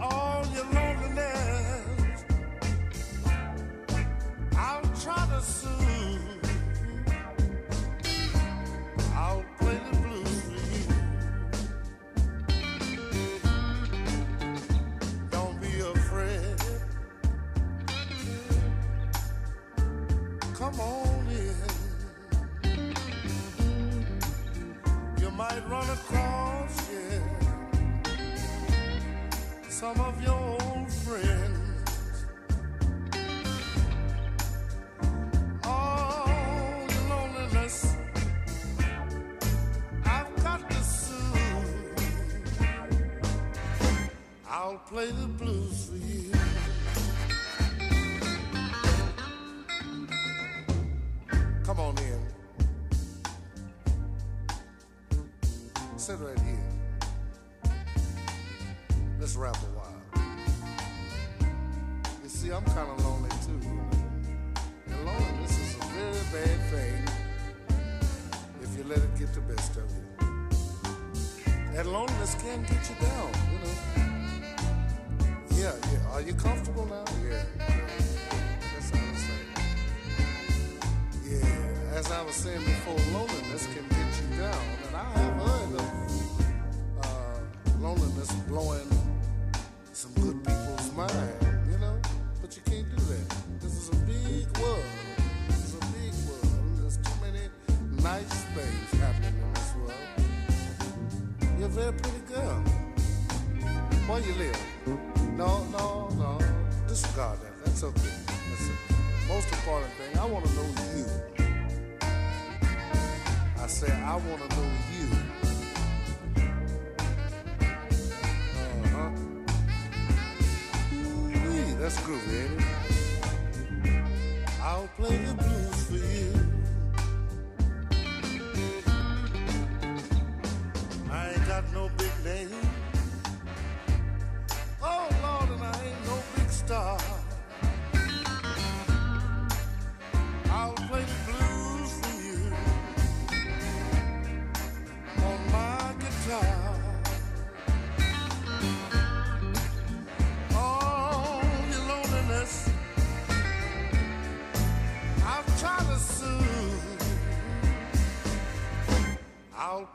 all. play the blues for you. Come on in. Sit right here.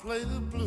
play the blues.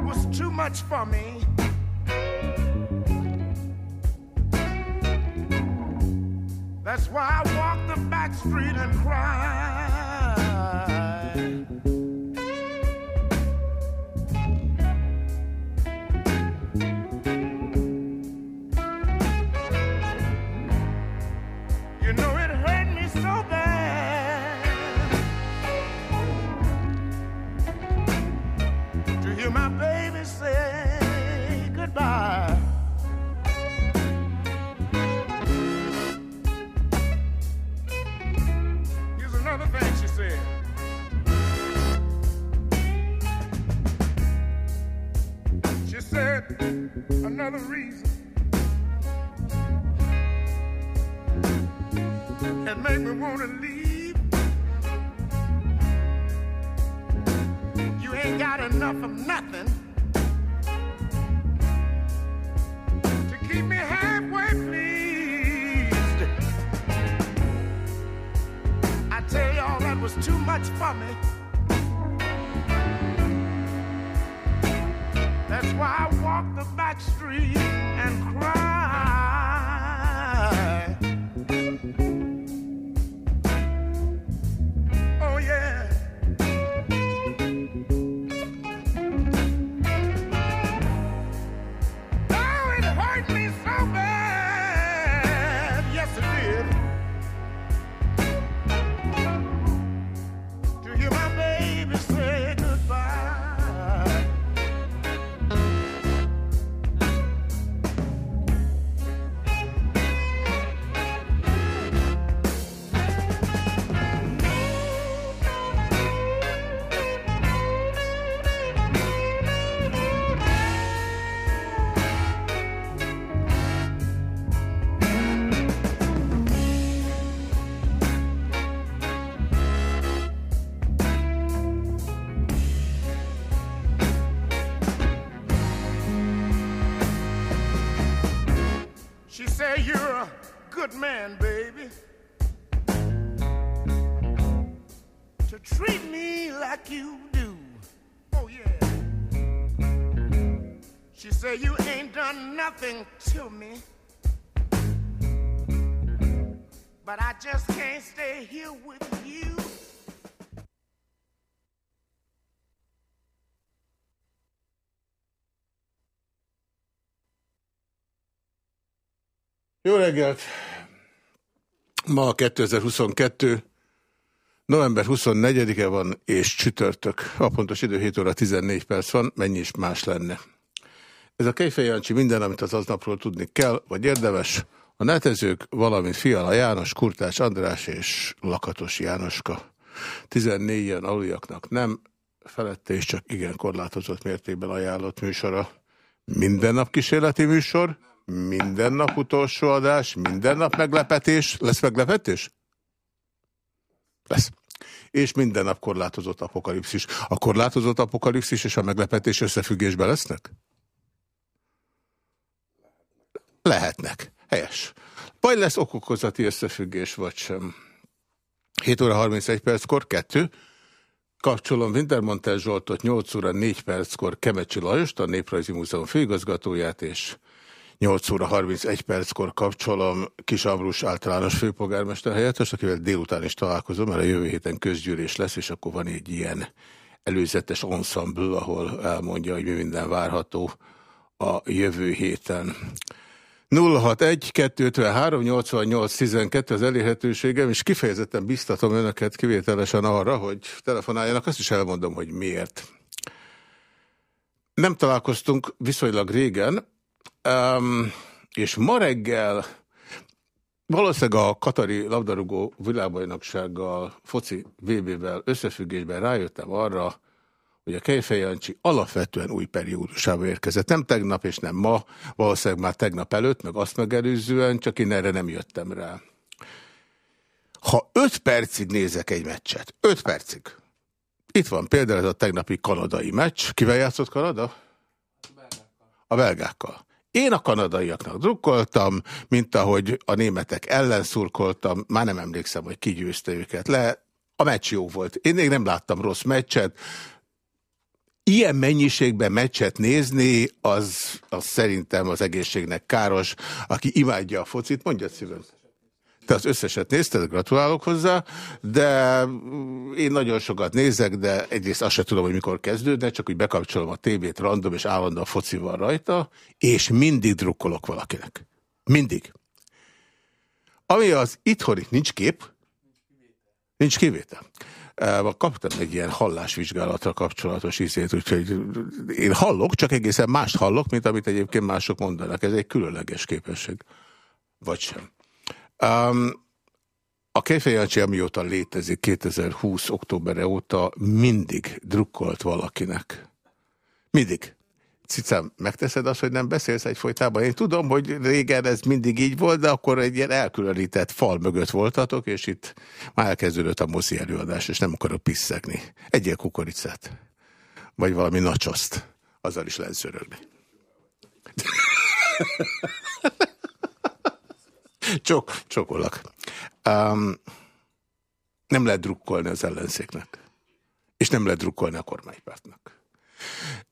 That was too much for me. That's why I walk the back street and cry. Another reason that made me want to leave. You ain't got enough of nothing to keep me halfway pleased. I tell y'all that was too much for me. That's why I free. Nothing to me. But I just can't stay here with you. Jó reggelt! Ma 2022. november 24-e van, és csütörtök. A pontos idő 7 óra 14 perc van, mennyi is más lenne. Ez a Kejfej Jancsi minden, amit az aznapról tudni kell, vagy érdemes. A netezők, valamint Fiala János, Kurtás András és Lakatos Jánoska. 14-en aluljaknak nem, felette és csak igen korlátozott mértékben ajánlott műsora. Minden nap kísérleti műsor, minden nap utolsó adás, minden nap meglepetés. Lesz meglepetés? Lesz. És minden nap korlátozott apokalipszis. A korlátozott apokalipszis és a meglepetés összefüggésben lesznek? Lehetnek. Helyes. Vagy lesz okokozati összefüggés, vagy sem. 7 óra 31 perckor, kettő. Kapcsolom Wintermantel Zsoltot 8 óra 4 perckor Kemecsi Lajost, a Néprajzi Múzeum főigazgatóját, és 8 óra 31 perckor kapcsolom Kis Ambrus általános főpolgármester helyettes, akivel délután is találkozom, mert a jövő héten közgyűlés lesz, és akkor van egy ilyen előzetes ensemble, ahol elmondja, hogy mi minden várható a jövő héten. 061 253 88 12 az elérhetőségem, és kifejezetten biztatom önöket kivételesen arra, hogy telefonáljanak, azt is elmondom, hogy miért. Nem találkoztunk viszonylag régen, um, és ma reggel valószínűleg a Katari labdarúgó világbajnoksággal, foci VB-vel összefüggésben rájöttem arra, hogy a Kejfej Jancsi alapvetően új periódusába érkezett. Nem tegnap és nem ma, valószínűleg már tegnap előtt, meg azt megelőzően, csak én erre nem jöttem rá. Ha öt percig nézek egy meccset, öt percig. Itt van például ez a tegnapi kanadai meccs. Kivel játszott Kanada? A belgákkal. Én a kanadaiaknak drukkoltam, mint ahogy a németek ellen szurkoltam, már nem emlékszem, hogy ki őket le. A meccs jó volt. Én még nem láttam rossz meccset. Ilyen mennyiségben meccset nézni, az, az szerintem az egészségnek káros. Aki imádja a focit, mondja szívem. Te az összeset nézted, gratulálok hozzá, de én nagyon sokat nézek, de egyrészt azt sem tudom, hogy mikor kezdődne, csak úgy bekapcsolom a tévét random, és állandóan foci van rajta, és mindig drukkolok valakinek. Mindig. Ami az itthoni, nincs kép, nincs kivétel. Kaptam egy ilyen hallásvizsgálatra kapcsolatos izét, úgyhogy én hallok, csak egészen mást hallok, mint amit egyébként mások mondanak. Ez egy különleges képesség. Vagy sem. Um, a Kejfej Jancsi, amióta létezik 2020. októberre óta mindig drukkolt valakinek. Mindig. Cicám, megteszed azt, hogy nem beszélsz egyfolytában? Én tudom, hogy régen ez mindig így volt, de akkor egy ilyen elkülönített fal mögött voltatok, és itt már elkezdődött a moszi előadás, és nem akarok pisszegni. Egyél kukoricát. Vagy valami nacsoszt. Azzal is lehet szörögni. Csok, csokolak. Um, nem lehet drukkolni az ellenzéknek. És nem lehet drukkolni a kormánypártnak.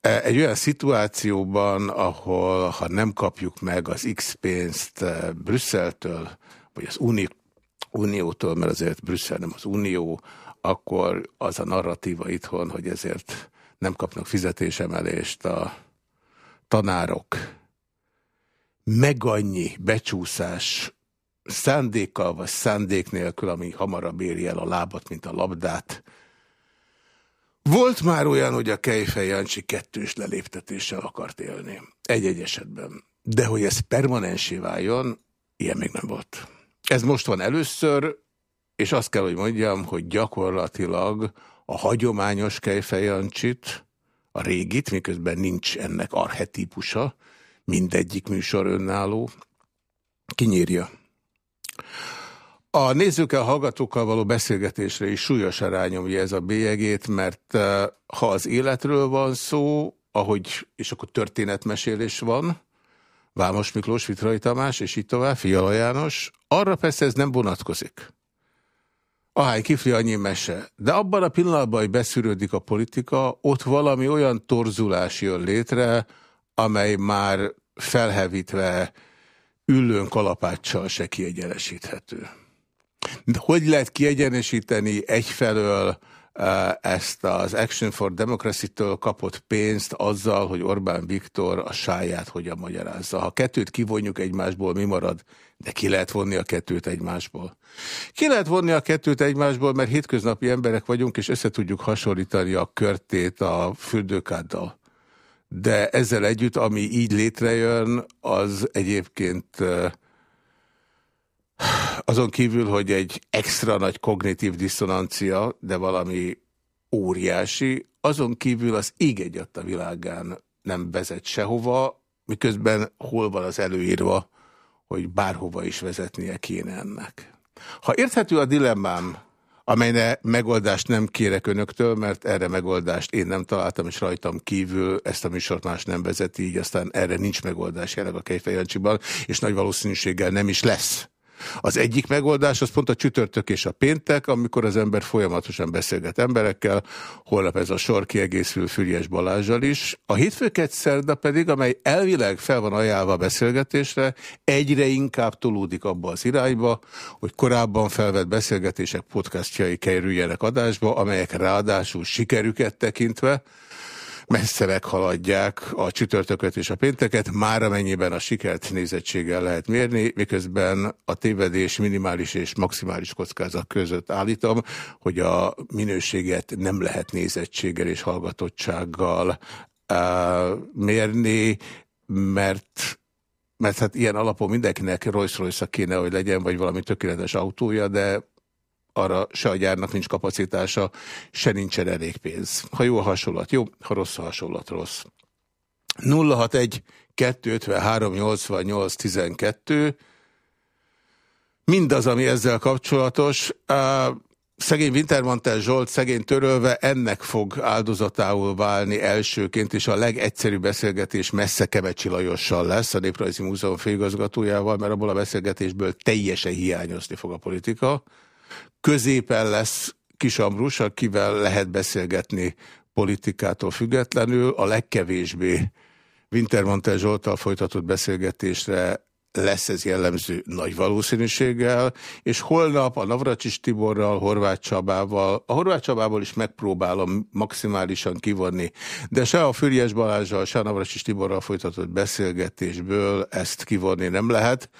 E, egy olyan szituációban, ahol ha nem kapjuk meg az X pénzt e, Brüsszeltől, vagy az Uni Uniótól, mert azért Brüsszel nem az Unió, akkor az a narratíva itthon, hogy ezért nem kapnak fizetésemelést a tanárok, meg annyi becsúszás szándékkal vagy szándék nélkül, ami hamarabb éri el a lábat, mint a labdát. Volt már olyan, hogy a Kejfej Jancsi kettős leléptetéssel akart élni. Egy-egy esetben. De hogy ez permanensé váljon, ilyen még nem volt. Ez most van először, és azt kell, hogy mondjam, hogy gyakorlatilag a hagyományos Kejfej Jancsit, a régit, miközben nincs ennek arhetípusa, mindegyik műsor önálló, kinyírja. A nézőkkel, hallgatókkal való beszélgetésre is súlyosan rányomja ez a bélyegét, mert eh, ha az életről van szó, ahogy, és akkor történetmesélés van, Vámos Miklós, Vitrai Tamás, és így tovább, Fiala János, arra persze ez nem vonatkozik. Ahány kifli, annyi mese. De abban a pillanatban, hogy beszűrődik a politika, ott valami olyan torzulás jön létre, amely már felhevítve üllőn kalapáccsal se kiegyenesíthető. Hogy lehet kiegyenesíteni egyfelől eh, ezt az Action for Democracy-től kapott pénzt azzal, hogy Orbán Viktor a sáját hogyan magyarázza. Ha kettőt kivonjuk egymásból, mi marad? De ki lehet vonni a kettőt egymásból? Ki lehet vonni a kettőt egymásból, mert hétköznapi emberek vagyunk, és össze tudjuk hasonlítani a körtét a fürdőkáddal. De ezzel együtt, ami így létrejön, az egyébként uh, azon kívül, hogy egy extra nagy kognitív diszonancia, de valami óriási, azon kívül az ég egyat a világán nem vezet sehova, miközben hol van az előírva, hogy bárhova is vezetnie kéne ennek. Ha érthető a dilemmám, amelyne megoldást nem kérek önöktől, mert erre megoldást én nem találtam, és rajtam kívül ezt a műsort más nem vezeti, így aztán erre nincs megoldás jelenleg a Kejfejancsiban, és nagy valószínűséggel nem is lesz. Az egyik megoldás az pont a csütörtök és a péntek, amikor az ember folyamatosan beszélget emberekkel, holnap ez a sor kiegészül Füriás Balázsjal is. A hétfőket szerda pedig, amely elvileg fel van ajánlva a beszélgetésre, egyre inkább tolódik abba az irányba, hogy korábban felvett beszélgetések podcastjai kerüljenek adásba, amelyek ráadásul sikerüket tekintve, messze meghaladják a csütörtököt és a pénteket, már amennyiben a sikert nézettséggel lehet mérni, miközben a tévedés minimális és maximális kockázat között állítom, hogy a minőséget nem lehet nézettséggel és hallgatottsággal uh, mérni, mert mert hát ilyen alapon mindenkinek Rolls-Royce kéne, hogy legyen, vagy valami tökéletes autója, de arra se a gyárnak nincs kapacitása, se nincsen elég pénz. Ha jó a hasonlat, jó, ha rossz a hasonlat, rossz. 061 253 88 12 mindaz, ami ezzel kapcsolatos. Szegény Wintermantel Zsolt, szegény törölve ennek fog áldozatául válni elsőként, és a legegyszerűbb beszélgetés messze Kevecsi Lajossal lesz, a Néprajzi Múzeum főigazgatójával, mert abból a beszélgetésből teljesen hiányozni fog a politika. Középen lesz Kis Ambrus, akivel lehet beszélgetni politikától függetlenül, a legkevésbé Wintermantel Zsoltal folytatott beszélgetésre lesz ez jellemző nagy valószínűséggel, és holnap a Navracsis Tiborral, Horváth Csabával, a Horváth Csabával is megpróbálom maximálisan kivonni, de se a Füriyes Balázsral, se a Navracsis Tiborral folytatott beszélgetésből ezt kivonni nem lehet,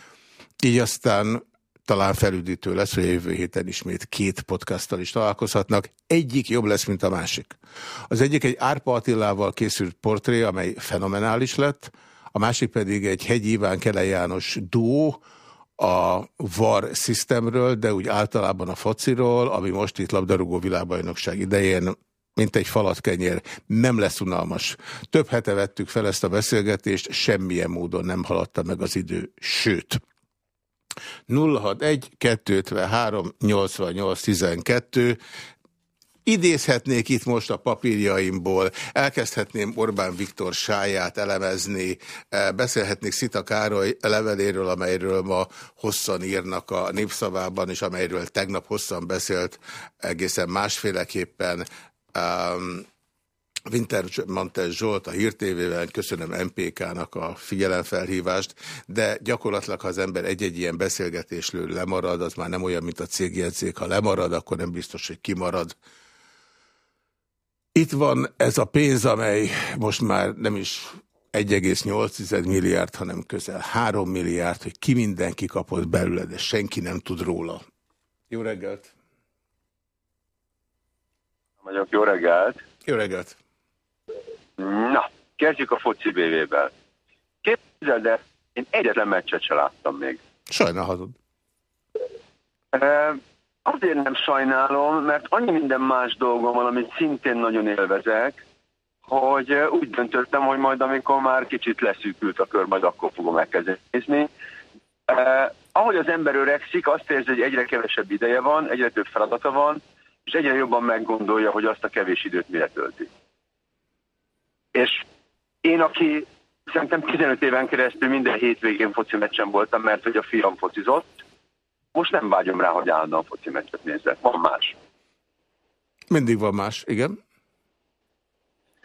így aztán talán felüdítő lesz, hogy a jövő héten ismét két podcasttal is találkozhatnak. Egyik jobb lesz, mint a másik. Az egyik egy Árpa Attilával készült portré, amely fenomenális lett, a másik pedig egy Hegyi Iván Kele János duó, a VAR Systemről, de úgy általában a fociról, ami most itt labdarúgó világbajnokság idején mint egy falatkenyér, nem lesz unalmas. Több hete vettük fel ezt a beszélgetést, semmilyen módon nem haladta meg az idő, sőt. 061 253 88 12 Idézhetnék itt most a papírjaimból, elkezdhetném Orbán Viktor sáját elemezni, eh, beszélhetnék Szita Károly leveléről, amelyről ma hosszan írnak a népszavában, és amelyről tegnap hosszan beszélt egészen másféleképpen. Um, Wintermantel Zsolt a Hír TV-ben, köszönöm MPK-nak a figyelemfelhívást, de gyakorlatilag, ha az ember egy-egy ilyen beszélgetésről lemarad, az már nem olyan, mint a cégjegyzék. Ha lemarad, akkor nem biztos, hogy kimarad. Itt van ez a pénz, amely most már nem is 1,8 milliárd, hanem közel 3 milliárd, hogy ki mindenki kapott belőle, de senki nem tud róla. Jó reggelt! Vagyok, jó reggelt! Jó reggelt! Na, kezdjük a foci BV-vel. Képzeld, de én egyetlen meccset se láttam még. Sajnálhatod. Azért nem sajnálom, mert annyi minden más dolgom van, amit szintén nagyon élvezek, hogy úgy döntöttem, hogy majd amikor már kicsit leszűkült a kör, majd akkor fogom elkezdeni nézni. Eh, ahogy az ember öregszik, azt érzi, hogy egyre kevesebb ideje van, egyre több feladata van, és egyre jobban meggondolja, hogy azt a kevés időt mire tölti. És én, aki szerintem 15 éven keresztül minden hétvégén foci meccsen voltam, mert hogy a fiam focizott, most nem vágyom rá, hogy állandóan foci meccset nézzek. Van más. Mindig van más, igen.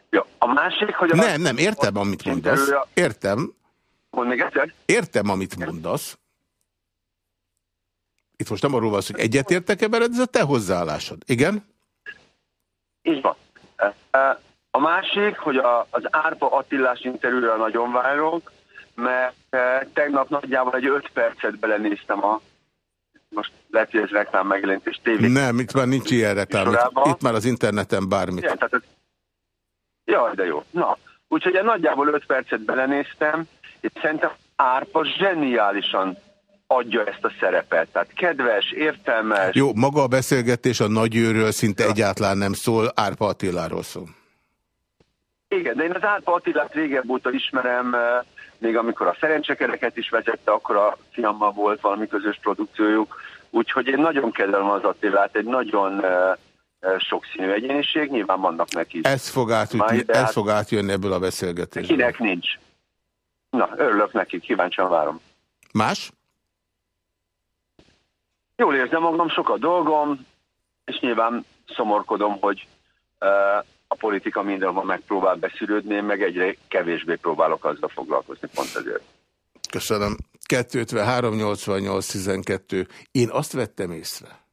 Ja, a másik, hogy... A nem, nem, értem, amit mondasz. Értem. Mond még egyszer? Értem, amit mondasz. Itt most nem arról van hogy egyetértek-e veled, ez a te hozzáállásod. Igen? Így van. A másik, hogy a, az Árpa Attilás interjúra nagyon várok, mert tegnap nagyjából egy öt percet belenéztem a most lehet, hogy ez reklám megjelent, és tévé. Nem, itt már nincs ilyen reklám. Itt, itt már az interneten bármit. Ja, tehát, jaj, de jó. Na, úgyhogy nagyjából 5 percet belenéztem, és szerintem Árpa zseniálisan adja ezt a szerepet. Tehát kedves, értelmes. Jó, maga a beszélgetés a nagyőről szinte ja. egyáltalán nem szól, Árpa Attiláról szól. Igen, de én az Árpa Attilát régebb óta ismerem, eh, még amikor a szerencsekereket is vezette, akkor a fiammal volt valami közös produkciójuk. Úgyhogy én nagyon kedvelem az Attilát, egy nagyon uh, sokszínű egyéniség, nyilván vannak neki is. Ez fog, átütni, ez fog átjönni ebből a beszélgetésből. Kinek nincs. Na, örülök neki, kíváncsian várom. Más? Jól érzem magam, sok a dolgom, és nyilván szomorkodom, hogy uh, a politika mindenhol megpróbál beszűrődni, én meg egyre kevésbé próbálok azzal foglalkozni, pont ezért. Köszönöm. 253 88 12. Én azt vettem észre,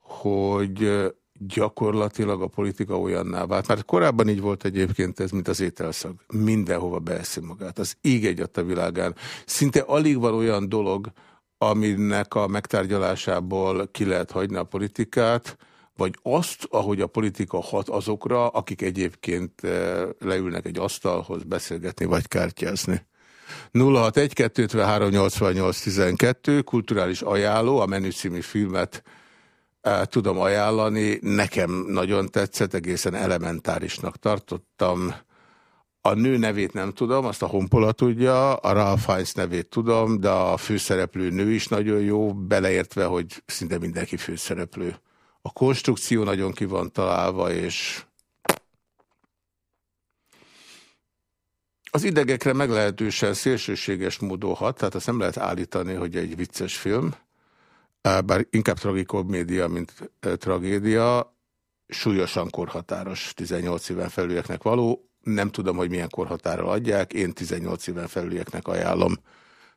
hogy gyakorlatilag a politika olyanná vált. Már korábban így volt egyébként ez, mint az ételszag. Mindenhova beeszi magát. Az ég egyat a világán. Szinte alig van olyan dolog, aminek a megtárgyalásából ki lehet hagyni a politikát, vagy azt, ahogy a politika hat azokra, akik egyébként eh, leülnek egy asztalhoz beszélgetni vagy kártyázni. 061-253-88-12, kulturális ajánló, a Menü filmet e, tudom ajánlani, nekem nagyon tetszett, egészen elementárisnak tartottam. A nő nevét nem tudom, azt a Honpola tudja, a Ralph Fiennes nevét tudom, de a főszereplő nő is nagyon jó, beleértve, hogy szinte mindenki főszereplő. A konstrukció nagyon ki van találva, és az idegekre meglehetősen szélsőséges módon hat, tehát azt nem lehet állítani, hogy egy vicces film, bár inkább tragikomédia, mint tragédia, súlyosan korhatáros 18 éven felülieknek való. Nem tudom, hogy milyen korhatárral adják, én 18 éven felülieknek ajánlom.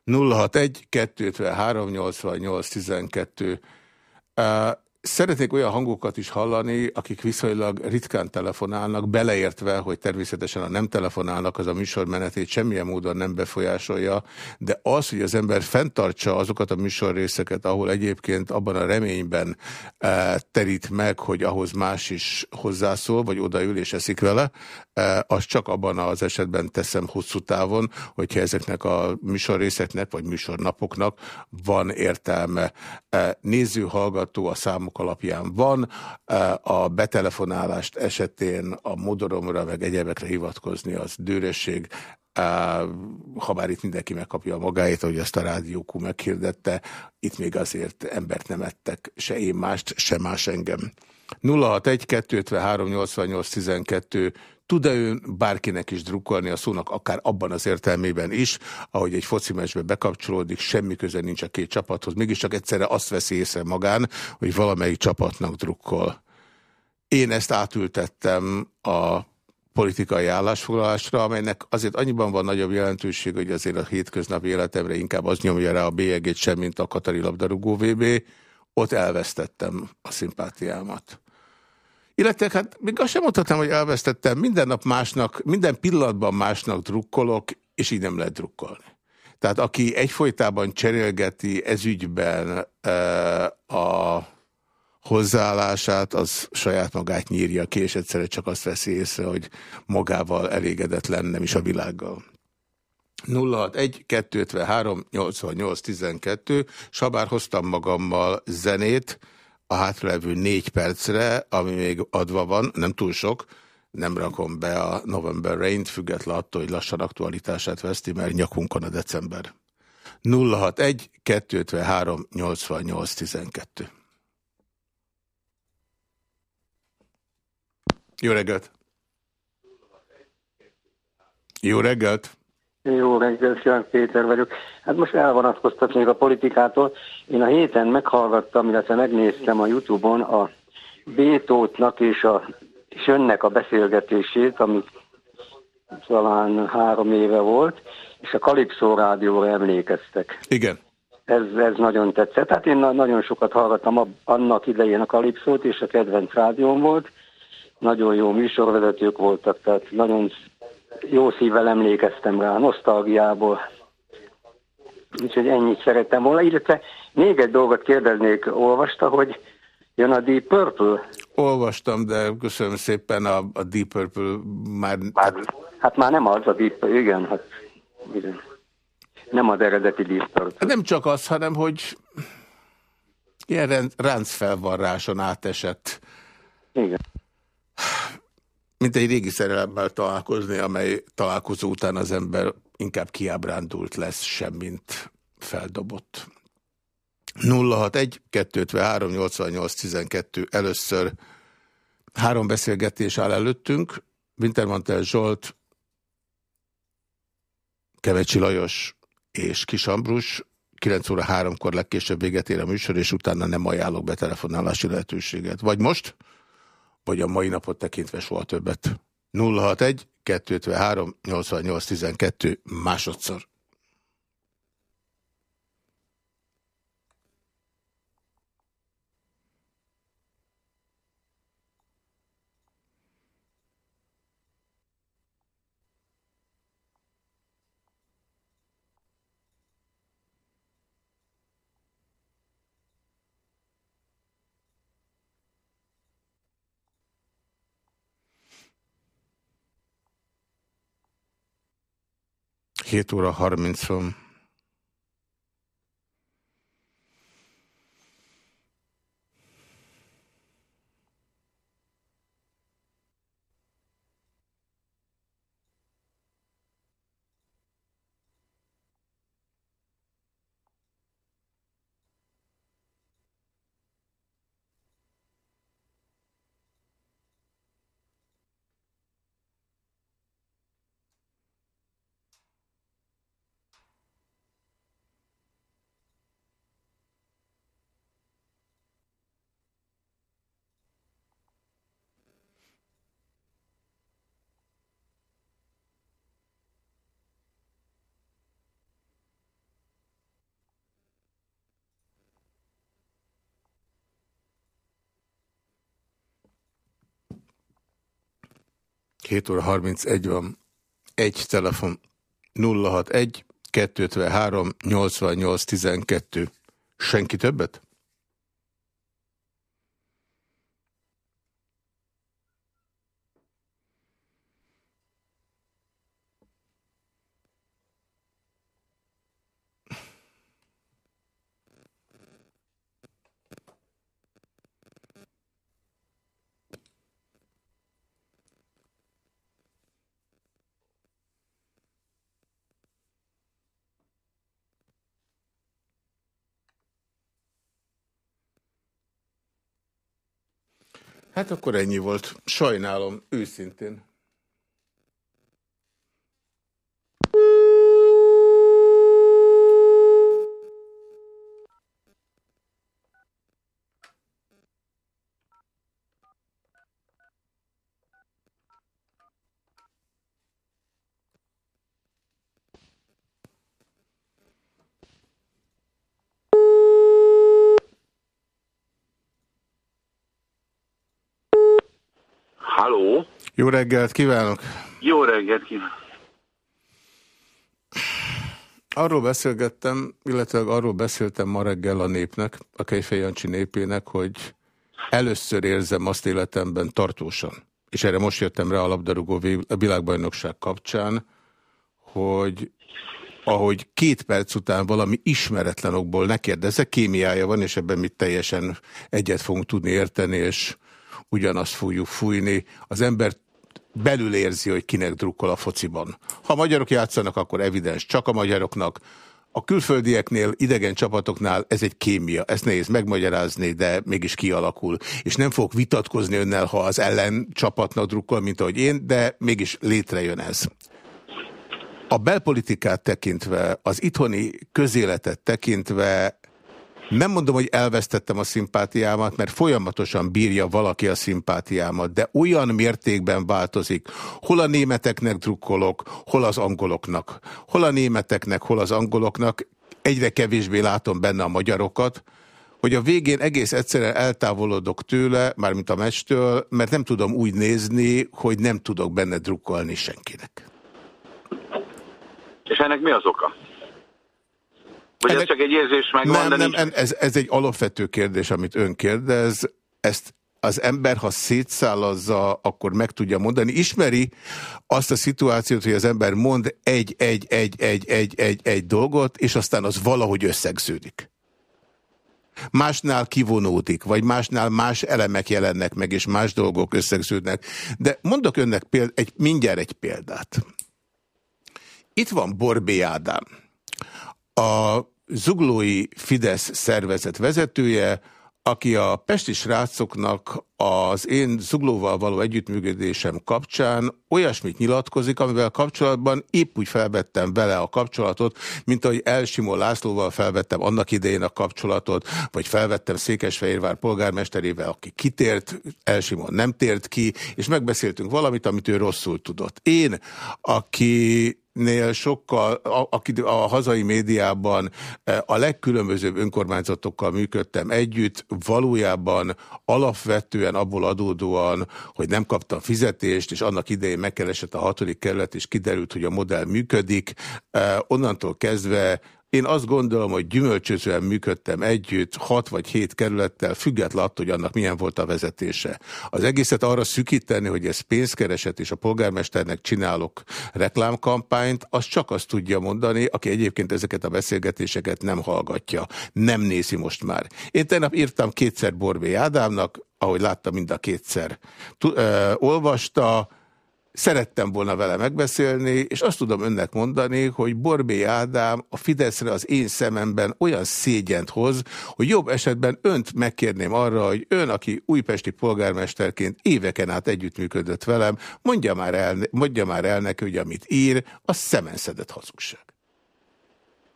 061 253 88 12 Szeretnék olyan hangokat is hallani, akik viszonylag ritkán telefonálnak, beleértve, hogy természetesen a nem telefonálnak, az a műsormenetét semmilyen módon nem befolyásolja, de az, hogy az ember fenntartsa azokat a műsorrészeket, ahol egyébként abban a reményben e, terít meg, hogy ahhoz más is hozzászól, vagy odaül és eszik vele, e, az csak abban az esetben teszem hosszú távon, hogyha ezeknek a műsorrészeknek, vagy műsornapoknak van értelme. E, néző, hallgató a számok számok alapján van. A betelefonálást esetén a modoromra meg egyebekre hivatkozni az dőrösség, ha bár itt mindenki megkapja a magáét, ahogy azt a rádiókú meghirdette, itt még azért embert nem ettek, se én mást, se más engem. 061 253 88 12 Tud-e ön bárkinek is drukkolni a szónak, akár abban az értelmében is, ahogy egy foci meccsbe bekapcsolódik, semmi köze nincs a két csapathoz, mégiscsak egyszerre azt veszi észre magán, hogy valamelyik csapatnak drukkol. Én ezt átültettem a politikai állásfoglalásra, amelynek azért annyiban van nagyobb jelentőség, hogy azért a hétköznapi életemre inkább az nyomja rá a bélyegét sem, mint a Katari labdarúgó VB. Ott elvesztettem a szimpátiámat. Illetve hát még azt sem mondhatnám, hogy elvesztettem. Minden nap másnak, minden pillanatban másnak drukkolok, és így nem lehet drukkolni. Tehát aki egyfolytában cserélgeti ezügyben e, a hozzáállását, az saját magát nyírja ki, és egyszerre csak azt veszi észre, hogy magával elégedetlen, nem is a világgal. 061 253 88 12 Sabár hoztam magammal zenét, a hátralevő négy percre, ami még adva van, nem túl sok, nem rakom be a November Rain-t, független attól, hogy lassan aktualitását veszti, mert nyakunkon a december. 061 253 88 12 Jó reggelt! Jó reggelt! Jó reggelt, Ján Péter vagyok. Hát most elvonatkoztatnék a politikától. Én a héten meghallgattam, illetve megnéztem a Youtube-on a Bétótnak és, a, és önnek a beszélgetését, amit talán három éve volt, és a Kalipszó rádióra emlékeztek. Igen. Ez, ez nagyon tetszett. Hát én nagyon sokat hallgattam annak idején a Kalipszót, és a kedvenc rádióm volt. Nagyon jó műsorvezetők voltak, tehát nagyon jó szívvel emlékeztem rá, nosztalgiából. Úgyhogy ennyit szerettem volna, illetve még egy dolgot kérdeznék, olvasta, hogy jön a Deep Purple? Olvastam, de köszönöm szépen, a, a Deep Purple már... már... Hát már nem az a Deep Purple, igen, hát igen. Nem az eredeti Deep Purple. Nem csak az, hanem hogy ilyen ráncfelvarráson átesett. Igen mint egy régi szerelemmel találkozni, amely találkozó után az ember inkább kiábrándult lesz, semmint feldobott. 061 253 88 12 először három beszélgetés áll előttünk. Wintermantel Zsolt, Kevecsi Lajos és Kis Ambrus. 9 óra 3-kor legkésőbb véget ér a műsor, és utána nem ajánlok betelefonálási lehetőséget. Vagy most? Vagy a mai napot tekintve soha többet. 061 253 88 12 másodszor. Hét óra 30 7 óra 31 van. Egy telefon 061 253 88 12. Senki többet? Hát akkor ennyi volt. Sajnálom, őszintén. Jó reggelt kívánok! Jó reggelt kívánok! Arról beszélgettem, illetve arról beszéltem ma reggel a népnek, a Kejfej Jancsi népének, hogy először érzem azt életemben tartósan, és erre most jöttem rá a labdarúgó világbajnokság kapcsán, hogy ahogy két perc után valami ismeretlen okból ne kérdezek, kémiája van, és ebben mi teljesen egyet fogunk tudni érteni, és ugyanazt fogjuk fújni. Az ember belül érzi, hogy kinek drukkol a fociban. Ha a magyarok játszanak, akkor evidens csak a magyaroknak. A külföldieknél, idegen csapatoknál ez egy kémia, ezt nehéz megmagyarázni, de mégis kialakul. És nem fogok vitatkozni önnel, ha az ellen csapatnak drukkol, mint ahogy én, de mégis létrejön ez. A belpolitikát tekintve, az itthoni közéletet tekintve nem mondom, hogy elvesztettem a szimpátiámat, mert folyamatosan bírja valaki a szimpátiámat, de olyan mértékben változik. Hol a németeknek drukkolok, hol az angoloknak. Hol a németeknek, hol az angoloknak. Egyre kevésbé látom benne a magyarokat, hogy a végén egész egyszerűen eltávolodok tőle, mármint a meccstől, mert nem tudom úgy nézni, hogy nem tudok benne drukkolni senkinek. És ennek mi az oka? Vagy Ennek... ez csak egy érzés megvan, Nem, nem, ez, ez egy alapvető kérdés, amit ön kérdez. Ezt az ember, ha szétszálazza, akkor meg tudja mondani. Ismeri azt a szituációt, hogy az ember mond egy, egy, egy, egy, egy, egy, egy dolgot, és aztán az valahogy összegződik. Másnál kivonódik, vagy másnál más elemek jelennek meg, és más dolgok összegződnek. De mondok önnek péld, egy, mindjárt egy példát. Itt van Borbé Ádám a zuglói Fidesz szervezet vezetője, aki a pesti srácoknak az én zuglóval való együttműködésem kapcsán olyasmit nyilatkozik, amivel kapcsolatban épp úgy felvettem vele a kapcsolatot, mint ahogy Elsimó Lászlóval felvettem annak idején a kapcsolatot, vagy felvettem Székesfehérvár polgármesterével, aki kitért, Elsimó nem tért ki, és megbeszéltünk valamit, amit ő rosszul tudott. Én, aki nél sokkal, aki a hazai médiában e, a legkülönbözőbb önkormányzatokkal működtem együtt, valójában alapvetően abból adódóan, hogy nem kaptam fizetést, és annak idején megkeresett a hatodik kerület, és kiderült, hogy a modell működik. E, onnantól kezdve én azt gondolom, hogy gyümölcsözően működtem együtt, hat vagy hét kerülettel, független attól, hogy annak milyen volt a vezetése. Az egészet arra szükíteni, hogy ez pénzkereset, és a polgármesternek csinálok reklámkampányt, az csak azt tudja mondani, aki egyébként ezeket a beszélgetéseket nem hallgatja, nem nézi most már. Én tegnap írtam kétszer Borbé Ádámnak, ahogy láttam mind a kétszer. T ö, olvasta, Szerettem volna vele megbeszélni, és azt tudom önnek mondani, hogy Borbé Ádám a Fideszre az én szememben olyan szégyent hoz, hogy jobb esetben önt megkérném arra, hogy ön, aki újpesti polgármesterként éveken át együttműködött velem, mondja már el, mondja már el neki, hogy amit ír, az szemenszedett hazugság.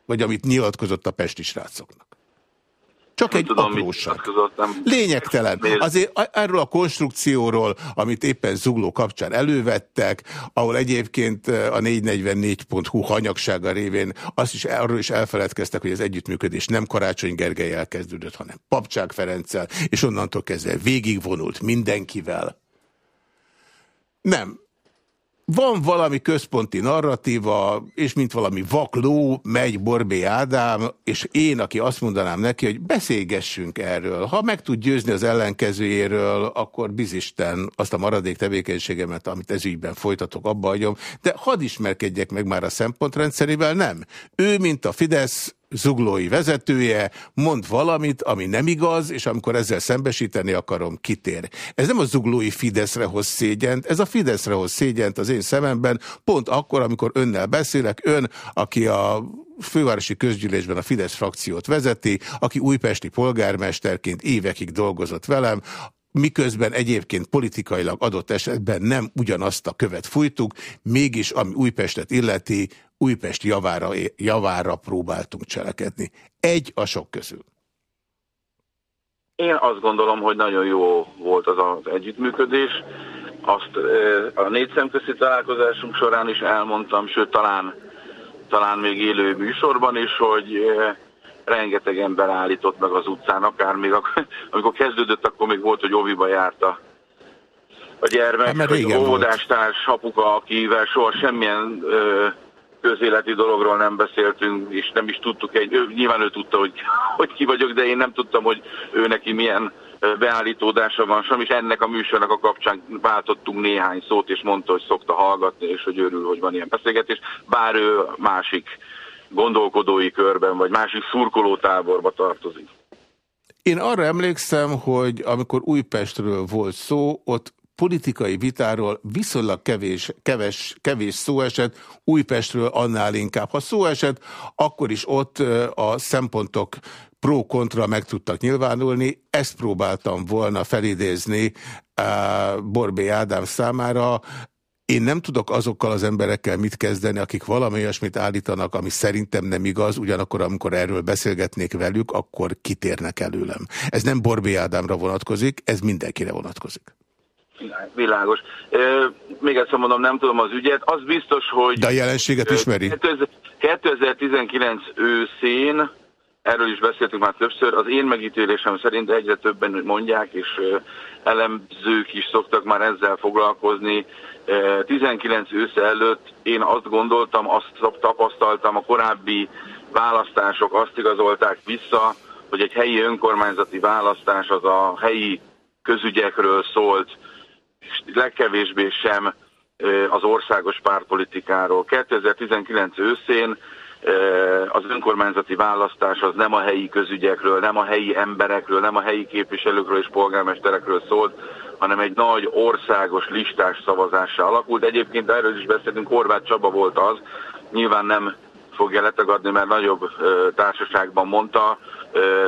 Vagy amit nyilatkozott a pesti srácoknak. Csak egy tudom, apróság. Lényegtelen. Azért erről a konstrukcióról, amit éppen Zugló kapcsán elővettek, ahol egyébként a 444.hu hanyagsága révén azt is, arról is elfeledkeztek, hogy az együttműködés nem Karácsony Gergely elkezdődött, hanem Papcsák Ferenccel, és onnantól kezdve végigvonult mindenkivel. Nem. Van valami központi narratíva, és mint valami vakló megy Borbé Ádám, és én, aki azt mondanám neki, hogy beszélgessünk erről. Ha meg tud győzni az ellenkezőjéről, akkor bizisten azt a maradék tevékenységemet, amit ezügyben folytatok, abba hagyom, de hadd ismerkedjek meg már a szempontrendszerével, nem. Ő, mint a Fidesz zuglói vezetője mond valamit, ami nem igaz, és amikor ezzel szembesíteni akarom, kitér. Ez nem a zuglói Fideszre hoz szégyent, ez a Fideszre hoz szégyent az én szememben, pont akkor, amikor önnel beszélek, ön, aki a fővárosi közgyűlésben a Fidesz frakciót vezeti, aki újpesti polgármesterként évekig dolgozott velem, miközben egyébként politikailag adott esetben nem ugyanazt a követ fújtuk, mégis ami Újpestet illeti, Újpest javára, javára próbáltunk cselekedni. Egy a sok közül. Én azt gondolom, hogy nagyon jó volt az az együttműködés. Azt a négy szemközi találkozásunk során is elmondtam, sőt talán, talán még élő műsorban is, hogy rengeteg ember állított meg az utcán, akár még amikor kezdődött, akkor még volt, hogy oviba járta a gyermek, hát, vagy óvodástárs, apuka, akivel soha semmilyen ö, közéleti dologról nem beszéltünk, és nem is tudtuk, egy, ő, nyilván ő tudta, hogy, hogy ki vagyok, de én nem tudtam, hogy ő neki milyen beállítódása van. Sem, és ennek a műsornak a kapcsán váltottunk néhány szót, és mondta, hogy szokta hallgatni, és hogy örül, hogy van ilyen beszélgetés, bár ő másik gondolkodói körben, vagy másik szurkolótáborba tartozik. Én arra emlékszem, hogy amikor Újpestről volt szó, ott politikai vitáról viszonylag kevés, keves, kevés szó esett, Újpestről annál inkább. Ha szó esett, akkor is ott a szempontok pro-kontra meg tudtak nyilvánulni. Ezt próbáltam volna felidézni Borbé Ádám számára. Én nem tudok azokkal az emberekkel mit kezdeni, akik valami olyasmit állítanak, ami szerintem nem igaz, ugyanakkor amikor erről beszélgetnék velük, akkor kitérnek előlem. Ez nem Borbé Ádámra vonatkozik, ez mindenkire vonatkozik. Világos. Még egyszer mondom, nem tudom az ügyet. Az biztos, hogy... De a jelenséget ismeri? 2019 őszén, erről is beszéltünk már többször, az én megítélésem szerint egyre többen mondják, és elemzők is szoktak már ezzel foglalkozni. 19 ősze előtt én azt gondoltam, azt tapasztaltam, a korábbi választások azt igazolták vissza, hogy egy helyi önkormányzati választás az a helyi közügyekről szólt, legkevésbé sem az országos pártpolitikáról. 2019 őszén az önkormányzati választás az nem a helyi közügyekről, nem a helyi emberekről, nem a helyi képviselőkről és polgármesterekről szólt, hanem egy nagy országos listás szavazással alakult. Egyébként erről is beszéltünk, Horváth Csaba volt az, nyilván nem fogja letagadni, mert nagyobb társaságban mondta,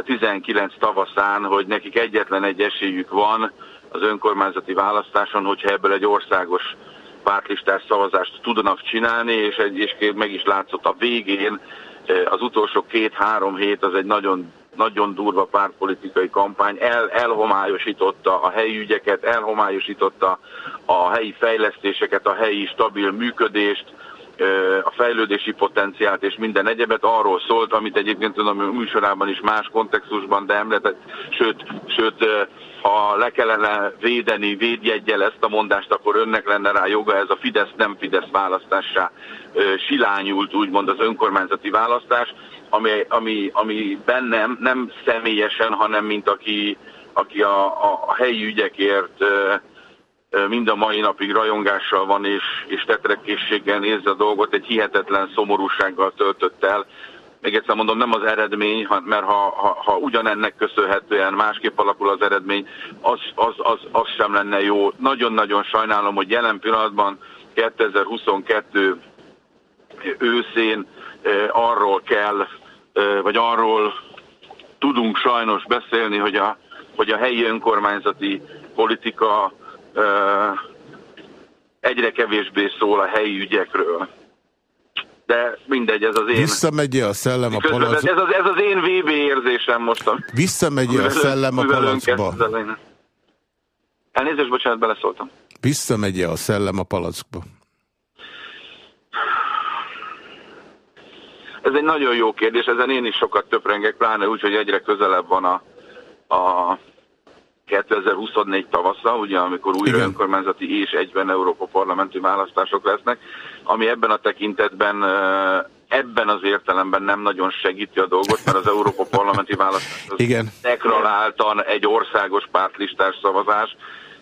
19 tavaszán, hogy nekik egyetlen egy esélyük van, az önkormányzati választáson, hogyha ebből egy országos pártlistás szavazást tudnak csinálni, és, egy, és meg is látszott a végén, eh, az utolsó két-három hét az egy nagyon, nagyon durva pártpolitikai kampány, El, elhomályosította a helyi ügyeket, elhomályosította a helyi fejlesztéseket, a helyi stabil működést, eh, a fejlődési potenciált és minden egyebet. Arról szólt, amit egyébként tudom, műsorában is más kontextusban, de említett, sőt, sőt eh, ha le kellene védeni védjegyel ezt a mondást, akkor önnek lenne rá joga, ez a Fidesz nem Fidesz választássá silányult, úgymond az önkormányzati választás, ami, ami, ami bennem nem személyesen, hanem mint aki, aki a, a, a helyi ügyekért mind a mai napig rajongással van, és, és tetrekészséggel nézze a dolgot, egy hihetetlen szomorúsággal töltött el, még egyszer mondom, nem az eredmény, mert ha, ha, ha ugyanennek köszönhetően másképp alakul az eredmény, az, az, az, az sem lenne jó. Nagyon-nagyon sajnálom, hogy jelen pillanatban 2022 őszén arról kell, vagy arról tudunk sajnos beszélni, hogy a, hogy a helyi önkormányzati politika egyre kevésbé szól a helyi ügyekről de mindegy, ez az én... Visszamegy a szellem a palackba? Ez az, ez az én VB érzésem mostan. Visszamegy a szellem a palackba? Elnézést, bocsánat, beleszóltam. Visszamegy a szellem a palackba? Ez egy nagyon jó kérdés, ezen én is sokat töprengek, pláne úgy, hogy egyre közelebb van a, a 2024 tavasza, ugye amikor újra Igen. önkormányzati és egyben Európa parlamenti választások lesznek, ami ebben a tekintetben ebben az értelemben nem nagyon segíti a dolgot, mert az Európa parlamenti választás Igen. deklaráltan egy országos pártlistás szavazás,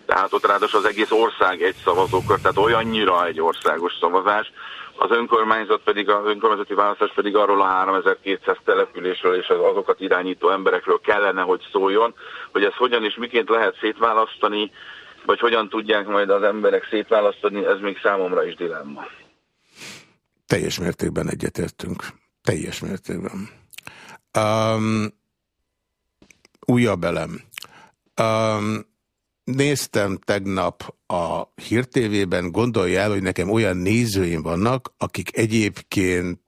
tehát ott ráadásul az egész ország egy szavazókör, tehát olyannyira egy országos szavazás, az önkormányzat pedig, az önkormányzati választás pedig arról a 3200 településről és az azokat irányító emberekről kellene, hogy szóljon, hogy ez hogyan és miként lehet szétválasztani, vagy hogyan tudják majd az emberek szétválasztani, ez még számomra is dilemma. Teljes mértékben egyetértünk. Teljes mértékben. Um, újabb elem. Um, Néztem tegnap a Hír TV-ben, gondolja el, hogy nekem olyan nézőim vannak, akik egyébként,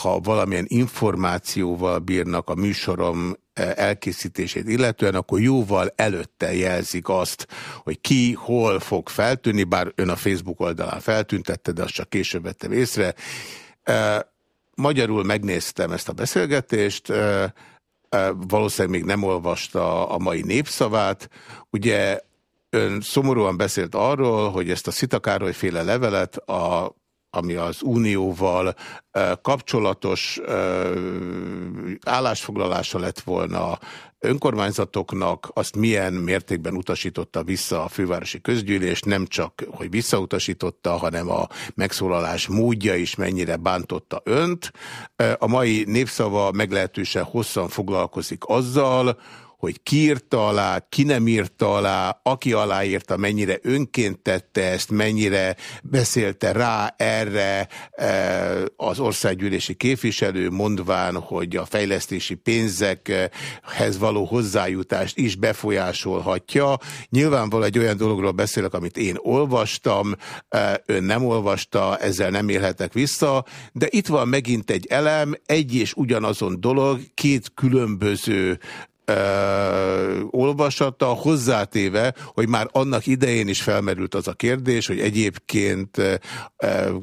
ha valamilyen információval bírnak a műsorom elkészítését illetően, akkor jóval előtte jelzik azt, hogy ki, hol fog feltűnni, bár ön a Facebook oldalán feltüntette, de azt csak később vettem észre. Magyarul megnéztem ezt a beszélgetést, valószínűleg még nem olvasta a mai népszavát. Ugye ön szomorúan beszélt arról, hogy ezt a Szitakároly féle levelet a ami az unióval kapcsolatos állásfoglalása lett volna önkormányzatoknak, azt milyen mértékben utasította vissza a fővárosi közgyűlés, nem csak, hogy visszautasította, hanem a megszólalás módja is mennyire bántotta önt. A mai népszava meglehetősen hosszan foglalkozik azzal, hogy ki írta alá, ki nem írta alá, aki aláírta, mennyire önként tette ezt, mennyire beszélte rá erre e, az országgyűlési képviselő, mondván, hogy a fejlesztési pénzekhez való hozzájutást is befolyásolhatja. Nyilvánvalóan egy olyan dologról beszélek, amit én olvastam, e, ön nem olvasta, ezzel nem élhetek vissza, de itt van megint egy elem, egy és ugyanazon dolog, két különböző ö, olvasata, hozzátéve, hogy már annak idején is felmerült az a kérdés, hogy egyébként ö,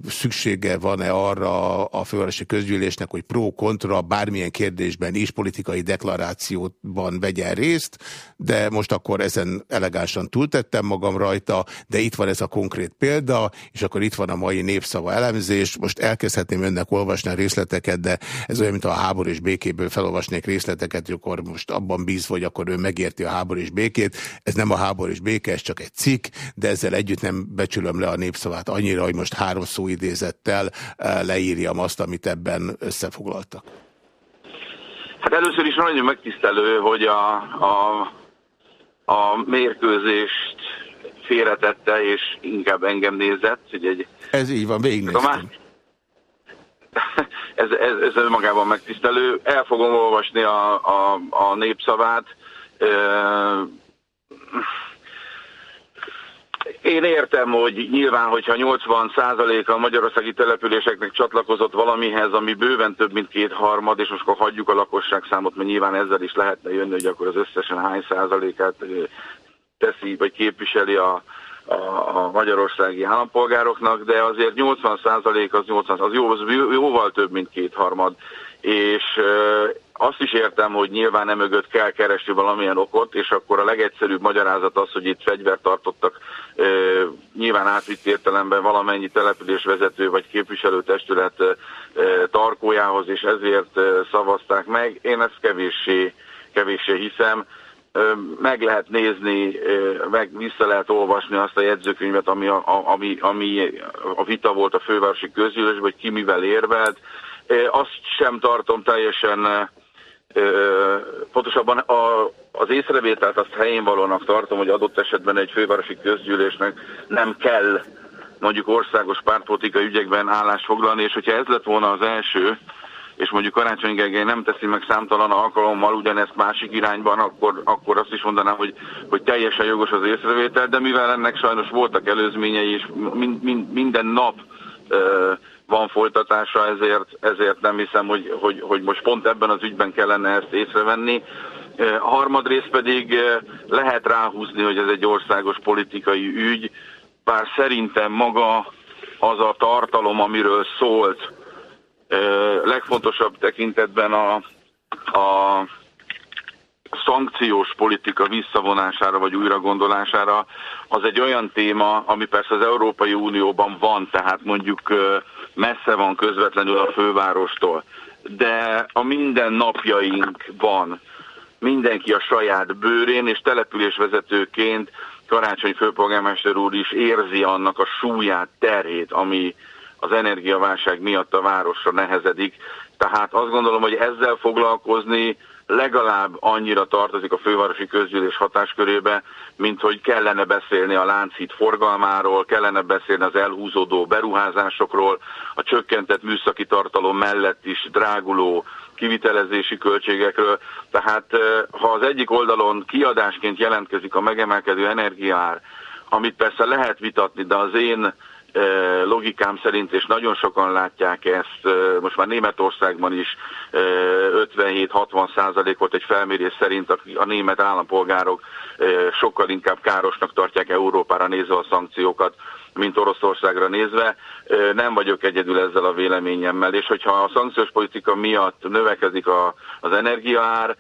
szüksége van-e arra a fővárosi közgyűlésnek, hogy pro-kontra bármilyen kérdésben is politikai deklarációban vegyen részt, de most akkor ezen elegánsan túltettem magam rajta, de itt van ez a konkrét példa, és akkor itt van a mai népszava elemzés. Most elkezdhetném önnek olvasni a részleteket, de ez olyan, mint a háború és békéből felolvasnék részleteket, akkor most abban abban bízva, hogy akkor ő megérti a háború és békét. Ez nem a háború és béke, ez csak egy cikk, de ezzel együtt nem becsülöm le a népszavát annyira, hogy most három szó idézettel eh, leírjam azt, amit ebben összefoglaltak. Hát először is nagyon megtisztelő, hogy a, a, a mérkőzést félretette, és inkább engem nézett. Hogy egy, Ez így van, végignéztem. Ez, ez, ez önmagában megtisztelő. El fogom olvasni a, a, a népszavát. Én értem, hogy nyilván, hogyha 80% a magyarországi településeknek csatlakozott valamihez, ami bőven több, mint kétharmad, és most akkor hagyjuk a lakosságszámot, mert nyilván ezzel is lehetne jönni, hogy akkor az összesen hány százalékát teszi, vagy képviseli a, a, a magyarországi állampolgároknak, de azért 80% az 80, az, jó, az jóval több, mint kétharmad. És azt is értem, hogy nyilván nem mögött kell keresni valamilyen okot, és akkor a legegyszerűbb magyarázat az, hogy itt fegyvert tartottak nyilván átvitt értelemben valamennyi településvezető vagy képviselőtestület tarkójához, és ezért szavazták meg. Én ezt kevéssé, kevéssé hiszem meg lehet nézni, meg vissza lehet olvasni azt a jegyzőkönyvet, ami a, ami, ami a vita volt a fővárosi közgyűlésben, hogy ki mivel érvelt. Azt sem tartom teljesen pontosabban a, az észrevételt azt helyén valónak tartom, hogy adott esetben egy fővárosi közgyűlésnek nem kell mondjuk országos pártpolitikai ügyekben állást foglalni, és hogyha ez lett volna az első, és mondjuk Karácsony Gergely nem teszi meg számtalan alkalommal ugyanezt másik irányban, akkor, akkor azt is mondanám, hogy, hogy teljesen jogos az észrevétel, de mivel ennek sajnos voltak előzményei, és mind, mind, minden nap uh, van folytatása, ezért, ezért nem hiszem, hogy, hogy, hogy most pont ebben az ügyben kellene ezt észrevenni. Uh, harmadrészt pedig lehet ráhúzni, hogy ez egy országos politikai ügy, bár szerintem maga az a tartalom, amiről szólt, legfontosabb tekintetben a, a szankciós politika visszavonására vagy újragondolására, az egy olyan téma, ami persze az Európai Unióban van, tehát mondjuk messze van közvetlenül a fővárostól, de a minden napjainkban mindenki a saját bőrén, és településvezetőként Karácsony főpolgármester úr is érzi annak a súlyát, terhét, ami az energiaválság miatt a városra nehezedik. Tehát azt gondolom, hogy ezzel foglalkozni legalább annyira tartozik a fővárosi közgyűlés hatáskörébe, mint hogy kellene beszélni a Lánchíd forgalmáról, kellene beszélni az elhúzódó beruházásokról, a csökkentett műszaki tartalom mellett is dráguló kivitelezési költségekről. Tehát ha az egyik oldalon kiadásként jelentkezik a megemelkedő energiár, amit persze lehet vitatni, de az én logikám szerint, és nagyon sokan látják ezt, most már Németországban is 57-60 százalék volt egy felmérés szerint a német állampolgárok sokkal inkább károsnak tartják Európára nézve a szankciókat, mint Oroszországra nézve. Nem vagyok egyedül ezzel a véleményemmel, és hogyha a szankciós politika miatt növekedik a, az energiaár,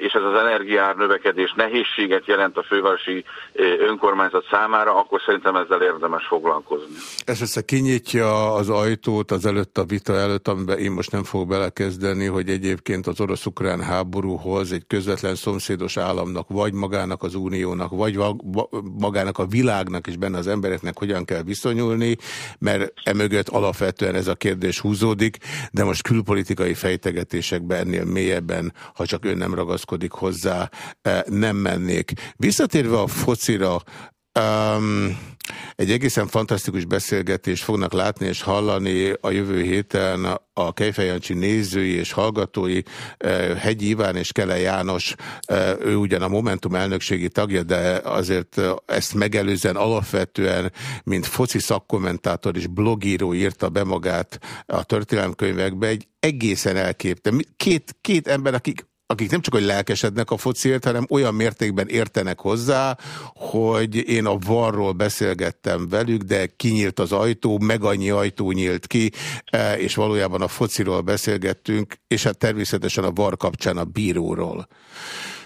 és ez az energiár növekedés nehézséget jelent a fővárosi önkormányzat számára, akkor szerintem ezzel érdemes foglalkozni. Ez össze kinyitja az ajtót az előtt a vita előtt, amiben én most nem fogok belekezdeni, hogy egyébként az orosz-ukrán háborúhoz egy közvetlen szomszédos államnak, vagy magának az uniónak, vagy magának a világnak és benne az embereknek hogyan kell viszonyulni, mert emögött alapvetően ez a kérdés húzódik, de most külpolitikai fejtegetésekben ennél mélyebben, ha csak ön nem ragaszkodik hozzá, e, nem mennék. Visszatérve a focira, um, egy egészen fantasztikus beszélgetés fognak látni és hallani a jövő héten a Kejfejancsi nézői és hallgatói e, Hegyi Iván és Kele János, e, ő ugyan a Momentum elnökségi tagja, de azért ezt megelőzően alapvetően, mint foci szakkommentátor és blogíró írta be magát a történelemkönyvekbe, egy egészen elképte. Két, két ember, akik akik nem csak hogy lelkesednek a fociért, hanem olyan mértékben értenek hozzá, hogy én a varról beszélgettem velük, de kinyílt az ajtó, meg annyi ajtó nyílt ki, e, és valójában a fociról beszélgettünk, és hát természetesen a var kapcsán a bíróról.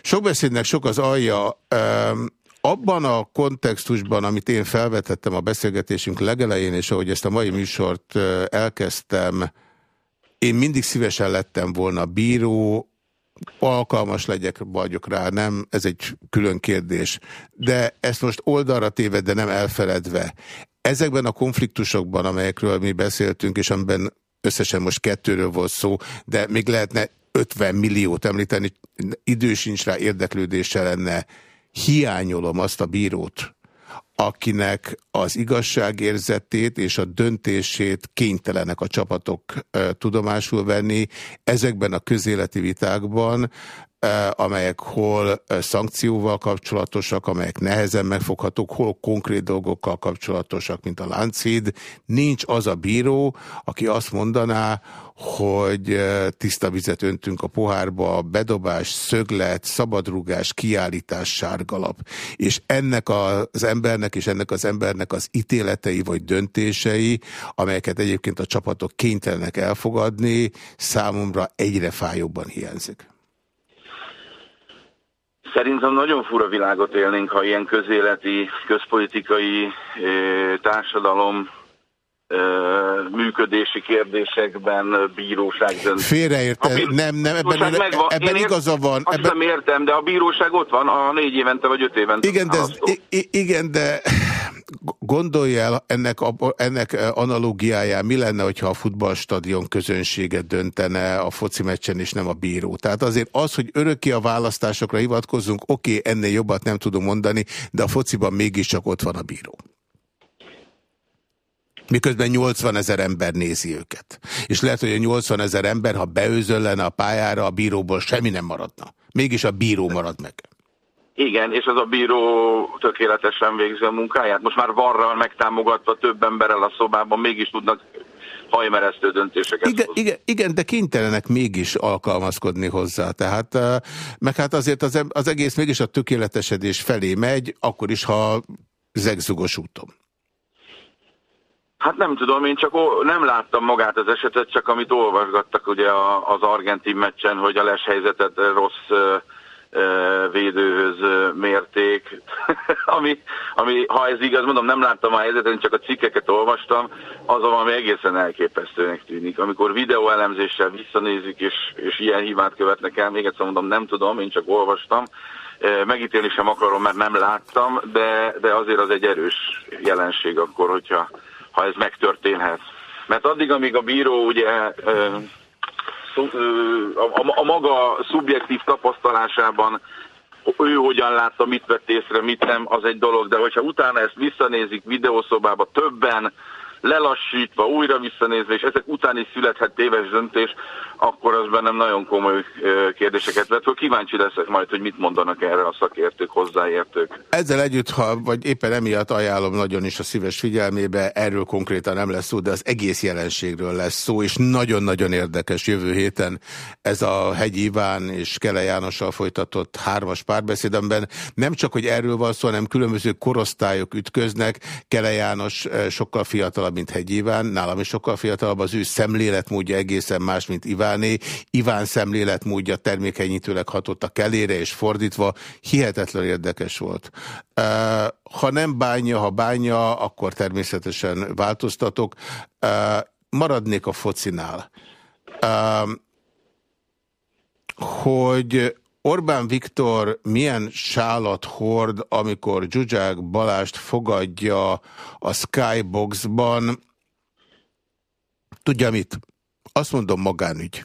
Sok beszédnek sok az alja, e, abban a kontextusban, amit én felvetettem a beszélgetésünk legelején, és ahogy ezt a mai műsort e, elkezdtem, én mindig szívesen lettem volna bíró, alkalmas legyek, vagyok rá, nem, ez egy külön kérdés. De ezt most oldalra téved, de nem elfeledve. Ezekben a konfliktusokban, amelyekről mi beszéltünk, és amiben összesen most kettőről volt szó, de még lehetne 50 milliót említeni, idő sincs rá érdeklődése lenne. Hiányolom azt a bírót, akinek az igazságérzetét és a döntését kénytelenek a csapatok tudomásul venni. Ezekben a közéleti vitákban, amelyek hol szankcióval kapcsolatosak, amelyek nehezen megfoghatók, hol konkrét dolgokkal kapcsolatosak, mint a Láncid. Nincs az a bíró, aki azt mondaná, hogy tiszta vizet öntünk a pohárba, bedobás, szöglet, szabadrugás, kiállítás, sárgalap. És ennek az embernek és ennek az embernek az ítéletei vagy döntései, amelyeket egyébként a csapatok kénytelenek elfogadni, számomra egyre fájóbban hiányzik. Szerintem nagyon fura világot élnénk, ha ilyen közéleti, közpolitikai társadalom működési kérdésekben bíróság dönt. Félreérte, nem, nem, ebben, megvan. ebben igaza van. Azt ebben... nem értem, de a bíróság ott van a négy évente vagy öt évente. Igen, de, ez, igen, de gondolj el ennek, ennek analógiáján, mi lenne, hogyha a futballstadion közönséget döntene a foci meccsen, és nem a bíró. Tehát azért az, hogy örökké a választásokra hivatkozzunk, oké, okay, ennél jobbat nem tudom mondani, de a fociban mégiscsak ott van a bíró miközben 80 ezer ember nézi őket. És lehet, hogy a 80 ezer ember, ha beőzöllene a pályára, a bíróból semmi nem maradna. Mégis a bíró marad meg. Igen, és az a bíró tökéletesen végzi a munkáját. Most már varral megtámogatva több emberrel a szobában mégis tudnak hajmeresztő döntéseket igen, igen, igen, de kénytelenek mégis alkalmazkodni hozzá. Tehát, meg hát azért az, az egész mégis a tökéletesedés felé megy, akkor is, ha zegzugos úton. Hát nem tudom, én csak nem láttam magát az esetet, csak amit olvasgattak ugye az argentin meccsen, hogy a leshelyzetet rossz védőhöz mérték, ami, ami, ha ez igaz, mondom, nem láttam a helyzetet, csak a cikkeket olvastam, az ami egészen elképesztőnek tűnik. Amikor videóelemzéssel visszanézik, és, és ilyen hibát követnek el, még egyszer mondom, nem tudom, én csak olvastam, megítélni sem akarom, mert nem láttam, de, de azért az egy erős jelenség akkor, hogyha ha ez megtörténhet. Mert addig, amíg a bíró ugye a, maga szubjektív tapasztalásában ő hogyan látta, mit vett észre, mit nem, az egy dolog, de hogyha utána ezt visszanézik videószobába többen, lelassítva, újra visszanézve, és ezek után is születhet téves döntés, akkor az bennem nagyon komoly kérdéseket vet, hogy kíváncsi leszek majd, hogy mit mondanak erre a szakértők, hozzáértők. Ezzel együtt, ha, vagy éppen emiatt ajánlom nagyon is a szíves figyelmébe, erről konkrétan nem lesz szó, de az egész jelenségről lesz szó, és nagyon-nagyon érdekes jövő héten ez a Hegyi Iván és Kele Jánossal folytatott hármas párbeszédemben. Nem csak, hogy erről van szó, hanem különböző korosztályok ütköznek. Kele János sokkal fiatalabb, mint Hegyi Iván, nálam is sokkal fiatalabb, az ő szemléletmódja egészen más, mint Iván Iváné, Iván szemléletmódja termékenyítőleg hatott a kelére, és fordítva hihetetlen érdekes volt. Ha nem bánja, ha bánja, akkor természetesen változtatok. Maradnék a focinál. Hogy Orbán Viktor milyen sálat hord, amikor Zsuzsák Balást fogadja a Skyboxban, tudja mit? Azt mondom magánügy.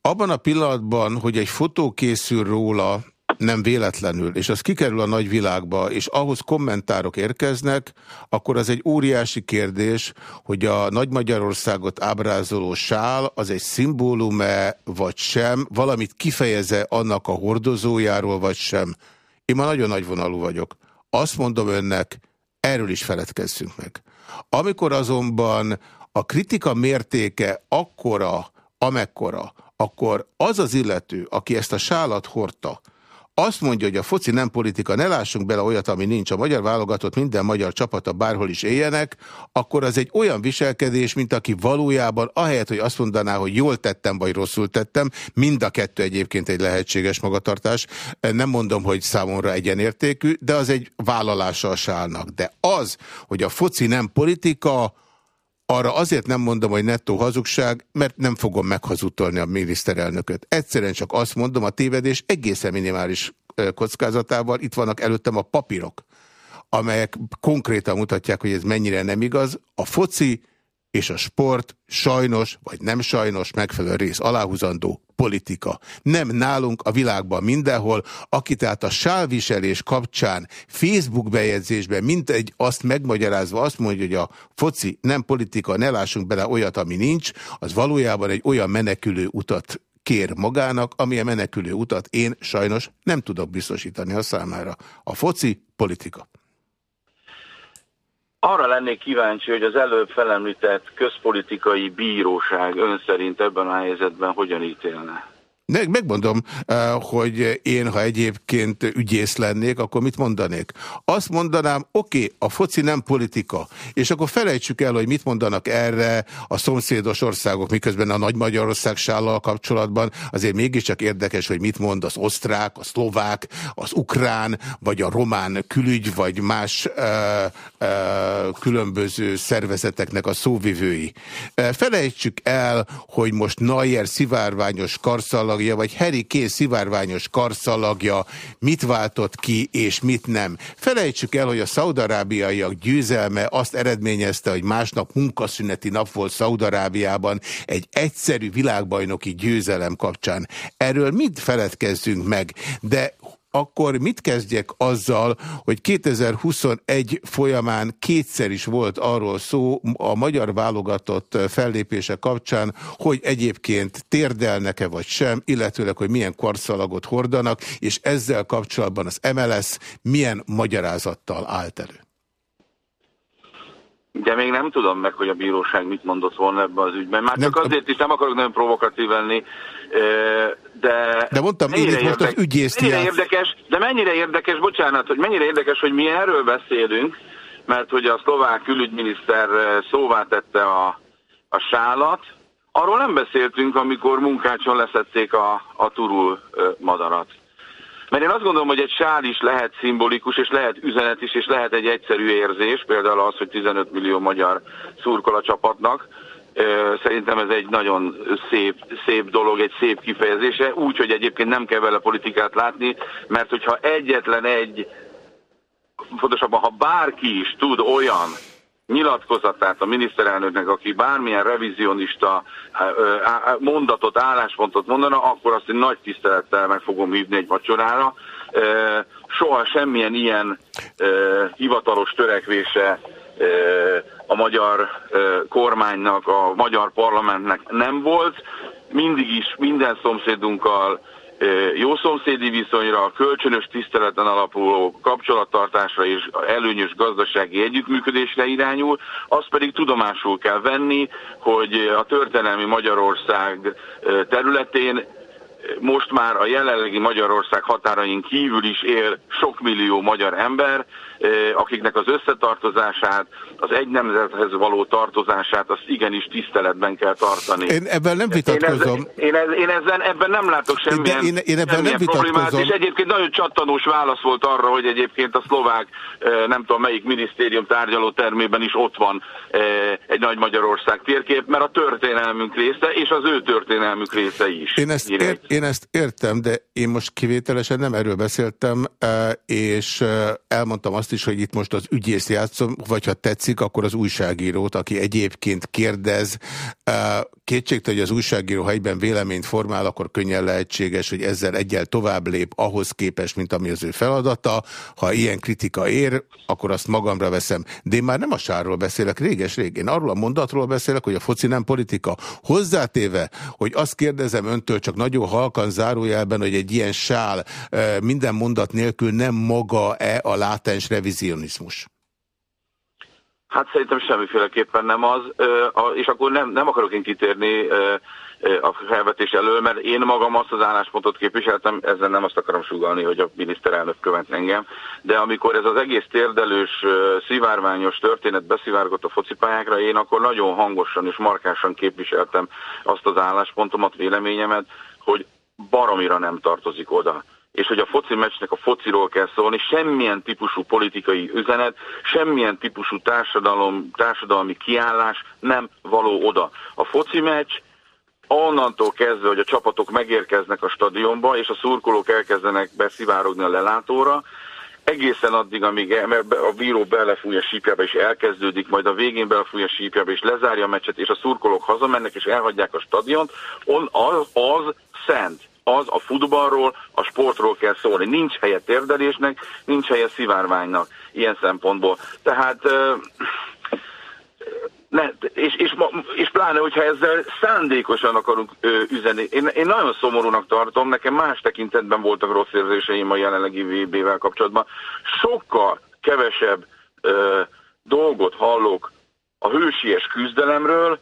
Abban a pillanatban, hogy egy fotó készül róla, nem véletlenül, és az kikerül a nagyvilágba, és ahhoz kommentárok érkeznek, akkor az egy óriási kérdés, hogy a Nagy Magyarországot ábrázoló sál az egy szimbólum-e, vagy sem, valamit kifejeze annak a hordozójáról, vagy sem. Én ma nagyon nagyvonalú vagyok. Azt mondom önnek, erről is feledkezzünk meg. Amikor azonban a kritika mértéke akkora, amekkora, akkor az az illető, aki ezt a sálat hordta, azt mondja, hogy a foci nem politika, ne lássunk bele olyat, ami nincs. A magyar válogatott minden magyar csapata bárhol is éljenek, akkor az egy olyan viselkedés, mint aki valójában, ahelyett, hogy azt mondaná, hogy jól tettem, vagy rosszul tettem, mind a kettő egyébként egy lehetséges magatartás. Nem mondom, hogy számomra egyenértékű, de az egy vállalása a sálnak. De az, hogy a foci nem politika, arra azért nem mondom, hogy nettó hazugság, mert nem fogom meghazudtolni a miniszterelnököt. Egyszerűen csak azt mondom, a tévedés egészen minimális kockázatával. Itt vannak előttem a papírok, amelyek konkrétan mutatják, hogy ez mennyire nem igaz. A foci és a sport sajnos, vagy nem sajnos megfelelő rész aláhúzandó politika. Nem nálunk, a világban mindenhol, aki tehát a sálviselés kapcsán Facebook bejegyzésben mint egy azt megmagyarázva azt mondja, hogy a foci nem politika, ne lássunk bele olyat, ami nincs, az valójában egy olyan menekülő utat kér magának, amilyen menekülő utat én sajnos nem tudok biztosítani a számára. A foci politika. Arra lennék kíváncsi, hogy az előbb felemlített közpolitikai bíróság ön szerint ebben a helyzetben hogyan ítélne? Meg, megmondom, eh, hogy én, ha egyébként ügyész lennék, akkor mit mondanék? Azt mondanám, oké, okay, a foci nem politika, és akkor felejtsük el, hogy mit mondanak erre a szomszédos országok, miközben a Nagy Magyarország sállal kapcsolatban azért mégiscsak érdekes, hogy mit mond az osztrák, a szlovák, az ukrán, vagy a román külügy, vagy más ö, eh, ö, eh, különböző szervezeteknek a szóvivői. Felejtsük el, hogy most Nayer szivárványos karszallag karszalagja, vagy Harry Kane szivárványos karszalagja mit váltott ki, és mit nem. Felejtsük el, hogy a szaudarábiaiak győzelme azt eredményezte, hogy másnap munkaszüneti nap volt Szaudarábiában egy egyszerű világbajnoki győzelem kapcsán. Erről mit feledkezzünk meg, de akkor mit kezdjek azzal, hogy 2021 folyamán kétszer is volt arról szó a magyar válogatott fellépése kapcsán, hogy egyébként térdelnek-e vagy sem, illetőleg, hogy milyen korszalagot hordanak, és ezzel kapcsolatban az MLS milyen magyarázattal állt elő. De még nem tudom meg, hogy a bíróság mit mondott volna ebben az ügyben. Már csak nem, azért is nem akarok nagyon provokatív lenni, de... De mondtam, én itt most az ügyészt mennyire érdekes, De mennyire érdekes, bocsánat, hogy mennyire érdekes, hogy mi erről beszélünk, mert hogy a szlovák külügyminiszter szóvá tette a, a sálat, Arról nem beszéltünk, amikor munkácson leszették a, a turul madarat. Mert én azt gondolom, hogy egy sál is lehet szimbolikus, és lehet üzenet is, és lehet egy egyszerű érzés, például az, hogy 15 millió magyar szurkol a csapatnak. Szerintem ez egy nagyon szép, szép dolog, egy szép kifejezése, úgy, hogy egyébként nem kell vele politikát látni, mert hogyha egyetlen egy, fontosabban, ha bárki is tud olyan nyilatkozatát a miniszterelnöknek, aki bármilyen revizionista mondatot, álláspontot mondana, akkor azt egy nagy tisztelettel meg fogom hívni egy vacsorára. Soha semmilyen ilyen hivatalos törekvése a magyar kormánynak, a magyar parlamentnek nem volt. Mindig is minden szomszédunkkal jó szomszédi viszonyra, kölcsönös tiszteleten alapuló kapcsolattartásra és előnyös gazdasági együttműködésre irányul, azt pedig tudomásul kell venni, hogy a történelmi Magyarország területén most már a jelenlegi Magyarország határain kívül is él sok millió magyar ember, akiknek az összetartozását, az egy nemzethez való tartozását, azt igenis tiszteletben kell tartani. Én ebben nem vitatkozom. Én, ez, én, én ezzel, ebben nem látok semmilyen, én, én ebben nem problémát, és egyébként nagyon csattanós válasz volt arra, hogy egyébként a szlovák, nem tudom melyik minisztérium tárgyaló termében is ott van egy nagy Magyarország térkép, mert a történelmünk része, és az ő történelmük része is. Én ezt, ér, én ezt értem, de én most kivételesen nem erről beszéltem, és elmondtam azt is, hogy itt most az ügyész játszom, vagy ha tetszik, akkor az újságírót, aki egyébként kérdez. Kétségte, hogy az újságíró, ha egyben véleményt formál, akkor könnyen lehetséges, hogy ezzel egyel tovább lép ahhoz képest, mint ami az ő feladata. Ha ilyen kritika ér, akkor azt magamra veszem. De én már nem a sárról beszélek, réges-rég. Én arról a mondatról beszélek, hogy a foci nem politika. Hozzátéve, hogy azt kérdezem öntől csak nagyon halkan zárójelben, hogy egy ilyen sál minden mondat nélkül nem maga-e a látens revizionizmus? Hát szerintem semmiféleképpen nem az, és akkor nem, nem akarok én kitérni a felvetés elől, mert én magam azt az álláspontot képviseltem, ezzel nem azt akarom sugalni, hogy a miniszterelnök követ engem, de amikor ez az egész térdelős, szivárványos történet beszivárgott a focipályákra, én akkor nagyon hangosan és markásan képviseltem azt az álláspontomat, véleményemet, hogy baromira nem tartozik oda és hogy a foci meccsnek a fociról kell szólni, semmilyen típusú politikai üzenet, semmilyen típusú társadalom, társadalmi kiállás nem való oda. A foci meccs onnantól kezdve, hogy a csapatok megérkeznek a stadionba, és a szurkolók elkezdenek beszivárogni a lelátóra, egészen addig, amíg a bíró belefúj a sípjába, és elkezdődik, majd a végén belefúj a sípjába, és lezárja a meccset, és a szurkolók hazamennek, és elhagyják a stadiont, on, az, az szent az a futballról, a sportról kell szólni. Nincs helye térdelésnek, nincs helye szivárványnak ilyen szempontból. Tehát ne, és, és, és pláne, hogyha ezzel szándékosan akarunk ö, üzenni. Én, én nagyon szomorúnak tartom, nekem más tekintetben voltak rossz érzéseim a jelenlegi VB-vel kapcsolatban. Sokkal kevesebb ö, dolgot hallok a hősies küzdelemről,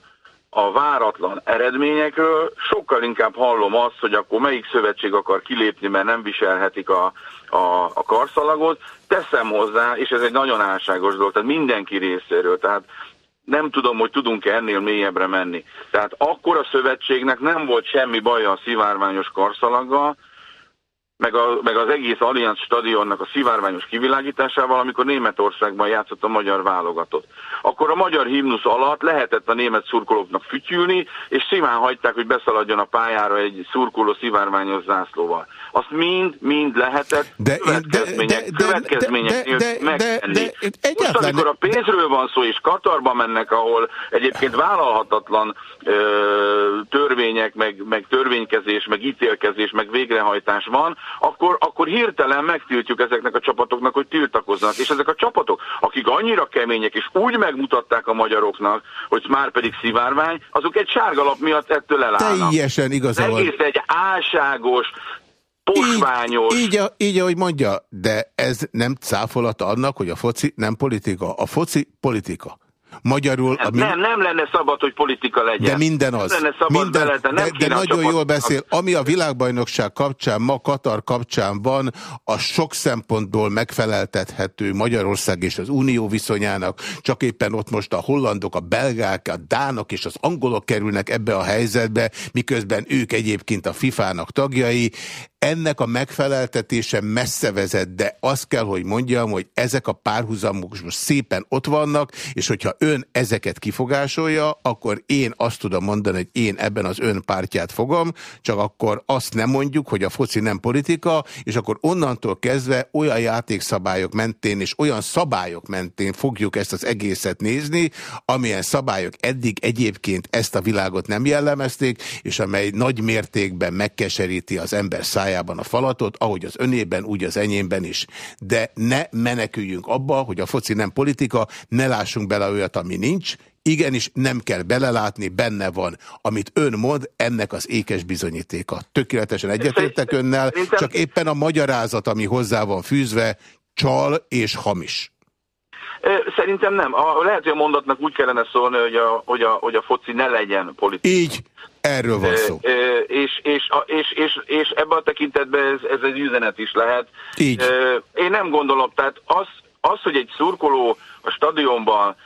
a váratlan eredményekről, sokkal inkább hallom azt, hogy akkor melyik szövetség akar kilépni, mert nem viselhetik a, a, a karszalagot. Teszem hozzá, és ez egy nagyon álságos dolog, tehát mindenki részéről. Tehát nem tudom, hogy tudunk-e ennél mélyebbre menni. Tehát akkor a szövetségnek nem volt semmi baja a szivárványos karszalaggal, meg, a, meg az egész Allianz stadionnak a szivárványos kivilágításával, amikor Németországban játszott a magyar válogatott. Akkor a magyar himnusz alatt lehetett a német szurkolóknak fütyülni, és simán hagyták, hogy beszaladjon a pályára egy szurkoló szivárványos zászlóval. Azt mind-mind lehetett de, következmények, de, de, következmények de, de, megtenni. De, de, de, Most amikor a pénzről van szó, és Katarba mennek, ahol egyébként vállalhatatlan ö, törvények, meg, meg törvénykezés, meg ítélkezés, meg végrehajtás van, akkor, akkor hirtelen megtiltjuk ezeknek a csapatoknak, hogy tiltakoznak. És ezek a csapatok, akik annyira kemények, és úgy megmutatták a magyaroknak, hogy már pedig szivárvány, azok egy sárgalap miatt ettől elállnak. Teljesen igazán. Egész egy álságos, posványos. Így, így, így, ahogy mondja, de ez nem cáfolata annak, hogy a foci nem politika. A foci politika. Magyarul... Nem, mi... nem, nem lenne szabad, hogy politika legyen. De minden az. Nem lenne szabad minden, belete, nem de, de nagyon jól beszél. Ami a világbajnokság kapcsán, ma Katar kapcsán van, a sok szempontból megfeleltethető Magyarország és az Unió viszonyának, csak éppen ott most a hollandok, a belgák, a dánok és az angolok kerülnek ebbe a helyzetbe, miközben ők egyébként a FIFA-nak tagjai. Ennek a megfeleltetése messze vezet, de azt kell, hogy mondjam, hogy ezek a párhuzamok most szépen ott vannak, és hogyha ön ezeket kifogásolja, akkor én azt tudom mondani, hogy én ebben az ön pártját fogom, csak akkor azt nem mondjuk, hogy a foci nem politika, és akkor onnantól kezdve olyan játékszabályok mentén és olyan szabályok mentén fogjuk ezt az egészet nézni, amilyen szabályok eddig egyébként ezt a világot nem jellemezték, és amely nagy mértékben megkeseríti az ember szájában a falatot, ahogy az önében, úgy az enyémben is. De ne meneküljünk abba, hogy a foci nem politika, ne lássunk bele olyat, ami nincs, Igenis, nem kell belelátni, benne van. Amit ön mond, ennek az ékes bizonyítéka. Tökéletesen egyetértek önnel, csak éppen a magyarázat, ami hozzá van fűzve, csal és hamis. Szerintem nem. A, lehet, hogy a mondatnak úgy kellene szólni, hogy a, hogy a, hogy a foci ne legyen politikai. Így, erről van szó. E, és, és, és, és, és ebben a tekintetben ez, ez egy üzenet is lehet. Így. Én nem gondolom, tehát az, az, hogy egy szurkoló a stadionban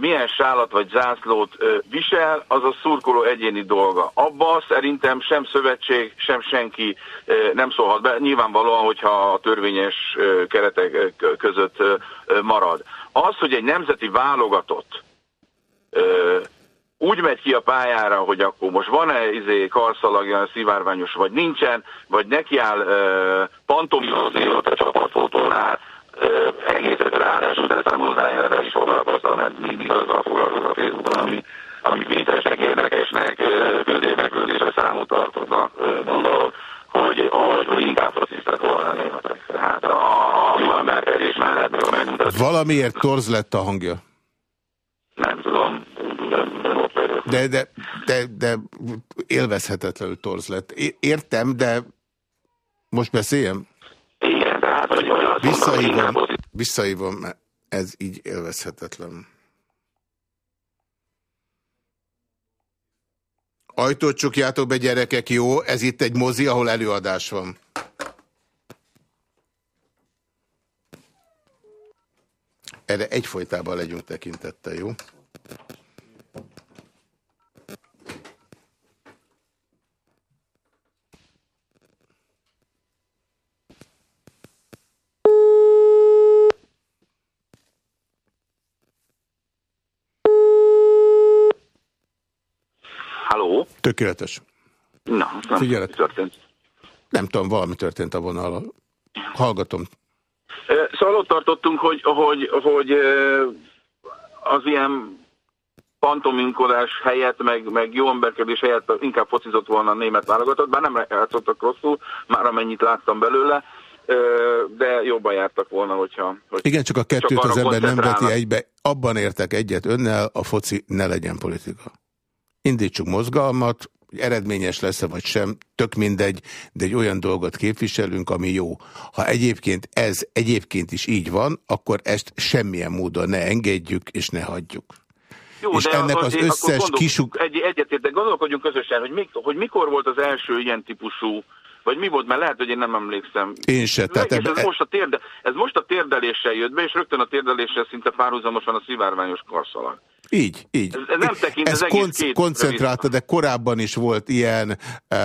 milyen sálat vagy zászlót visel, az a szurkoló egyéni dolga. Abba szerintem sem szövetség, sem senki nem szólhat be, nyilvánvalóan, hogyha a törvényes keretek között marad. Az, hogy egy nemzeti válogatott úgy megy ki a pályára, hogy akkor most van-e izé, karszalagja, szivárványos, vagy nincsen, vagy nekiáll uh, pantomilozni ott a csapatfotónál, egészet ráadásul teszem hozzá, erre is foglalkoztam, mert mindig azzal foglalkozom a Facebookon, ami, ami viccesnek, érdekesnek, küldésre számot tartoznak gondolok, hogy, hogy inkább focisztak volna németek. Hát a, a jó emelkedés mellett meg a megmutatás. Valamiért torz lett a hangja? Nem tudom. De, de, de, de élvezhetetlenül torz lett. Értem, de most beszéljem? Igen, tehát, hogy olyan... Visszahívom, visszahívom, mert ez így élvezhetetlen. Ajtót csukjátok be, gyerekek, jó? Ez itt egy mozi, ahol előadás van. Erre egyfolytában legyünk tekintettel, jó? Tökéletes. Na, nem Figyelet. történt. Nem tudom, valami történt a vonal. Hallgatom. Szóval ott tartottunk, hogy, hogy, hogy az ilyen pantominkodás helyett, meg, meg jó emberkedés helyett inkább focizott volna a német válogatott, bár nem játszottak rosszul, már amennyit láttam belőle, de jobban jártak volna, hogyha... Hogy Igen, csak a kettőt csak az ember nem veti egybe. Abban értek egyet önnel, a foci ne legyen politika indítsuk mozgalmat, eredményes lesz-e vagy sem, tök mindegy, de egy olyan dolgot képviselünk, ami jó. Ha egyébként ez egyébként is így van, akkor ezt semmilyen módon ne engedjük és ne hagyjuk. Jó, és de ennek az, az összes gondol, kisuk... Egy, egyetért, gondolkodjunk közösen, hogy, mik, hogy mikor volt az első ilyen típusú vagy mi volt, mert lehet, hogy én nem emlékszem. Én se. Tehát ebbe... ez, most a térde, ez most a térdeléssel jött be, és rögtön a térdeléssel szinte párhuzamosan a szivárványos karszalag. Így, így. Ez, nem tekint, ez, ez konc koncentrálta, de korábban is volt ilyen uh,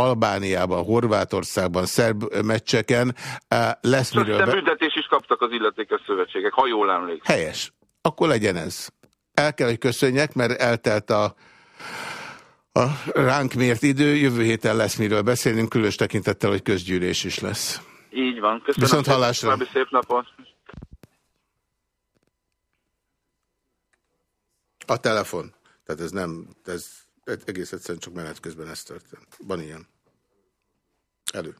Albániában, Horvátországban, szerb meccseken. Uh, lesz miről... Be... büntetés is kaptak az illetékes szövetségek, ha jól emlékszem. Helyes. Akkor legyen ez. El kell, hogy köszönjek, mert eltelt a a ránk mért idő, jövő héten lesz miről beszélnünk, különös tekintettel, hogy közgyűlés is lesz. Így van. Köszönöm. Viszont hallásra. Szép napot. A telefon. Tehát ez nem, ez egész egyszerűen csak menet közben ez történt. Van ilyen. Elő.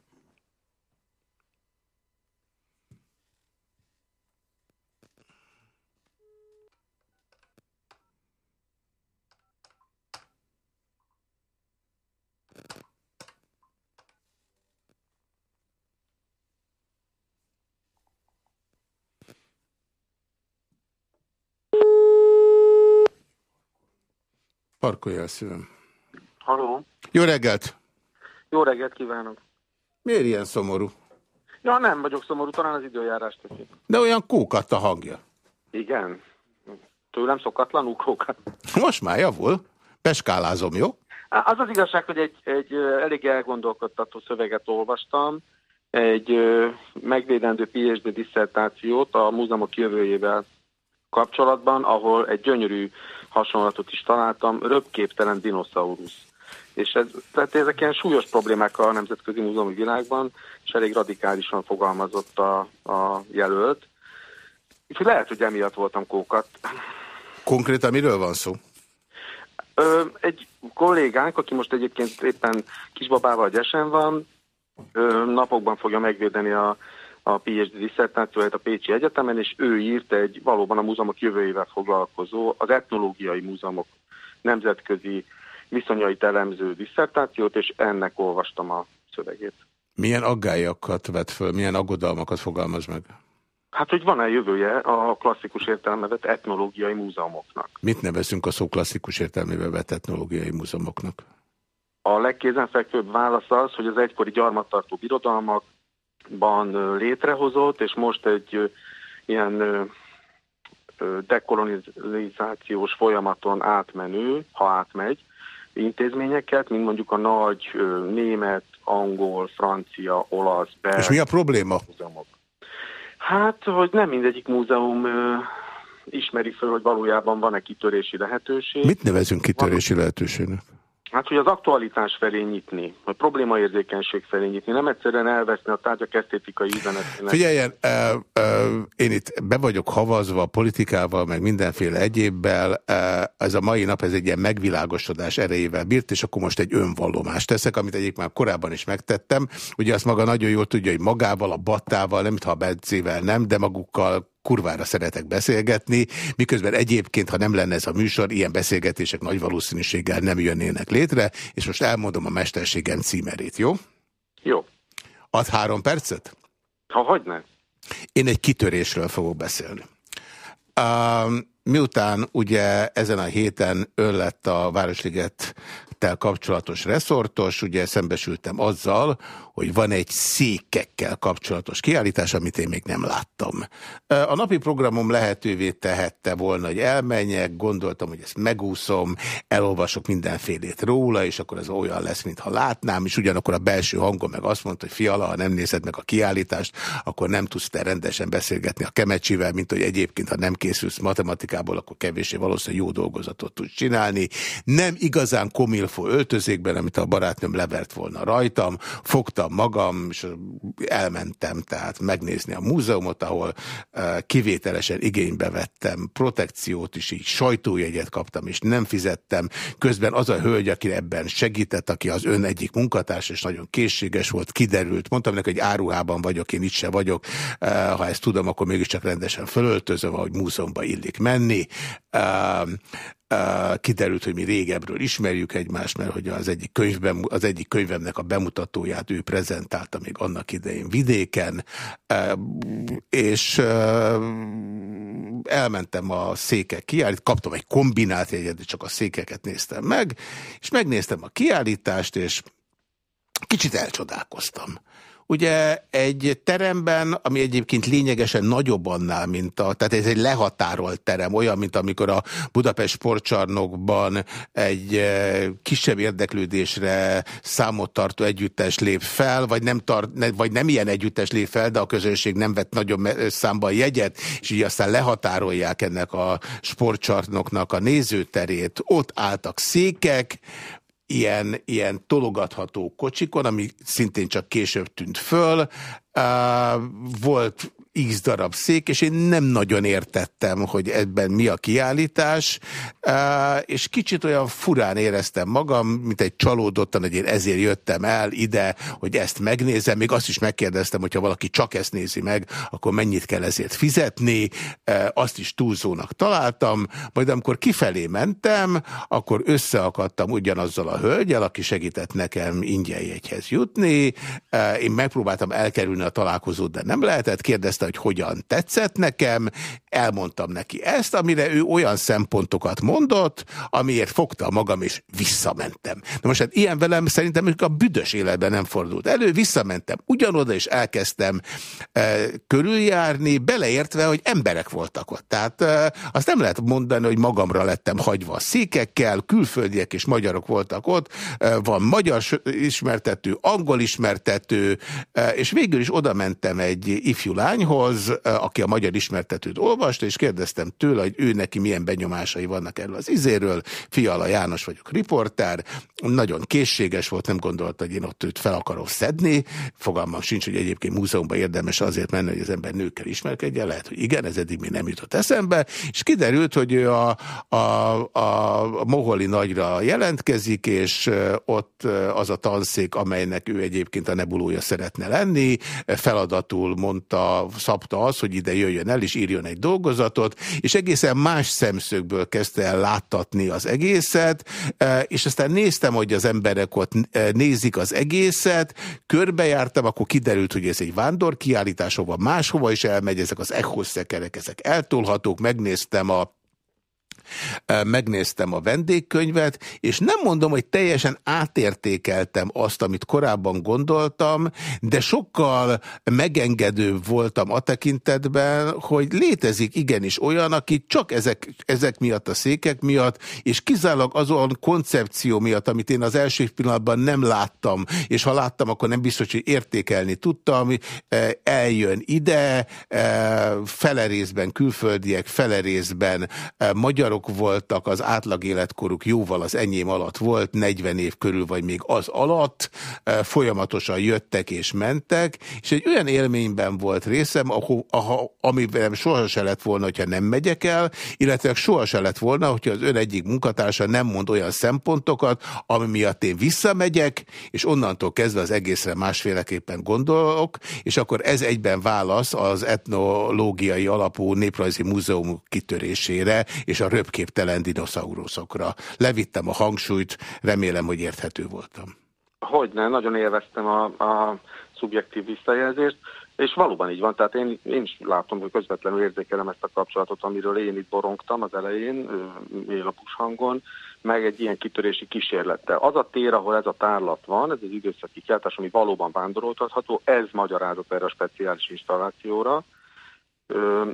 Parkolj el szívem. Haló. Jó reggelt! Jó reggelt kívánok! Miért ilyen szomorú? Ja, nem vagyok szomorú, talán az időjárás teszi. De olyan kókat a hangja. Igen. Tőlem szokatlanul kókat. Most már javul. Beskálázom, jó? Az az igazság, hogy egy, egy elég elgondolkodtató szöveget olvastam, egy megvédendő PhD disszertációt a múzeumok jövőjével kapcsolatban, ahol egy gyönyörű hasonlatot is találtam, röpképtelen dinoszaurusz. És ez, tehát ezek ilyen súlyos problémák a nemzetközi múzeumi világban, és elég radikálisan fogalmazott a, a jelölt. Úgyhogy lehet, hogy emiatt voltam kókat. Konkrétan miről van szó? Ö, egy kollégánk, aki most egyébként éppen kisbabával gyesen van, ö, napokban fogja megvédeni a, a PhD diszertációját a Pécsi Egyetemen, és ő írt egy valóban a múzeumok jövőjével foglalkozó, az etnológiai múzeumok nemzetközi viszonyait elemző diszertációt, és ennek olvastam a szövegét. Milyen aggályokat vet föl, milyen aggodalmakat fogalmaz meg? Hát, hogy van-e jövője a klasszikus értelmevet etnológiai múzeumoknak? Mit nevezünk a szó klasszikus értelmébe vett etnológiai múzeumoknak? A legkézenfekvőbb válasz az, hogy az egykori gyarmattartó birodalmakban létrehozott, és most egy ilyen dekolonizációs folyamaton átmenő, ha átmegy, intézményeket, mint mondjuk a nagy német, angol, francia, olasz, belga. És mi a probléma? Múzeumok. Hát, hogy nem mindegyik múzeum ismeri föl, hogy valójában van-e kitörési lehetőség. Mit nevezünk kitörési lehetőségnek? Hát, hogy az aktualitás felé nyitni, a problémaérzékenység felé nyitni, nem egyszerűen elveszni a tárgyak esztétikai üzenetének. Figyeljen, ö, ö, én itt be vagyok havazva politikával, meg mindenféle egyébbel, ez a mai nap ez egy ilyen megvilágosodás erejével bírt, és akkor most egy önvallomást teszek, amit egyik már korábban is megtettem. Ugye azt maga nagyon jól tudja, hogy magával, a battával, nem ha a Bencével nem, de magukkal kurvára szeretek beszélgetni, miközben egyébként, ha nem lenne ez a műsor, ilyen beszélgetések nagy valószínűséggel nem jönnének létre, és most elmondom a mesterségem címerét, jó? Jó. Ad három percet? Ha hagyná. Én egy kitörésről fogok beszélni. Um, miután ugye ezen a héten ön lett a Városligettel kapcsolatos reszortos, ugye szembesültem azzal, hogy van egy székekkel kapcsolatos kiállítás, amit én még nem láttam. A napi programom lehetővé tehette volna, hogy elmenjek, gondoltam, hogy ezt megúszom, elolvasok mindenfélét róla, és akkor ez olyan lesz, mintha látnám, és ugyanakkor a belső hangom meg azt mondta, hogy fiala, ha nem nézed meg a kiállítást, akkor nem tudsz te rendesen beszélgetni a kemecsivel, mint hogy egyébként, ha nem készülsz matematikából, akkor kevésé valószínűleg jó dolgozatot tudsz csinálni. Nem igazán komilfó öltözékben, amit a barátnőm levert volna rajtam, fogtam magam, és elmentem tehát megnézni a múzeumot, ahol kivételesen igénybe vettem protekciót is, így sajtójegyet kaptam, és nem fizettem. Közben az a hölgy, aki ebben segített, aki az ön egyik munkatárs, és nagyon készséges volt, kiderült. Mondtam neki, hogy áruhában vagyok, én itt se vagyok. Ha ezt tudom, akkor mégiscsak rendesen fölöltözöm, ahogy múzeumba illik menni kiderült, hogy mi régebről ismerjük egymást, mert hogy az egyik, könyvben, az egyik könyvemnek a bemutatóját ő prezentálta még annak idején vidéken, és elmentem a székek kiállít, kaptam egy kombinált jegyet, csak a székeket néztem meg, és megnéztem a kiállítást, és kicsit elcsodálkoztam. Ugye egy teremben, ami egyébként lényegesen nagyobb annál, mint a, tehát ez egy lehatárolt terem, olyan, mint amikor a Budapest sportcsarnokban egy eh, kisebb érdeklődésre számot tartó együttes lép fel, vagy nem, tart, vagy nem ilyen együttes lép fel, de a közönség nem vett nagyobb számban jegyet, és így aztán lehatárolják ennek a sportcsarnoknak a nézőterét. Ott álltak székek, ilyen, ilyen tologatható kocsikon, ami szintén csak később tűnt föl. Volt x darab szék, és én nem nagyon értettem, hogy ebben mi a kiállítás, és kicsit olyan furán éreztem magam, mint egy csalódottan, hogy én ezért jöttem el ide, hogy ezt megnézem. Még azt is megkérdeztem, hogyha valaki csak ezt nézi meg, akkor mennyit kell ezért fizetni. Azt is túlzónak találtam. Majd amikor kifelé mentem, akkor összeakadtam ugyanazzal a hölgyel, aki segített nekem ingyen jegyhez jutni. Én megpróbáltam elkerülni a találkozót, de nem lehetett. Kérdeztem kérdezte, hogy hogyan tetszett nekem, elmondtam neki ezt, amire ő olyan szempontokat mondott, amiért fogta magam, és visszamentem. Na most hát ilyen velem szerintem a büdös életben nem fordult elő, visszamentem ugyanoda, és elkezdtem e, körüljárni, beleértve, hogy emberek voltak ott. Tehát e, azt nem lehet mondani, hogy magamra lettem hagyva a székekkel, külföldiek és magyarok voltak ott, e, van magyar ismertető, angol ismertető, e, és végül is oda mentem egy ifjú lányhoz, e, aki a magyar ismertetőt olvasta, és kérdeztem tőle, hogy ő neki milyen benyomásai vannak erről az izéről. Fiala János vagyok, riportár, nagyon készséges volt, nem gondolta, hogy én ott őt fel akarom szedni. Fogalmam sincs, hogy egyébként múzeumban érdemes azért menni, hogy az ember nőkkel ismerkedjen. Lehet, hogy igen, ez eddig még nem jutott eszembe. És kiderült, hogy ő a, a, a Moholi nagyra jelentkezik, és ott az a tanszék, amelynek ő egyébként a nebulója szeretne lenni. Feladatul mondta, szabta az, hogy ide jöjjön el, és írjon egy dolgozatot, és egészen más szemszögből kezdte el láttatni az egészet, és aztán néztem, hogy az emberek ott nézik az egészet, körbejártam, akkor kiderült, hogy ez egy vándorkiállítás, hova máshova is elmegy, ezek az echos szekerek, ezek eltolhatók, megnéztem a megnéztem a vendégkönyvet, és nem mondom, hogy teljesen átértékeltem azt, amit korábban gondoltam, de sokkal megengedőbb voltam a tekintetben, hogy létezik igenis olyan, aki csak ezek, ezek miatt a székek miatt, és kizárólag azon koncepció miatt, amit én az első pillanatban nem láttam, és ha láttam, akkor nem biztos, hogy értékelni tudtam, eljön ide, fele részben külföldiek, fele részben magyarok, fiatalok voltak, az átlag életkoruk jóval az enyém alatt volt, 40 év körül vagy még az alatt, e, folyamatosan jöttek és mentek, és egy olyan élményben volt részem, amivel soha se lett volna, hogyha nem megyek el, illetve soha se lett volna, hogyha az ön egyik munkatársa nem mond olyan szempontokat, ami miatt én visszamegyek, és onnantól kezdve az egészre másféleképpen gondolok, és akkor ez egyben válasz az etnológiai alapú néprajzi múzeum kitörésére, és a röp képtelen dinoszauruszokra. Levittem a hangsúlyt, remélem, hogy érthető voltam. Hogyne, nagyon élveztem a, a szubjektív visszajelzést, és valóban így van, tehát én, én is látom, hogy közvetlenül érzékelem ezt a kapcsolatot, amiről én itt borongtam az elején, élapus hangon, meg egy ilyen kitörési kísérlettel. Az a tér, ahol ez a tárlat van, ez az időszaki keltás, ami valóban vándoroltatható, ez magyarázott erre a speciális installációra,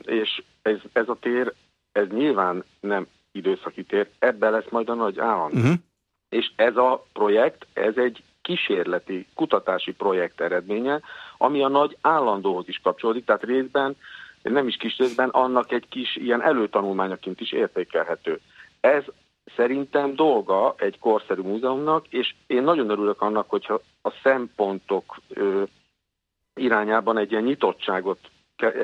és ez, ez a tér ez nyilván nem időszaki tér, ebben lesz majd a nagy állandó. Uh-huh. És ez a projekt, ez egy kísérleti, kutatási projekt eredménye, ami a nagy állandóhoz is kapcsolódik, tehát részben, nem is kis részben, annak egy kis ilyen előtanulmányaként is értékelhető. Ez szerintem dolga egy korszerű múzeumnak, és én nagyon örülök annak, hogyha a szempontok ö, irányában egy ilyen nyitottságot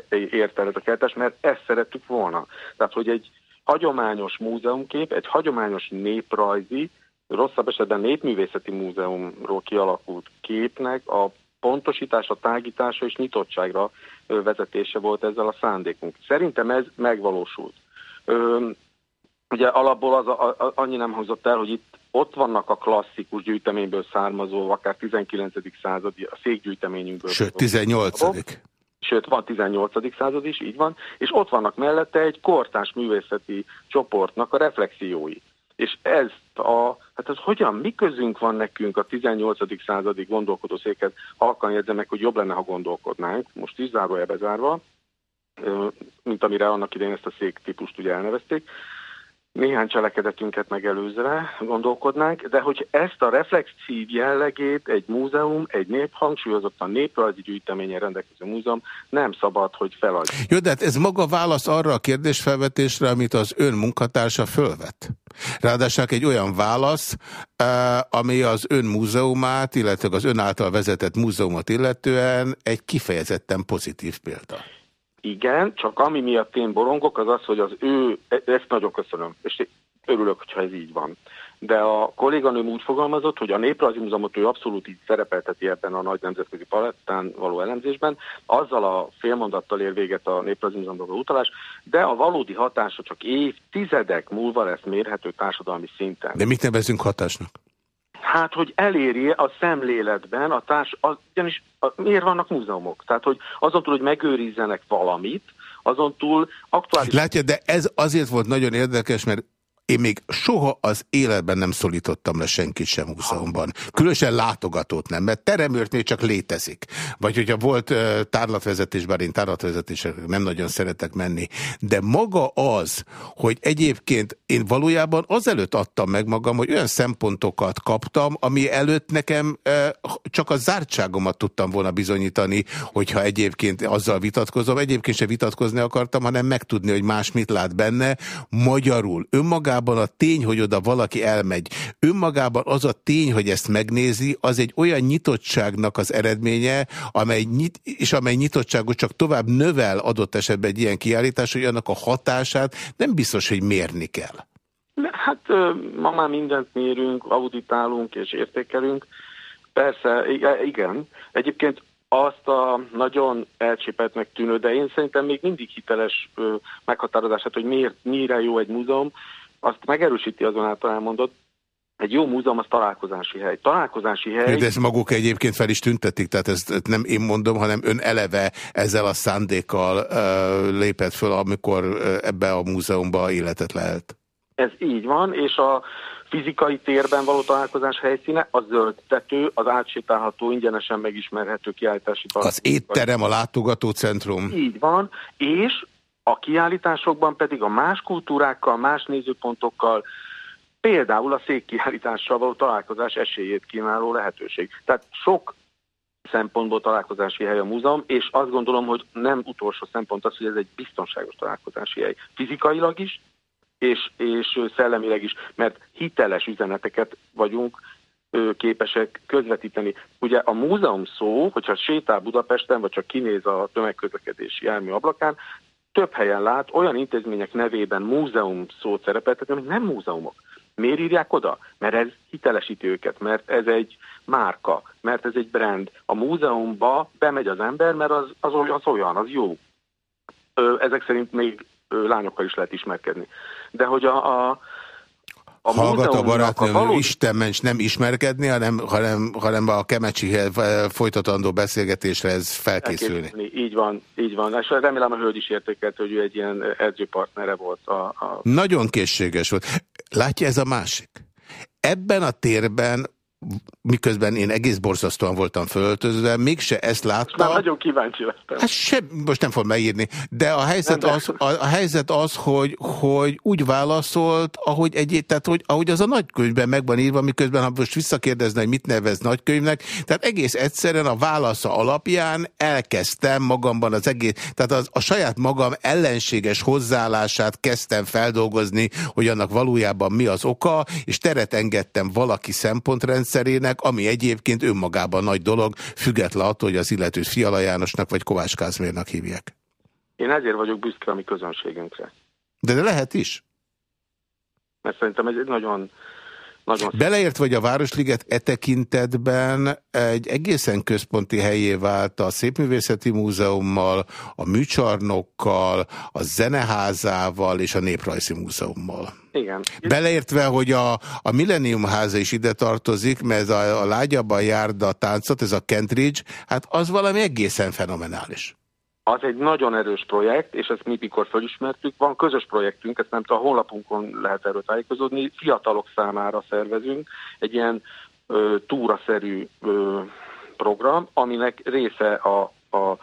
ért el ez a keltás, mert ezt szerettük volna. Tehát, hogy egy hagyományos múzeumkép, egy hagyományos néprajzi, rosszabb esetben népművészeti múzeumról kialakult képnek a pontosítása, tágítása és nyitottságra vezetése volt ezzel a szándékunk. Szerintem ez megvalósult. Ö, ugye alapból az a, a, annyi nem hangzott el, hogy itt ott vannak a klasszikus gyűjteményből származó, akár 19. századi, a székgyűjteményünkből. Sőt, 18 sőt van 18. század is, így van, és ott vannak mellette egy kortás művészeti csoportnak a reflexiói. És ez a, hát ez hogyan, mi közünk van nekünk a 18. századi gondolkodószékhez, halkan jegyzem meg, hogy jobb lenne, ha gondolkodnánk, most is zárója bezárva, mint amire annak idején ezt a szék típust ugye elnevezték, néhány cselekedetünket megelőzve gondolkodnánk, de hogy ezt a reflexív jellegét egy múzeum, egy nép, hangsúlyozottan néprajzi gyűjteményen rendelkező múzeum nem szabad, hogy feladja. Jó, de hát ez maga válasz arra a kérdésfelvetésre, amit az ön munkatársa fölvet. Ráadásul egy olyan válasz, eh, ami az ön múzeumát, illetve az ön által vezetett múzeumot illetően egy kifejezetten pozitív példa. Igen, csak ami miatt én borongok, az az, hogy az ő, e, ezt nagyon köszönöm, és örülök, hogyha ez így van. De a kolléganőm úgy fogalmazott, hogy a Néprajzi Múzeumot ő abszolút így szerepelteti ebben a nagy nemzetközi palettán való elemzésben, azzal a félmondattal ér véget a Néprajzi Múzeumról utalás, de a valódi hatása csak évtizedek múlva lesz mérhető társadalmi szinten. De mit nevezünk hatásnak? Hát, hogy eléri a szemléletben a társ, az, ugyanis a, miért vannak múzeumok? Tehát, hogy azon túl, hogy megőrizzenek valamit, azon túl aktuális... Látja, de ez azért volt nagyon érdekes, mert én még soha az életben nem szólítottam le senkit sem múzeumban. Különösen látogatót nem, mert teremőrtnél csak létezik. Vagy hogyha volt uh, tárlatvezetés, bár én tárlatvezetésre nem nagyon szeretek menni, de maga az, hogy egyébként én valójában azelőtt adtam meg magam, hogy olyan szempontokat kaptam, ami előtt nekem csak a zártságomat tudtam volna bizonyítani, hogyha egyébként azzal vitatkozom. Egyébként se vitatkozni akartam, hanem megtudni, hogy más mit lát benne. Magyarul önmagában önmagában a tény, hogy oda valaki elmegy, önmagában az a tény, hogy ezt megnézi, az egy olyan nyitottságnak az eredménye, amely nyit, és amely nyitottságot csak tovább növel adott esetben egy ilyen kiállítás, hogy annak a hatását nem biztos, hogy mérni kell. Hát ma már mindent mérünk, auditálunk és értékelünk. Persze, igen. Egyébként azt a nagyon elcsépetnek tűnő, de én szerintem még mindig hiteles meghatározását, hogy miért, mire jó egy múzeum, azt megerősíti azon által elmondott, egy jó múzeum az találkozási hely. Találkozási hely... De ezt maguk egyébként fel is tüntetik, tehát ezt nem én mondom, hanem ön eleve ezzel a szándékkal uh, lépett föl, amikor ebbe a múzeumba életet lehet. Ez így van, és a fizikai térben való találkozás helyszíne, a zöld tető, az átsétálható, ingyenesen megismerhető kiállítási. Az étterem, a látogatócentrum. Így van, és a kiállításokban pedig a más kultúrákkal, más nézőpontokkal, például a székkiállítással való találkozás esélyét kínáló lehetőség. Tehát sok szempontból találkozási hely a múzeum, és azt gondolom, hogy nem utolsó szempont az, hogy ez egy biztonságos találkozási hely. Fizikailag is, és, és szellemileg is, mert hiteles üzeneteket vagyunk képesek közvetíteni. Ugye a múzeum szó, hogyha sétál Budapesten, vagy csak kinéz a tömegközlekedési jármű ablakán, több helyen lát olyan intézmények nevében múzeum szót szerepeltetni, amik nem múzeumok. Miért írják oda? Mert ez hitelesíti őket, mert ez egy márka, mert ez egy brand. A múzeumba bemegy az ember, mert az, az, az olyan, az jó. Ezek szerint még lányokkal is lehet ismerkedni. De hogy a, a a Hallgató barátnőm, valós... Isten ments nem ismerkedni, hanem, hanem, hanem a Kemecsi folytatandó beszélgetésre ez felkészülni. Így van, így van. És remélem a hölgy is értékelt, hogy ő egy ilyen edzőpartnere volt. A, a... Nagyon készséges volt. Látja ez a másik? Ebben a térben miközben én egész borzasztóan voltam fölöltözve, mégse ezt látta. Már nagyon kíváncsi lettem. Hát sem, most nem fog megírni, de a helyzet, nem, az, a, a helyzet az, hogy, hogy úgy válaszolt, ahogy, egy, tehát, hogy, ahogy az a nagykönyvben meg van írva, miközben ha most visszakérdezne, hogy mit nevez nagykönyvnek, tehát egész egyszerűen a válasza alapján elkezdtem magamban az egész, tehát az, a saját magam ellenséges hozzáállását kezdtem feldolgozni, hogy annak valójában mi az oka, és teret engedtem valaki szempontrendszer rendszerének, ami egyébként önmagában nagy dolog, független attól, hogy az illetőt Fiala Jánosnak vagy Kovács Kázmérnak hívják. Én ezért vagyok büszke a mi közönségünkre. De, de lehet is. Mert szerintem ez egy nagyon nagyon Beleért vagy a Városliget e tekintetben egy egészen központi helyé vált a Szépművészeti Múzeummal, a műcsarnokkal, a Zeneházával és a Néprajzi Múzeummal. Igen. Beleértve, hogy a, a Millennium háza is ide tartozik, mert a, a lágyabban járda táncot, ez a Kentridge, hát az valami egészen fenomenális. Az egy nagyon erős projekt, és ezt mi mikor felismertük. Van közös projektünk, ezt nem tudom, a honlapunkon lehet erről tájékozódni. Fiatalok számára szervezünk egy ilyen ö, túraszerű ö, program, aminek része a, a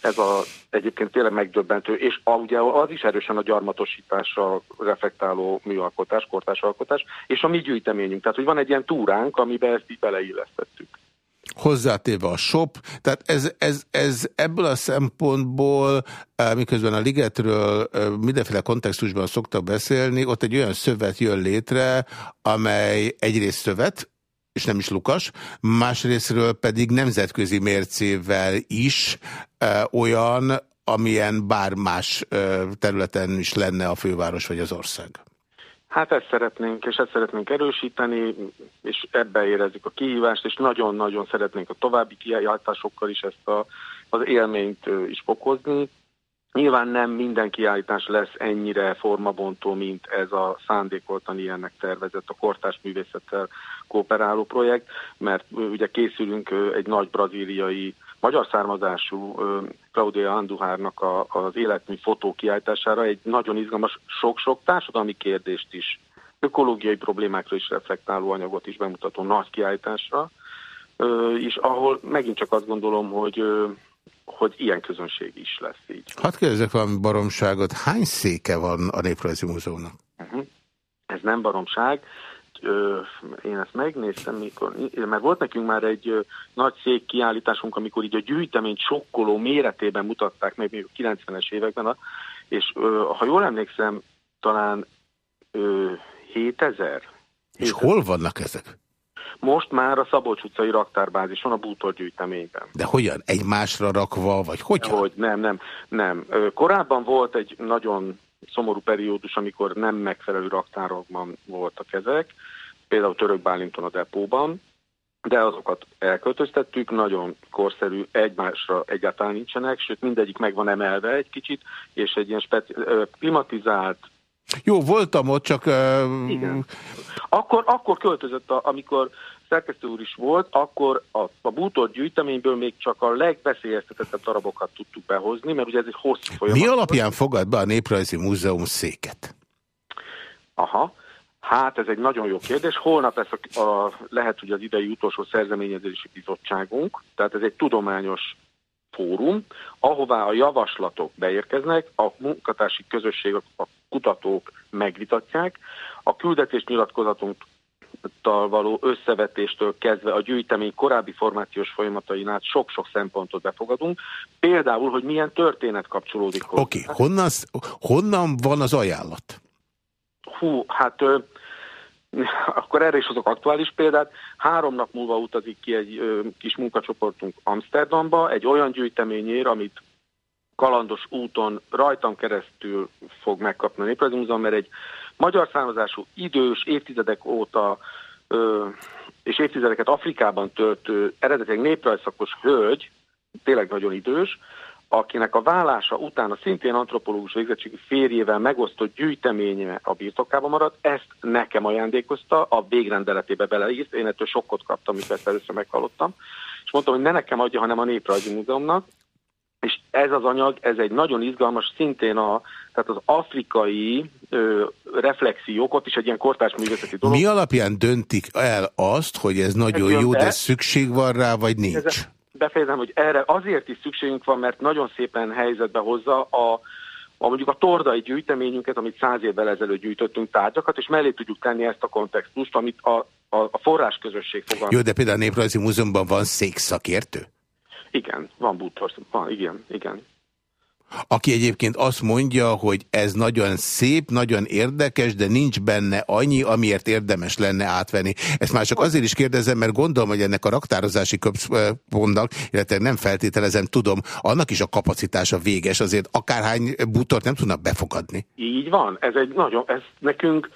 ez a egyébként tényleg megdöbbentő, és a, ugye az is erősen a gyarmatosítással reflektáló műalkotás, kortásalkotás, és a mi gyűjteményünk. Tehát, hogy van egy ilyen túránk, amiben ezt így beleillesztettük hozzátéve a shop, tehát ez, ez, ez ebből a szempontból, eh, miközben a ligetről eh, mindenféle kontextusban szoktak beszélni, ott egy olyan szövet jön létre, amely egyrészt szövet, és nem is Lukas, másrésztről pedig nemzetközi mércével is e, olyan, amilyen bár más területen is lenne a főváros vagy az ország. Hát ezt szeretnénk, és ezt szeretnénk erősíteni, és ebbe érezzük a kihívást, és nagyon-nagyon szeretnénk a további kiállításokkal is ezt a, az élményt is fokozni. Nyilván nem minden kiállítás lesz ennyire formabontó, mint ez a szándékoltan ilyennek tervezett a kortás művészettel kooperáló projekt, mert ugye készülünk egy nagy brazíliai magyar származású Claudia Anduhárnak a, az életmű fotókiállítására egy nagyon izgalmas, sok-sok társadalmi kérdést is, ökológiai problémákra is reflektáló anyagot is bemutató nagy kiállításra, és ahol megint csak azt gondolom, hogy hogy ilyen közönség is lesz így. Hadd kérdezek valami baromságot. Hány széke van a Néprajzi Múzeumnak? Uh -huh. Ez nem baromság. Én ezt megnéztem, mikor, mert volt nekünk már egy nagy szék kiállításunk, amikor így a gyűjteményt sokkoló méretében mutatták meg még a 90-es években, és ha jól emlékszem, talán 7000. És hol vannak ezek? Most már a Szabolcs utcai raktárbázison, a bútorgyűjteményben. De hogyan? Egymásra rakva, vagy hogyan? Hogy nem, nem, nem. Korábban volt egy nagyon szomorú periódus, amikor nem megfelelő raktárokban voltak ezek, például Török Bálinton a depóban, de azokat elköltöztettük, nagyon korszerű, egymásra egyáltalán nincsenek, sőt mindegyik meg van emelve egy kicsit, és egy ilyen speci- klimatizált, jó, voltam ott, csak... Uh... Igen. Akkor, akkor költözött, a, amikor szerkesztő úr is volt, akkor a, a bútor gyűjteményből még csak a legveszélyeztetettebb darabokat tudtuk behozni, mert ugye ez egy hosszú folyamat. Mi alapján fogad be a Néprajzi Múzeum széket? Aha, hát ez egy nagyon jó kérdés. Holnap lesz a, a, lehet, hogy az idei utolsó szerzeményezési bizottságunk, tehát ez egy tudományos fórum, ahová a javaslatok beérkeznek, a munkatársi közösség, a kutatók megvitatják, a küldetés nyilatkozatunkkal való összevetéstől kezdve a gyűjtemény korábbi formációs folyamatainál sok-sok szempontot befogadunk. Például, hogy milyen történet kapcsolódik. Oké, okay. honnan, honnan van az ajánlat? Hú, hát akkor erre is hozok aktuális példát. Három nap múlva utazik ki egy ö, kis munkacsoportunk Amsterdamba, egy olyan gyűjteményér, amit kalandos úton rajtam keresztül fog megkapni a Néprajzi Múzeum, mert egy magyar származású idős, évtizedek óta ö, és évtizedeket Afrikában töltő eredetileg néprajzszakos hölgy, tényleg nagyon idős, akinek a vállása után a szintén antropológus végzettségű férjével megosztott gyűjteménye a birtokában maradt, ezt nekem ajándékozta, a végrendeletébe beleírt, én ettől sokkot kaptam, amikor ezt először meghallottam, és mondtam, hogy ne nekem adja, hanem a Néprajzi Múzeumnak, és ez az anyag, ez egy nagyon izgalmas, szintén a, tehát az afrikai ö, reflexiók, ott is egy ilyen kortárs művészeti dolog. Mi alapján döntik el azt, hogy ez nagyon ez jó, de szükség van rá, vagy nincs? Ez, befejezem, hogy erre azért is szükségünk van, mert nagyon szépen helyzetbe hozza a, a mondjuk a tordai gyűjteményünket, amit száz évvel ezelőtt gyűjtöttünk tárgyakat, és mellé tudjuk tenni ezt a kontextust, amit a, a, a forrás közösség fogalmaz. Jó, de például a Néprajzi Múzeumban van székszakértő? Igen, van bútor, van, igen, igen aki egyébként azt mondja, hogy ez nagyon szép, nagyon érdekes, de nincs benne annyi, amiért érdemes lenne átvenni. Ezt már csak azért is kérdezem, mert gondolom, hogy ennek a raktározási központnak, illetve nem feltételezem, tudom, annak is a kapacitása véges, azért akárhány bútort nem tudnak befogadni. Így van, ez egy nagyon, ez nekünk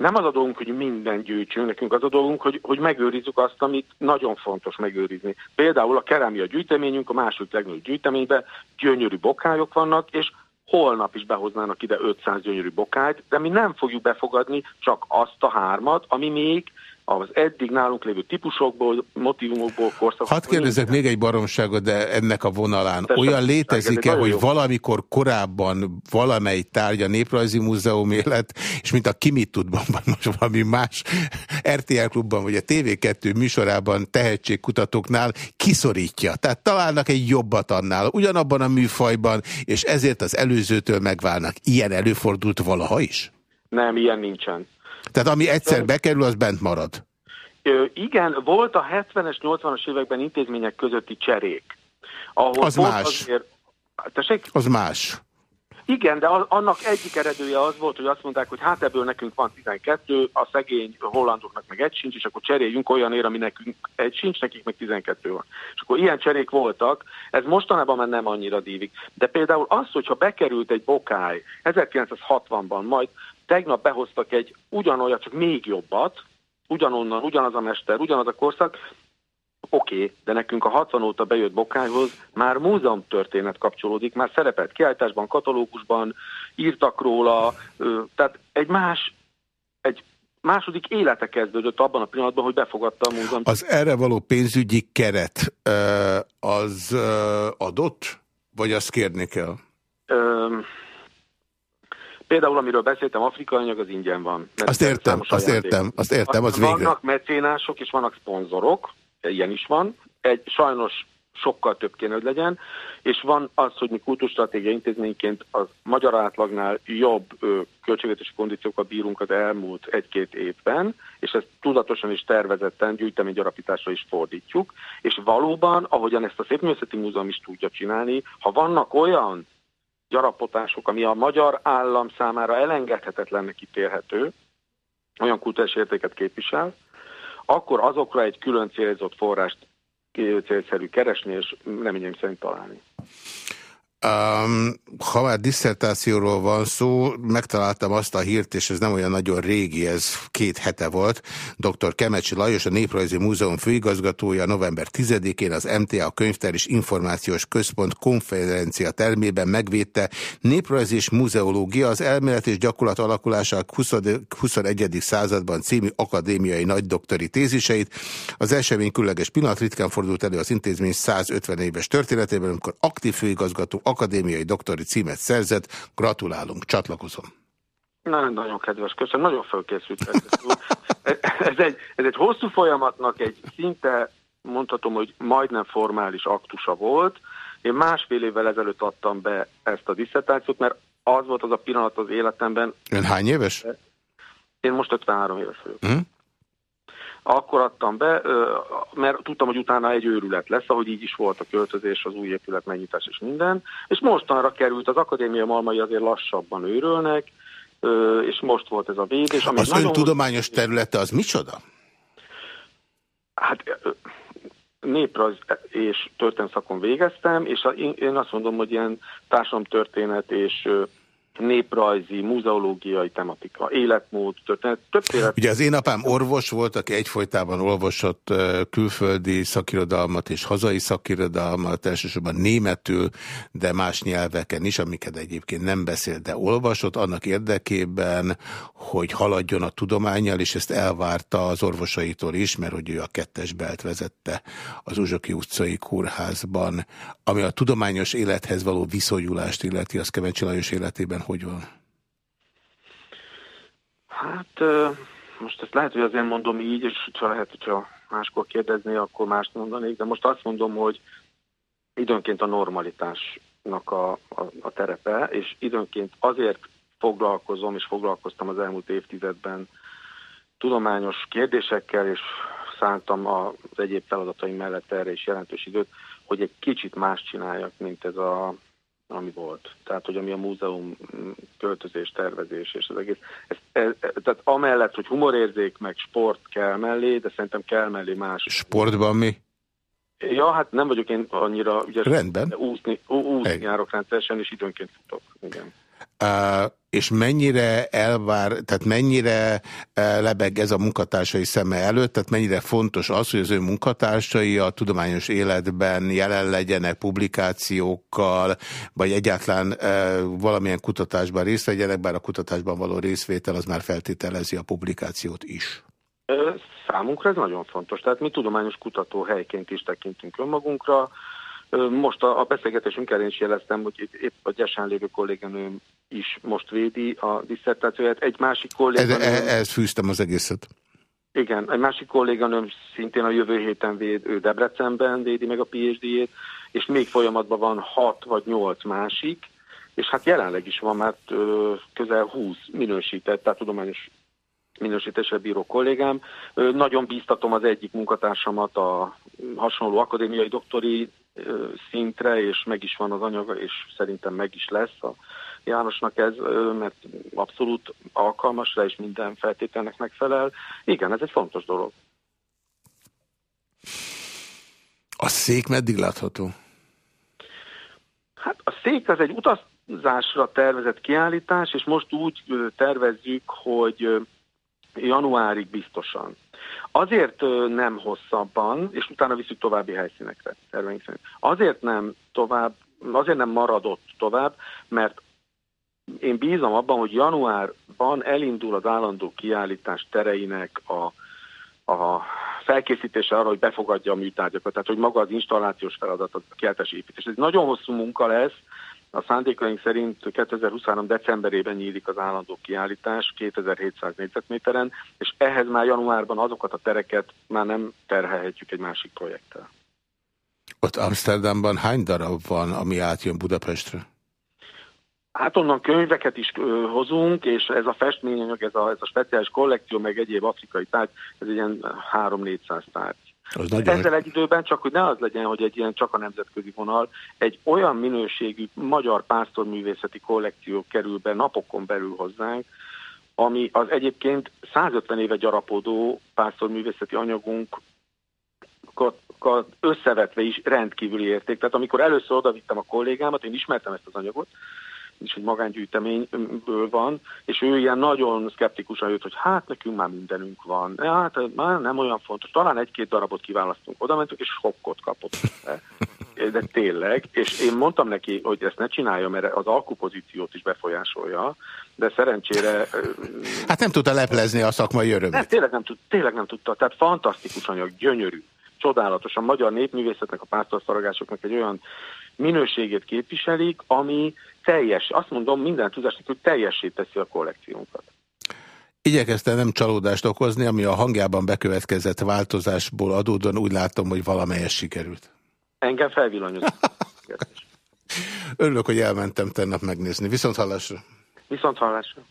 nem az a dolgunk, hogy minden gyűjtsünk, nekünk az a dolgunk, hogy, hogy megőrizzük azt, amit nagyon fontos megőrizni. Például a kerámia gyűjteményünk, a második legnagyobb gyűjteményben gyönyörű bokályok vannak, és holnap is behoznának ide 500 gyönyörű bokályt, de mi nem fogjuk befogadni csak azt a hármat, ami még az eddig nálunk lévő típusokból, motivumokból, korszakokból. Hadd kérdezek még egy baromságot, de ennek a vonalán. Tessék, Olyan létezik-e, hogy jó. valamikor korábban valamely tárgya néprajzi múzeum élet, és mint a Kimit tudban, vagy most valami más RTL klubban, vagy a TV2 műsorában tehetségkutatóknál kiszorítja. Tehát találnak egy jobbat annál, ugyanabban a műfajban, és ezért az előzőtől megválnak. Ilyen előfordult valaha is? Nem, ilyen nincsen. Tehát ami egyszer bekerül, az bent marad. Igen, volt a 70-es, 80-as években intézmények közötti cserék. Ahol az más. Azért... Tessék? Az más. Igen, de annak egyik eredője az volt, hogy azt mondták, hogy hát ebből nekünk van 12, a szegény hollandoknak meg egy sincs, és akkor cseréljünk olyanért, ami nekünk egy sincs, nekik meg 12 van. És akkor ilyen cserék voltak, ez mostanában már nem annyira dívik. De például az, hogyha bekerült egy bokály 1960-ban, majd tegnap behoztak egy ugyanolyan, csak még jobbat, ugyanonnan, ugyanaz a mester, ugyanaz a korszak, oké, okay, de nekünk a 60 óta bejött bokályhoz már múzeum történet kapcsolódik, már szerepelt kiállításban, katalógusban, írtak róla, tehát egy más, egy második élete kezdődött abban a pillanatban, hogy befogadta a múzeum. Az erre való pénzügyi keret az adott, vagy azt kérni kell? Például, amiről beszéltem, afrikai anyag az ingyen van. Azt értem, azt értem, azt értem, az végre. Vannak mecénások és vannak szponzorok, ilyen is van. Egy sajnos sokkal több kéne, hogy legyen, és van az, hogy mi kultúrstratégiai intézményként a magyar átlagnál jobb ö, költségvetési kondíciókkal bírunk az elmúlt egy-két évben, és ezt tudatosan és tervezetten gyűjteménygyarapításra is fordítjuk, és valóban, ahogyan ezt a Szépművészeti Múzeum is tudja csinálni, ha vannak olyan gyarapotások, ami a magyar állam számára elengedhetetlennek ítélhető, olyan kultúrás értéket képvisel, akkor azokra egy külön célzott forrást célszerű keresni, és reményem szerint találni. Um, ha már diszertációról van szó, megtaláltam azt a hírt, és ez nem olyan nagyon régi, ez két hete volt. Dr. Kemecsi Lajos, a Néprajzi Múzeum főigazgatója november 10-én az MTA Könyvtár és Információs Központ konferencia termében megvédte Néprajzi és Múzeológia az elmélet és gyakorlat alakulása a 21. században című akadémiai nagydoktori téziseit. Az esemény különleges pillanat ritkán fordult elő az intézmény 150 éves történetében, amikor aktív főigazgató akadémiai doktori címet szerzett. Gratulálunk, csatlakozom. Na, nagyon kedves, köszönöm, nagyon fölkészült. ez, egy, ez egy hosszú folyamatnak egy szinte, mondhatom, hogy majdnem formális aktusa volt. Én másfél évvel ezelőtt adtam be ezt a diszertációt, mert az volt az a pillanat az életemben. Ön hány éves? Én most 53 éves vagyok. Hm? Akkor adtam be, mert tudtam, hogy utána egy őrület lesz, ahogy így is volt a költözés, az új épület megnyitás és minden. És mostanra került, az akadémia malmai azért lassabban őrölnek, és most volt ez a védés. Ami az ön tudományos területe az micsoda? Hát néprajz és történelmi végeztem, és én azt mondom, hogy ilyen társadalomtörténet és néprajzi, muzeológiai tematika, életmód, történet, többféle... Ugye az én apám orvos volt, aki egyfolytában olvasott külföldi szakirodalmat és hazai szakirodalmat, elsősorban németül, de más nyelveken is, amiket egyébként nem beszél, de olvasott, annak érdekében, hogy haladjon a tudományjal, és ezt elvárta az orvosaitól is, mert hogy ő a kettes belt vezette az Uzsoki utcai kórházban, ami a tudományos élethez való viszonyulást illeti, az Kevencsi Lajos életében hogy van? Hát most ezt lehet, hogy azért mondom így, és ha lehet, hogyha máskor kérdezni, akkor mást mondanék, de most azt mondom, hogy időnként a normalitásnak a, a, a terepe, és időnként azért foglalkozom, és foglalkoztam az elmúlt évtizedben tudományos kérdésekkel, és szántam az egyéb feladataim mellett erre is jelentős időt, hogy egy kicsit más csináljak, mint ez a ami volt. Tehát, hogy ami a múzeum költözés, tervezés és az egész. Ez, ez, tehát amellett, hogy humorérzék, meg sport kell mellé, de szerintem kell mellé más. Sportban mi? Ja, hát nem vagyok én annyira ügyes. Rendben. Úszni, úszni járok rendszeresen, és időnként futok. Igen és mennyire elvár, tehát mennyire lebeg ez a munkatársai szeme előtt, tehát mennyire fontos az, hogy az ő munkatársai a tudományos életben jelen legyenek publikációkkal, vagy egyáltalán valamilyen kutatásban részt vegyenek, bár a kutatásban való részvétel az már feltételezi a publikációt is. Számunkra ez nagyon fontos. Tehát mi tudományos kutatóhelyként is tekintünk önmagunkra, most a, a beszélgetésünk elén is jeleztem, hogy épp a gyesen lévő kolléganőm is most védi a diszertációját. Egy másik kolléganőm... Ez, ez fűztem az egészet. Igen, egy másik kolléganőm szintén a jövő héten véd, ő Debrecenben védi meg a PhD-jét, és még folyamatban van hat vagy nyolc másik, és hát jelenleg is van már közel 20 minősített, tehát tudományos minősítésre bíró kollégám. Nagyon bíztatom az egyik munkatársamat a hasonló akadémiai doktori szintre, és meg is van az anyaga, és szerintem meg is lesz a Jánosnak ez, mert abszolút alkalmas rá, és minden feltételnek megfelel. Igen, ez egy fontos dolog. A szék meddig látható? Hát a szék az egy utazásra tervezett kiállítás, és most úgy tervezzük, hogy januárig biztosan. Azért nem hosszabban, és utána viszük további helyszínekre, terveink szerint. Azért nem tovább, azért nem maradott tovább, mert én bízom abban, hogy januárban elindul az állandó kiállítás tereinek a, a felkészítése arra, hogy befogadja a műtárgyakat, tehát hogy maga az installációs feladat, a kiállítási építés. Ez nagyon hosszú munka lesz, a szándékaink szerint 2023. decemberében nyílik az állandó kiállítás 2700 négyzetméteren, és ehhez már januárban azokat a tereket már nem terhelhetjük egy másik projekttel. Ott Amsterdamban hány darab van, ami átjön Budapestre? Hát onnan könyveket is ö, hozunk, és ez a festményanyag, ez a, ez a speciális kollekció, meg egyéb afrikai tárgy, ez ilyen 3-400 tárgy. Az Ezzel egy időben csak, hogy ne az legyen, hogy egy ilyen csak a nemzetközi vonal, egy olyan minőségű magyar pásztorművészeti kollekció kerül be napokon belül hozzánk, ami az egyébként 150 éve gyarapodó pásztorművészeti anyagunk összevetve is rendkívüli érték. Tehát amikor először odavittem a kollégámat, én ismertem ezt az anyagot, is egy magángyűjteményből van, és ő ilyen nagyon szkeptikusan jött, hogy hát nekünk már mindenünk van, hát már nem olyan fontos, talán egy-két darabot kiválasztunk, oda mentünk, és sokkot kapott. De tényleg, és én mondtam neki, hogy ezt ne csinálja, mert az alkupozíciót is befolyásolja, de szerencsére... Hát nem tudta leplezni a szakmai örömét. Nem, tényleg nem, tud, tényleg nem tudta, tehát fantasztikus anyag, gyönyörű, csodálatos. A magyar népművészetnek, a pásztorszaragásoknak egy olyan minőségét képviselik, ami teljes, azt mondom minden tudásnak, hogy teljessé teszi a kollekciónkat. Igyekeztem nem csalódást okozni, ami a hangjában bekövetkezett változásból adódóan úgy látom, hogy valamelyes sikerült. Engem felvillanyozott. Örülök, hogy elmentem tennap megnézni. Viszont hallásra. Viszont hallásra.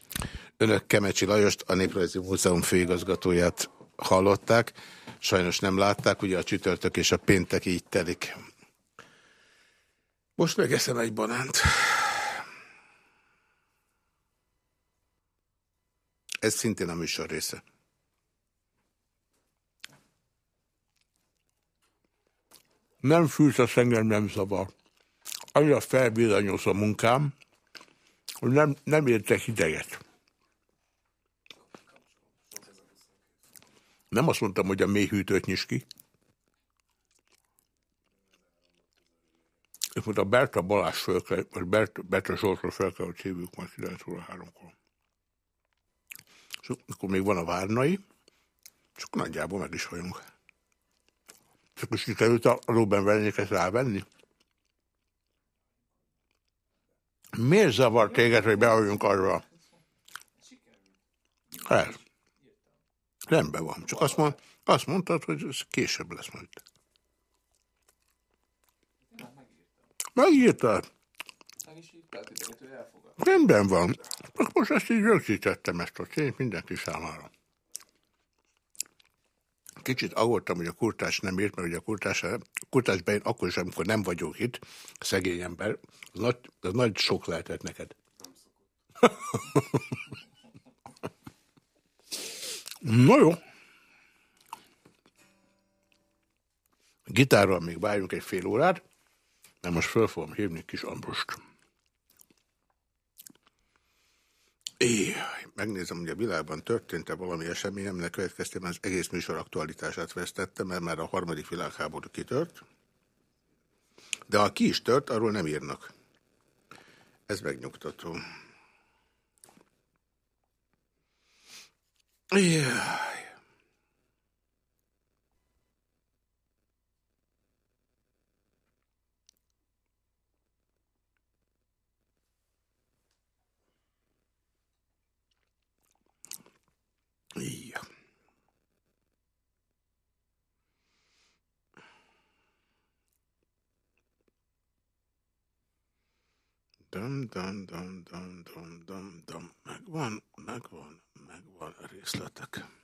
Önök Kemecsi Lajost, a Néprajzi Múzeum főigazgatóját hallották. Sajnos nem látták, ugye a csütörtök és a péntek így telik. Most megeszem egy banánt. Ez szintén a műsor része. Nem fűtesz engem, nem zavar. Annyira felvillanyoz a munkám, hogy nem, nem értek ideget. Nem azt mondtam, hogy a mélyhűtőt nyis ki. És most a Berta Balázs föl kell, vagy Berta, Berta Zsoltra fel kell, hogy hívjuk majd 9 óra 3-kor és akkor még van a várnai, csak nagyjából meg is vagyunk. És akkor sikerült a Ruben Vernyéket rávenni? Miért zavar téged, hogy behalljunk arra? Hát. Rendben van. Csak azt, mond, azt mondtad, hogy ez később lesz majd. Megírtad? Meg is írtad, hogy elfogadta. Rendben van. Akkor most ezt így rögzítettem ezt a tényt mindenki számára. Kicsit aggódtam, hogy a kurtás nem írt, mert ugye a kurtás, a kurtás bejön akkor is, amikor nem vagyok itt, szegény ember, az nagy, az nagy sok lehetett neked. Na jó. Gitárral még várjunk egy fél órát, de most föl fogom hívni kis Ambrost. Éjjaj, megnézem, hogy a világban történt-e valami esemény, aminek következtében az egész műsor aktualitását vesztette, mert már a harmadik világháború kitört. De ha ki is tört, arról nem írnak. Ez megnyugtató. Éjjaj. Ja. Dum, dum, dum, dum, dum, dum, dum. Megvan, megvan, megvan a részletek.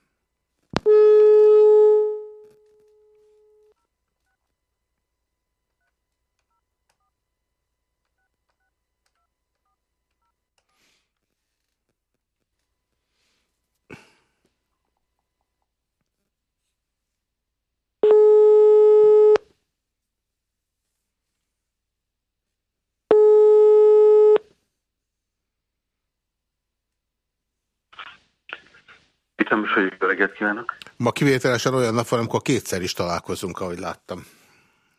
Is, hogy öreget kívánok. Ma kivételesen olyan nap van, amikor kétszer is találkozunk, ahogy láttam.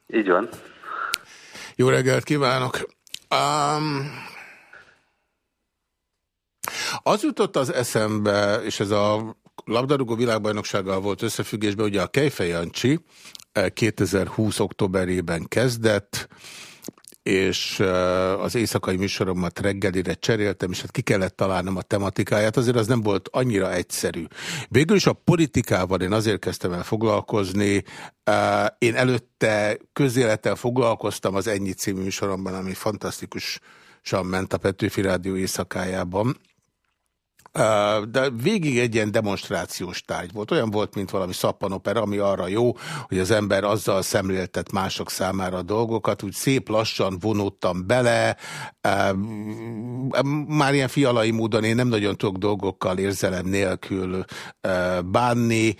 Így van. Jó reggelt kívánok! Um, az jutott az eszembe, és ez a labdarúgó világbajnoksággal volt összefüggésben, ugye a Kejfej Jancsi 2020. Eh, októberében kezdett, és az éjszakai műsoromat reggelire cseréltem, és hát ki kellett találnom a tematikáját, azért az nem volt annyira egyszerű. Végül is a politikával én azért kezdtem el foglalkozni, én előtte közélettel foglalkoztam az Ennyi című műsoromban, ami fantasztikusan ment a Petőfi Rádió éjszakájában, de végig egy ilyen demonstrációs tárgy volt. Olyan volt, mint valami szappanopera, ami arra jó, hogy az ember azzal szemléltet mások számára a dolgokat, úgy szép lassan vonódtam bele, már ilyen fialai módon én nem nagyon tudok dolgokkal érzelem nélkül bánni,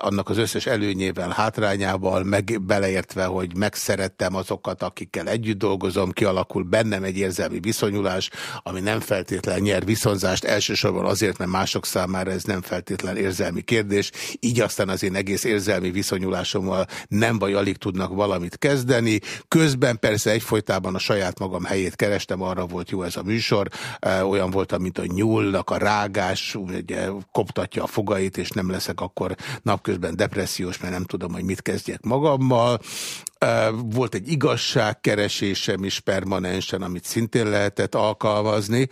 annak az összes előnyével, hátrányával, meg beleértve, hogy megszerettem azokat, akikkel együtt dolgozom, kialakul bennem egy érzelmi viszonyulás, ami nem feltétlen nyer viszonzást, elsősorban azért, mert mások számára ez nem feltétlen érzelmi kérdés, így aztán az én egész érzelmi viszonyulásommal nem vagy alig tudnak valamit kezdeni. Közben persze egyfolytában a saját magam helyét kerestem, arra volt jó ez a műsor, olyan volt, mint a nyúlnak a rágás, ugye koptatja a fogait, és nem leszek akkor napközben depressziós, mert nem tudom, hogy mit kezdjek magammal. Volt egy igazságkeresésem is permanensen, amit szintén lehetett alkalmazni.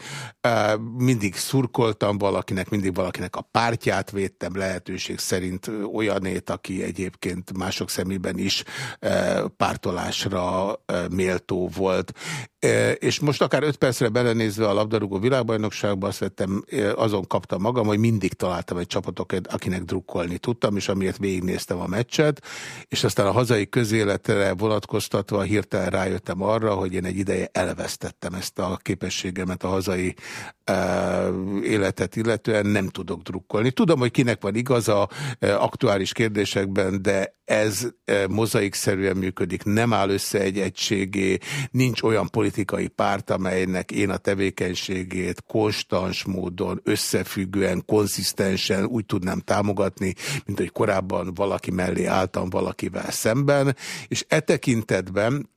Mindig szurkoltam valakinek, mindig valakinek a pártját védtem lehetőség szerint olyanét, aki egyébként mások szemében is pártolásra méltó volt. És most akár öt percre belenézve a labdarúgó világbajnokságba azt vettem, azon kaptam magam, hogy mindig találtam egy csapatot, akinek drukkolni tudtam, és amiért végignéztem a meccset, és aztán a hazai közéletre vonatkoztatva hirtelen rájöttem arra, hogy én egy ideje elvesztettem ezt a képességemet a hazai életet illetően, nem tudok drukkolni. Tudom, hogy kinek van igaza aktuális kérdésekben, de ez mozaikszerűen működik, nem áll össze egy egységé, nincs olyan politikai párt, amelynek én a tevékenységét konstans módon, összefüggően, konszisztensen úgy tudnám támogatni, mint hogy korábban valaki mellé álltam valakivel szemben, és e tekintetben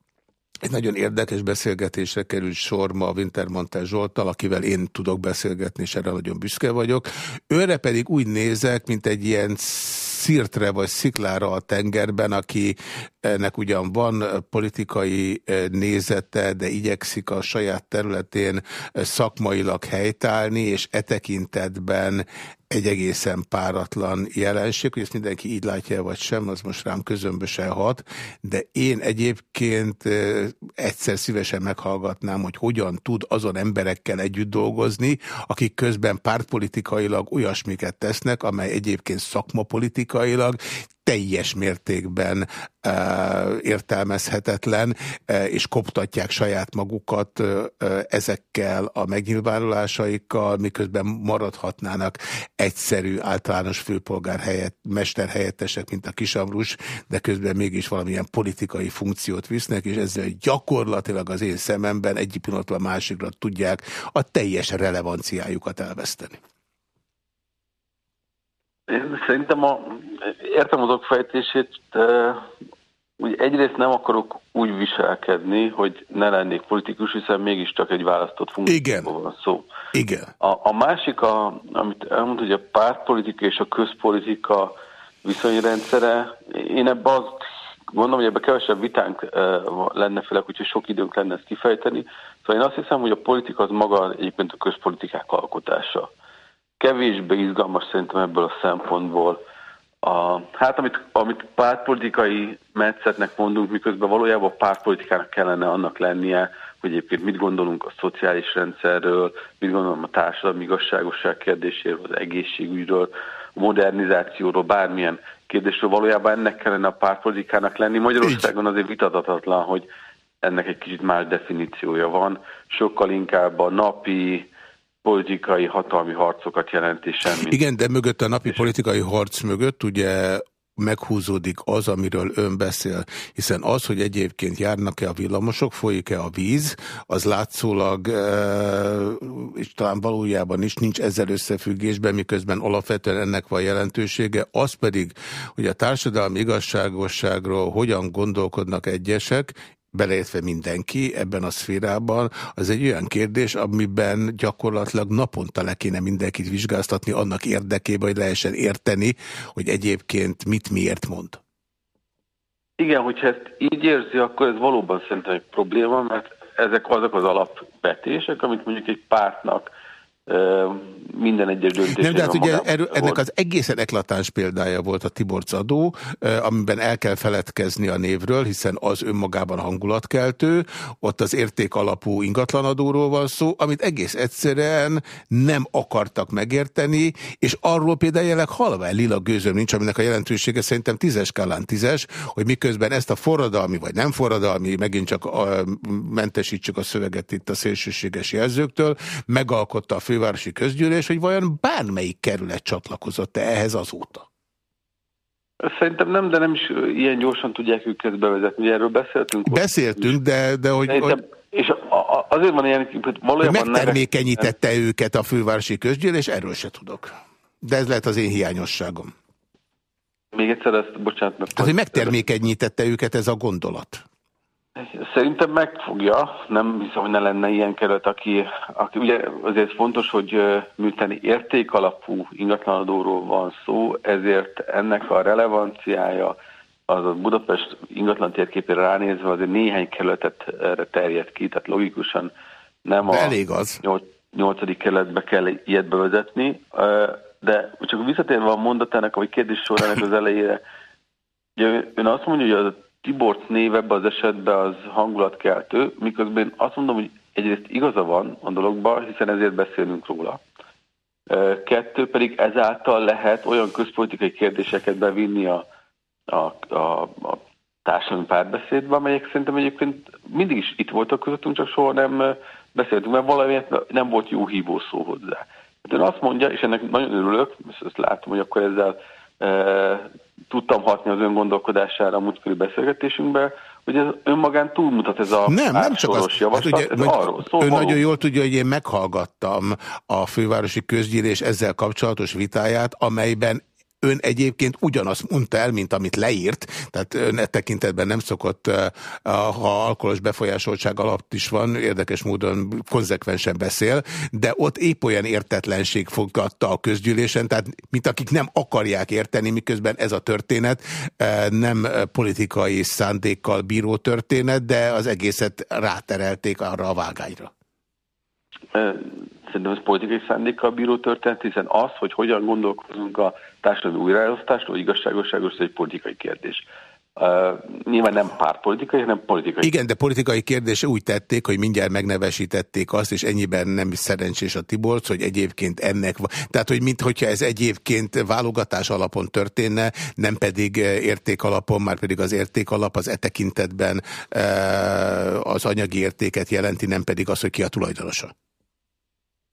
egy nagyon érdekes beszélgetésre került sor ma Wintermantel Zsoltal, akivel én tudok beszélgetni, és erre nagyon büszke vagyok. Őre pedig úgy nézek, mint egy ilyen szirtre vagy sziklára a tengerben, akinek ugyan van politikai nézete, de igyekszik a saját területén szakmailag helytállni, és e tekintetben egy egészen páratlan jelenség, hogy ezt mindenki így látja vagy sem, az most rám közömbösen hat, de én egyébként egyszer szívesen meghallgatnám, hogy hogyan tud azon emberekkel együtt dolgozni, akik közben pártpolitikailag olyasmiket tesznek, amely egyébként szakmapolitikailag teljes mértékben e, értelmezhetetlen, e, és koptatják saját magukat e, ezekkel a megnyilvánulásaikkal, miközben maradhatnának egyszerű általános főpolgár helyett, mester helyettesek, mint a Kisamrus, de közben mégis valamilyen politikai funkciót visznek, és ezzel gyakorlatilag az én szememben egyik pillanatban a másikra tudják a teljes relevanciájukat elveszteni. Én szerintem a, értem az okfejtését, de úgy egyrészt nem akarok úgy viselkedni, hogy ne lennék politikus, hiszen mégiscsak egy választott funkcióban van szó. Igen. A, a másik, a, amit elmondta, hogy a pártpolitika és a közpolitika viszonyrendszere, én ebben azt gondolom, hogy ebben kevesebb vitánk lenne, főleg, hogyha sok időnk lenne ezt kifejteni. Szóval én azt hiszem, hogy a politika az maga egyébként a közpolitikák alkotása kevésbé izgalmas szerintem ebből a szempontból. A, hát amit, amit pártpolitikai metszetnek mondunk, miközben valójában pártpolitikának kellene annak lennie, hogy egyébként mit gondolunk a szociális rendszerről, mit gondolunk a társadalmi igazságosság kérdéséről, az egészségügyről, a modernizációról, bármilyen kérdésről valójában ennek kellene a pártpolitikának lenni. Magyarországon azért vitatatlan, hogy ennek egy kicsit más definíciója van. Sokkal inkább a napi, politikai hatalmi harcokat jelenti semmi. Igen, de mögött a napi politikai harc mögött ugye meghúzódik az, amiről ön beszél. Hiszen az, hogy egyébként járnak-e a villamosok, folyik-e a víz, az látszólag, és talán valójában is nincs ezzel összefüggésben, miközben alapvetően ennek van jelentősége. Az pedig, hogy a társadalmi igazságosságról hogyan gondolkodnak egyesek, beleértve mindenki ebben a szférában, az egy olyan kérdés, amiben gyakorlatilag naponta le kéne mindenkit vizsgáztatni annak érdekében, hogy lehessen érteni, hogy egyébként mit miért mond. Igen, hogyha ezt így érzi, akkor ez valóban szerintem egy probléma, mert ezek azok az alapvetések, amit mondjuk egy pártnak minden egyes döntés. Nem, de hát ugye erő, ennek az egészen eklatáns példája volt a Tiborc adó, amiben el kell feledkezni a névről, hiszen az önmagában hangulatkeltő, ott az érték alapú ingatlanadóról van szó, amit egész egyszerűen nem akartak megérteni, és arról például jelenleg halva lila gőzöm nincs, aminek a jelentősége szerintem tízes skálán tízes, hogy miközben ezt a forradalmi, vagy nem forradalmi, megint csak a, mentesítsük a szöveget itt a szélsőséges jelzőktől, megalkotta a fő fővárosi közgyűlés, hogy vajon bármelyik kerület csatlakozott-e ehhez azóta? Szerintem nem, de nem is ilyen gyorsan tudják őket bevezetni. Erről beszéltünk. Beszéltünk, de, de hogy... hogy... És azért van ilyen, hogy valójában... Hogy megtermékenyítette nevek... őket a fővárosi közgyűlés, erről se tudok. De ez lehet az én hiányosságom. Még egyszer ezt, bocsánat. Meg Tehát, hogy megtermékenyítette őket ez a gondolat. Szerintem megfogja, nem hiszem, hogy ne lenne ilyen kerület, aki, aki ugye azért fontos, hogy műteni értékalapú ingatlanadóról van szó, ezért ennek a relevanciája az a Budapest ingatlan térképére ránézve azért néhány kerületet terjed ki, tehát logikusan nem a elég az. nyolcadik kerületbe kell ilyet bevezetni, de csak visszatérve a mondatának, vagy kérdés során az elejére, ugye ön azt mondja, hogy az Tibort név ebben az esetben az hangulatkeltő, miközben én azt mondom, hogy egyrészt igaza van a dologban, hiszen ezért beszélünk róla. Kettő pedig ezáltal lehet olyan közpolitikai kérdéseket bevinni a, a, a, a társadalmi párbeszédbe, amelyek szerintem egyébként mindig is itt voltak közöttünk, csak soha nem beszéltünk, mert valamiért nem volt jó hívó szó hozzá. Ön azt mondja, és ennek nagyon örülök, és ezt látom, hogy akkor ezzel tudtam hatni az öngondolkodására a múltkori beszélgetésünkben, hogy ez önmagán túlmutat ez a nem, nem csak az, javaslat, hát ugye, ez arról szól. Ön nagyon jól tudja, hogy én meghallgattam a fővárosi közgyűlés ezzel kapcsolatos vitáját, amelyben ön egyébként ugyanazt mondta el, mint amit leírt, tehát ön e tekintetben nem szokott, ha alkoholos befolyásoltság alatt is van, érdekes módon konzekvensen beszél, de ott épp olyan értetlenség fogadta a közgyűlésen, tehát mint akik nem akarják érteni, miközben ez a történet nem politikai szándékkal bíró történet, de az egészet ráterelték arra a vágányra. Szerintem ez politikai szándékkal bíró történet, hiszen az, hogy hogyan gondolkozunk a társadalmi újraelosztásról, igazságosságos, ez egy politikai kérdés. Uh, nyilván nem pártpolitikai, hanem politikai. Igen, de politikai kérdés úgy tették, hogy mindjárt megnevesítették azt, és ennyiben nem is szerencsés a Tiborc, hogy egyébként ennek van. Tehát, hogy mintha ez egyébként válogatás alapon történne, nem pedig érték alapon, már pedig az érték alap az e tekintetben uh, az anyagi értéket jelenti, nem pedig az, hogy ki a tulajdonosa.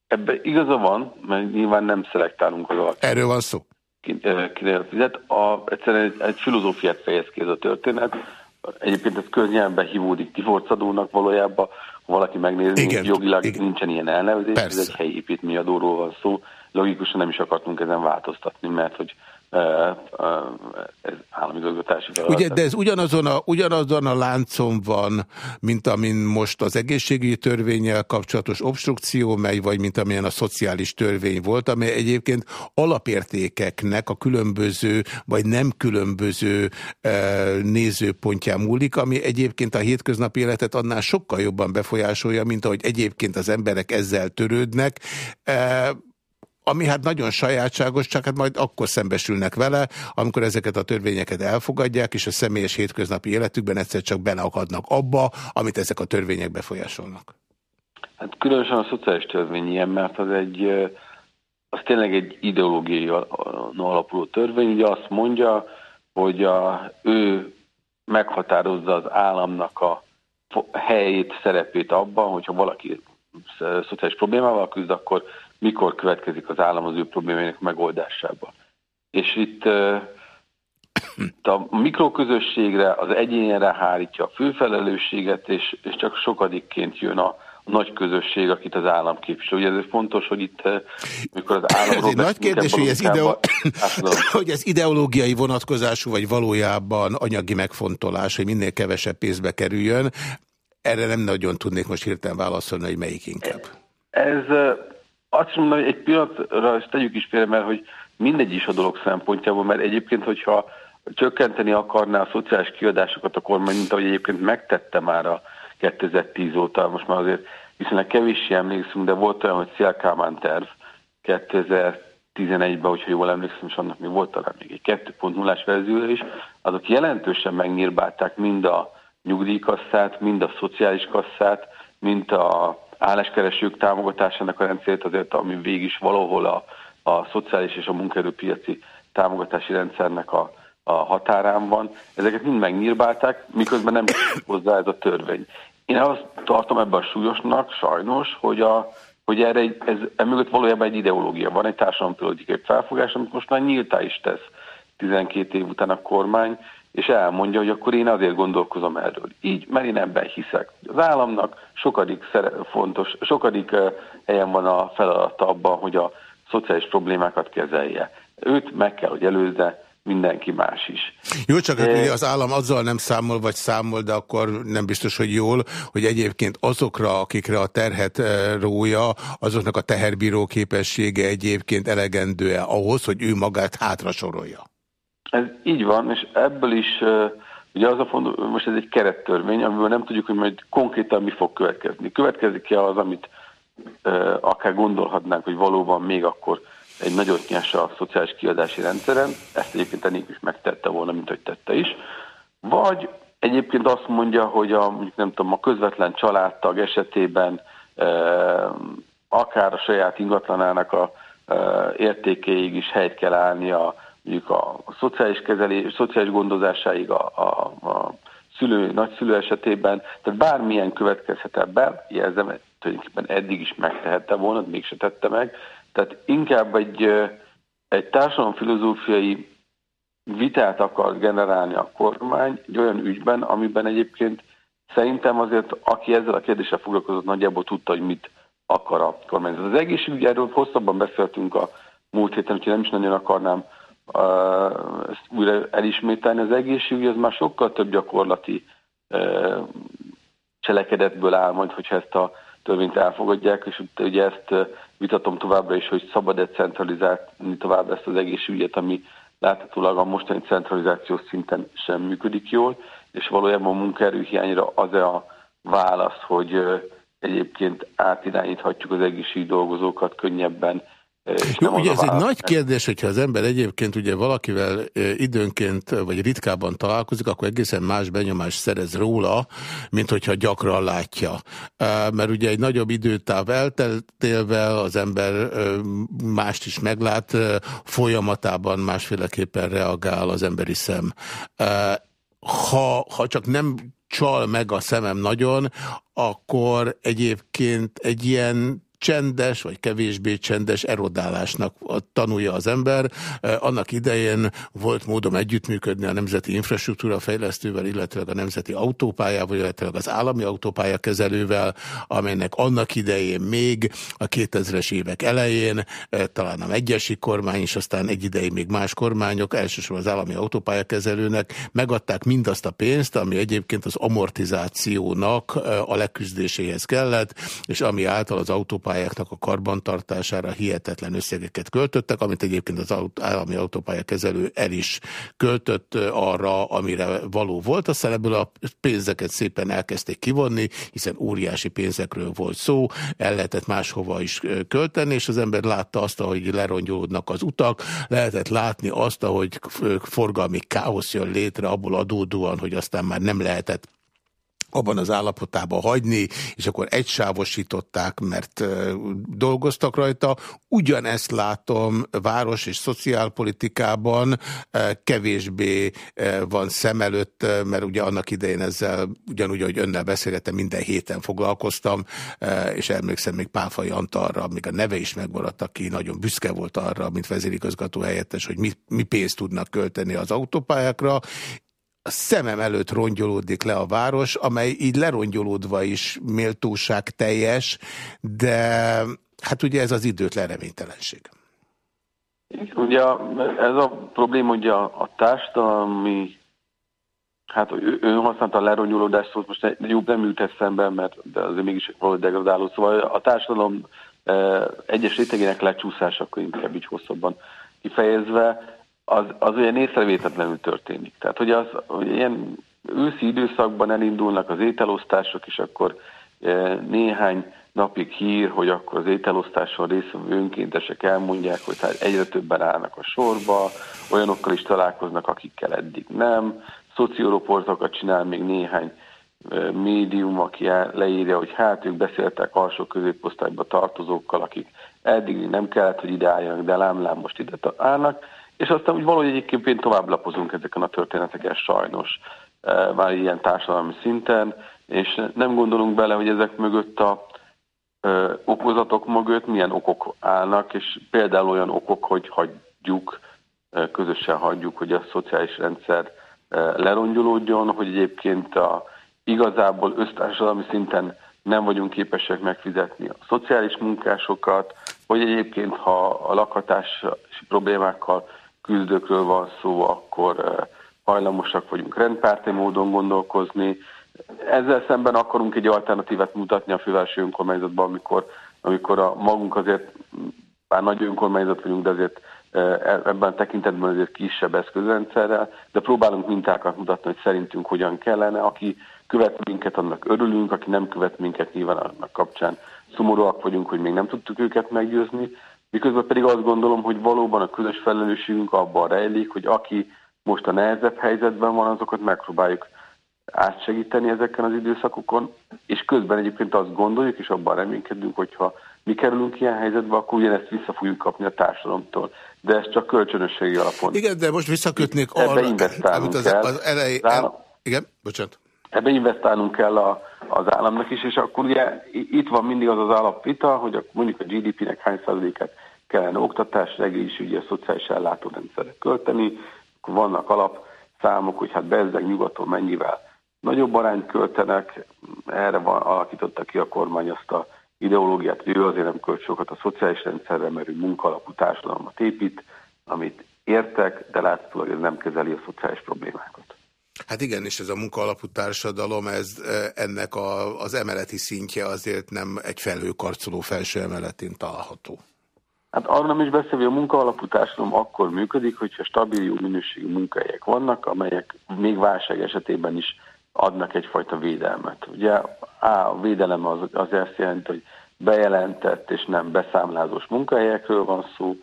Ebben igaza van, mert nyilván nem szelektálunk az alapján. Erről van szó. Kinél fizet. A, egyszerűen egy, egy filozófiát fejez ki ez a történet. Egyébként ez köznyelben hívódik divorcadónak valójában. Ha valaki megnézi, igen, jogilag igen. nincsen ilyen elnevezés, Persze. ez egy helyi építményadóról van szó. Logikusan nem is akartunk ezen változtatni, mert hogy ez államigazgatási. Ugye, de ez ugyanazon a, ugyanazon a láncon van, mint amin most az egészségügyi törvényel kapcsolatos obstrukció megy, vagy mint amilyen a szociális törvény volt, amely egyébként alapértékeknek a különböző, vagy nem különböző nézőpontján múlik, ami egyébként a hétköznapi életet annál sokkal jobban befolyásolja, mint ahogy egyébként az emberek ezzel törődnek. Ami hát nagyon sajátságos, csak hát majd akkor szembesülnek vele, amikor ezeket a törvényeket elfogadják, és a személyes hétköznapi életükben egyszer csak beleakadnak abba, amit ezek a törvények befolyásolnak. Hát különösen a szociális törvény ilyen, mert az egy, az tényleg egy ideológiai alapuló törvény, ugye azt mondja, hogy a, ő meghatározza az államnak a helyét, szerepét abban, hogyha valaki szociális problémával küzd, akkor mikor következik az állam az ő problémáinak megoldásába. És itt a mikroközösségre, az egyénre hárítja a főfelelősséget, és, és csak sokadikként jön a, nagy közösség, akit az állam képvisel. Ugye ez fontos, hogy itt, mikor az állam... Ez egy nagy kérdés, hogy ez, ideo... hogy ez ideológiai vonatkozású, vagy valójában anyagi megfontolás, hogy minél kevesebb pénzbe kerüljön. Erre nem nagyon tudnék most hirtelen válaszolni, hogy melyik inkább. Ez azt mondom, hogy egy pillanatra ezt tegyük is félre, mert hogy mindegy is a dolog szempontjából, mert egyébként, hogyha csökkenteni akarná a szociális kiadásokat a kormány, mint ahogy egyébként megtette már a 2010 óta, most már azért viszonylag kevéssé emlékszünk, de volt olyan, hogy Szél Kálmán terv 2011-ben, hogyha jól emlékszem, és annak még volt talán még egy 2.0-ás verzió is, azok jelentősen megnyírbálták mind a nyugdíjkasszát, mind a szociális kasszát, mind a álláskeresők támogatásának a rendszerét, azért, ami végig is valahol a, a szociális és a munkaerőpiaci támogatási rendszernek a, a határán van. Ezeket mind megnyírbálták, miközben nem hozzá ez a törvény. Én azt tartom ebben a súlyosnak, sajnos, hogy, a, hogy erre egy, ez, emögött valójában egy ideológia van, egy társadalompolitikai felfogás, amit most már nyíltá is tesz 12 év után a kormány, és elmondja, hogy akkor én azért gondolkozom erről. Így, mert én ebben hiszek. Az államnak sokadik fontos, sokadik helyen van a feladata abban, hogy a szociális problémákat kezelje. Őt meg kell, hogy előzze mindenki más is. Jó, csak e... az állam azzal nem számol, vagy számol, de akkor nem biztos, hogy jól, hogy egyébként azokra, akikre a terhet rója, azoknak a teherbíró képessége egyébként elegendő-e ahhoz, hogy ő magát hátra sorolja? Ez így van, és ebből is ugye az a fontos, most ez egy kerettörvény, amiből nem tudjuk, hogy majd konkrétan mi fog következni. Következik-e az, amit akár gondolhatnánk, hogy valóban még akkor egy nagyot nyers a szociális kiadási rendszeren, ezt egyébként Enik is megtette volna, mint hogy tette is, vagy egyébként azt mondja, hogy a, nem tudom, a közvetlen családtag esetében akár a saját ingatlanának a e, értékéig is helyt kell állni a, mondjuk a, szociális kezelés, szociális gondozásáig a, a, a szülő, nagyszülő esetében, tehát bármilyen következhet ebben, jelzem, tulajdonképpen eddig is megtehette volna, mégse tette meg, tehát inkább egy, egy társadalomfilozófiai vitát akar generálni a kormány egy olyan ügyben, amiben egyébként szerintem azért, aki ezzel a kérdéssel foglalkozott, nagyjából tudta, hogy mit akar a kormány. Az egészségügy, erről hosszabban beszéltünk a múlt héten, úgyhogy nem is nagyon akarnám ezt újra elismételni. Az egészségügy az már sokkal több gyakorlati cselekedetből áll majd, hogyha ezt a törvényt elfogadják, és ugye ezt vitatom továbbra is, hogy szabad-e centralizálni tovább ezt az egészségügyet, ami láthatólag a mostani centralizációs szinten sem működik jól, és valójában a munkaerőhiányra az-e a válasz, hogy egyébként átirányíthatjuk az egészségügyi dolgozókat könnyebben jó, ugye ez egy nagy kérdés, hogyha az ember egyébként ugye valakivel időnként vagy ritkában találkozik, akkor egészen más benyomást szerez róla, mint hogyha gyakran látja. Mert ugye egy nagyobb időtáv elteltével az ember mást is meglát, folyamatában másféleképpen reagál az emberi szem. Ha, ha csak nem csal meg a szemem nagyon, akkor egyébként egy ilyen csendes, vagy kevésbé csendes erodálásnak tanulja az ember. Annak idején volt módom együttműködni a Nemzeti Infrastruktúra Fejlesztővel, illetve a Nemzeti Autópályával, illetve az Állami Autópálya kezelővel, amelynek annak idején még a 2000-es évek elején, talán a Egyesi kormány, és aztán egy ideig még más kormányok, elsősorban az Állami Autópálya kezelőnek megadták mindazt a pénzt, ami egyébként az amortizációnak a leküzdéséhez kellett, és ami által az autópálya autópályáknak a karbantartására hihetetlen összegeket költöttek, amit egyébként az állami autópálya kezelő el is költött arra, amire való volt. Aztán ebből a pénzeket szépen elkezdték kivonni, hiszen óriási pénzekről volt szó, el lehetett máshova is költeni, és az ember látta azt, hogy lerongyolódnak az utak, lehetett látni azt, hogy forgalmi káosz jön létre abból adódóan, hogy aztán már nem lehetett abban az állapotában hagyni, és akkor egysávosították, mert dolgoztak rajta. Ugyanezt látom város és szociálpolitikában kevésbé van szem előtt, mert ugye annak idején ezzel ugyanúgy, hogy önnel beszélgettem, minden héten foglalkoztam, és emlékszem még Pálfai Antalra, még a neve is megmaradt, aki nagyon büszke volt arra, mint vezérigazgató helyettes, hogy mi, mi pénzt tudnak költeni az autópályákra, a szemem előtt rongyolódik le a város, amely így lerongyolódva is méltóság teljes, de hát ugye ez az időtlen reménytelenség. Ugye ez a probléma, hogy a, a társadalmi, hát ő, ő használta a leronyolódást, szóval most jobb nem ült eszembe, mert de azért mégis valahogy degradáló. Szóval a társadalom e, egyes rétegének lecsúszása, akkor inkább így hosszabban kifejezve, az, az olyan észrevétetlenül történik. Tehát, hogy az hogy ilyen őszi időszakban elindulnak az ételosztások, és akkor e, néhány napig hír, hogy akkor az ételosztáson részvevő önkéntesek elmondják, hogy tehát egyre többen állnak a sorba, olyanokkal is találkoznak, akikkel eddig nem, szocioroportokat csinál még néhány e, médium, aki leírja, hogy hát ők beszéltek alsó középosztályba tartozókkal, akik eddig nem kellett, hogy ide álljanak, de lám-lám most ide állnak, és aztán úgy valahogy egyébként tovább lapozunk ezeken a történeteken sajnos, e, már ilyen társadalmi szinten, és nem gondolunk bele, hogy ezek mögött a ö, okozatok mögött milyen okok állnak, és például olyan okok, hogy hagyjuk, közösen hagyjuk, hogy a szociális rendszer lerongyolódjon, hogy egyébként a, igazából össztársadalmi szinten nem vagyunk képesek megfizetni a szociális munkásokat, hogy egyébként ha a lakhatási problémákkal küzdőkről van szó, akkor hajlamosak vagyunk rendpárti módon gondolkozni. Ezzel szemben akarunk egy alternatívát mutatni a fővárosi önkormányzatban, amikor, amikor a magunk azért, bár nagy önkormányzat vagyunk, de azért e, ebben a tekintetben azért kisebb eszközrendszerrel, de próbálunk mintákat mutatni, hogy szerintünk hogyan kellene. Aki követ minket, annak örülünk, aki nem követ minket, nyilván annak kapcsán szomorúak vagyunk, hogy még nem tudtuk őket meggyőzni, Miközben pedig azt gondolom, hogy valóban a közös felelősségünk abban rejlik, hogy aki most a nehezebb helyzetben van, azokat megpróbáljuk átsegíteni ezeken az időszakokon, és közben egyébként azt gondoljuk, és abban reménykedünk, hogyha mi kerülünk ilyen helyzetbe, akkor ugyanezt vissza fogjuk kapni a társadalomtól. De ez csak kölcsönösségi alapon. Igen, de most visszakötnék arra, investálnunk az. Az elej, el, igen, bocsánat. Ebbe investálnunk kell a, az államnak is, és akkor ugye itt van mindig az az alapvita, hogy a, mondjuk a GDP-nek hány százalékát kellene oktatás, egészségügyi, a szociális ellátórendszerre költeni, akkor vannak alapszámok, hogy hát bezzeg nyugaton mennyivel nagyobb arányt költenek, erre van, alakította ki a kormány azt a ideológiát, hogy ő azért nem költ sokat a szociális rendszerre, mert ő munkaalapú társadalmat épít, amit értek, de láthatólag ez nem kezeli a szociális problémákat. Hát igen, és ez a munkaalapú társadalom, ez e, ennek a, az emeleti szintje azért nem egy felhőkarcoló felső emeletén található. Hát arra nem is beszélve, hogy a munkaalapú társadalom akkor működik, hogyha stabil, jó minőségű munkahelyek vannak, amelyek még válság esetében is adnak egyfajta védelmet. Ugye á, a védelem az, az azt jelenti, hogy bejelentett és nem beszámlázós munkahelyekről van szó,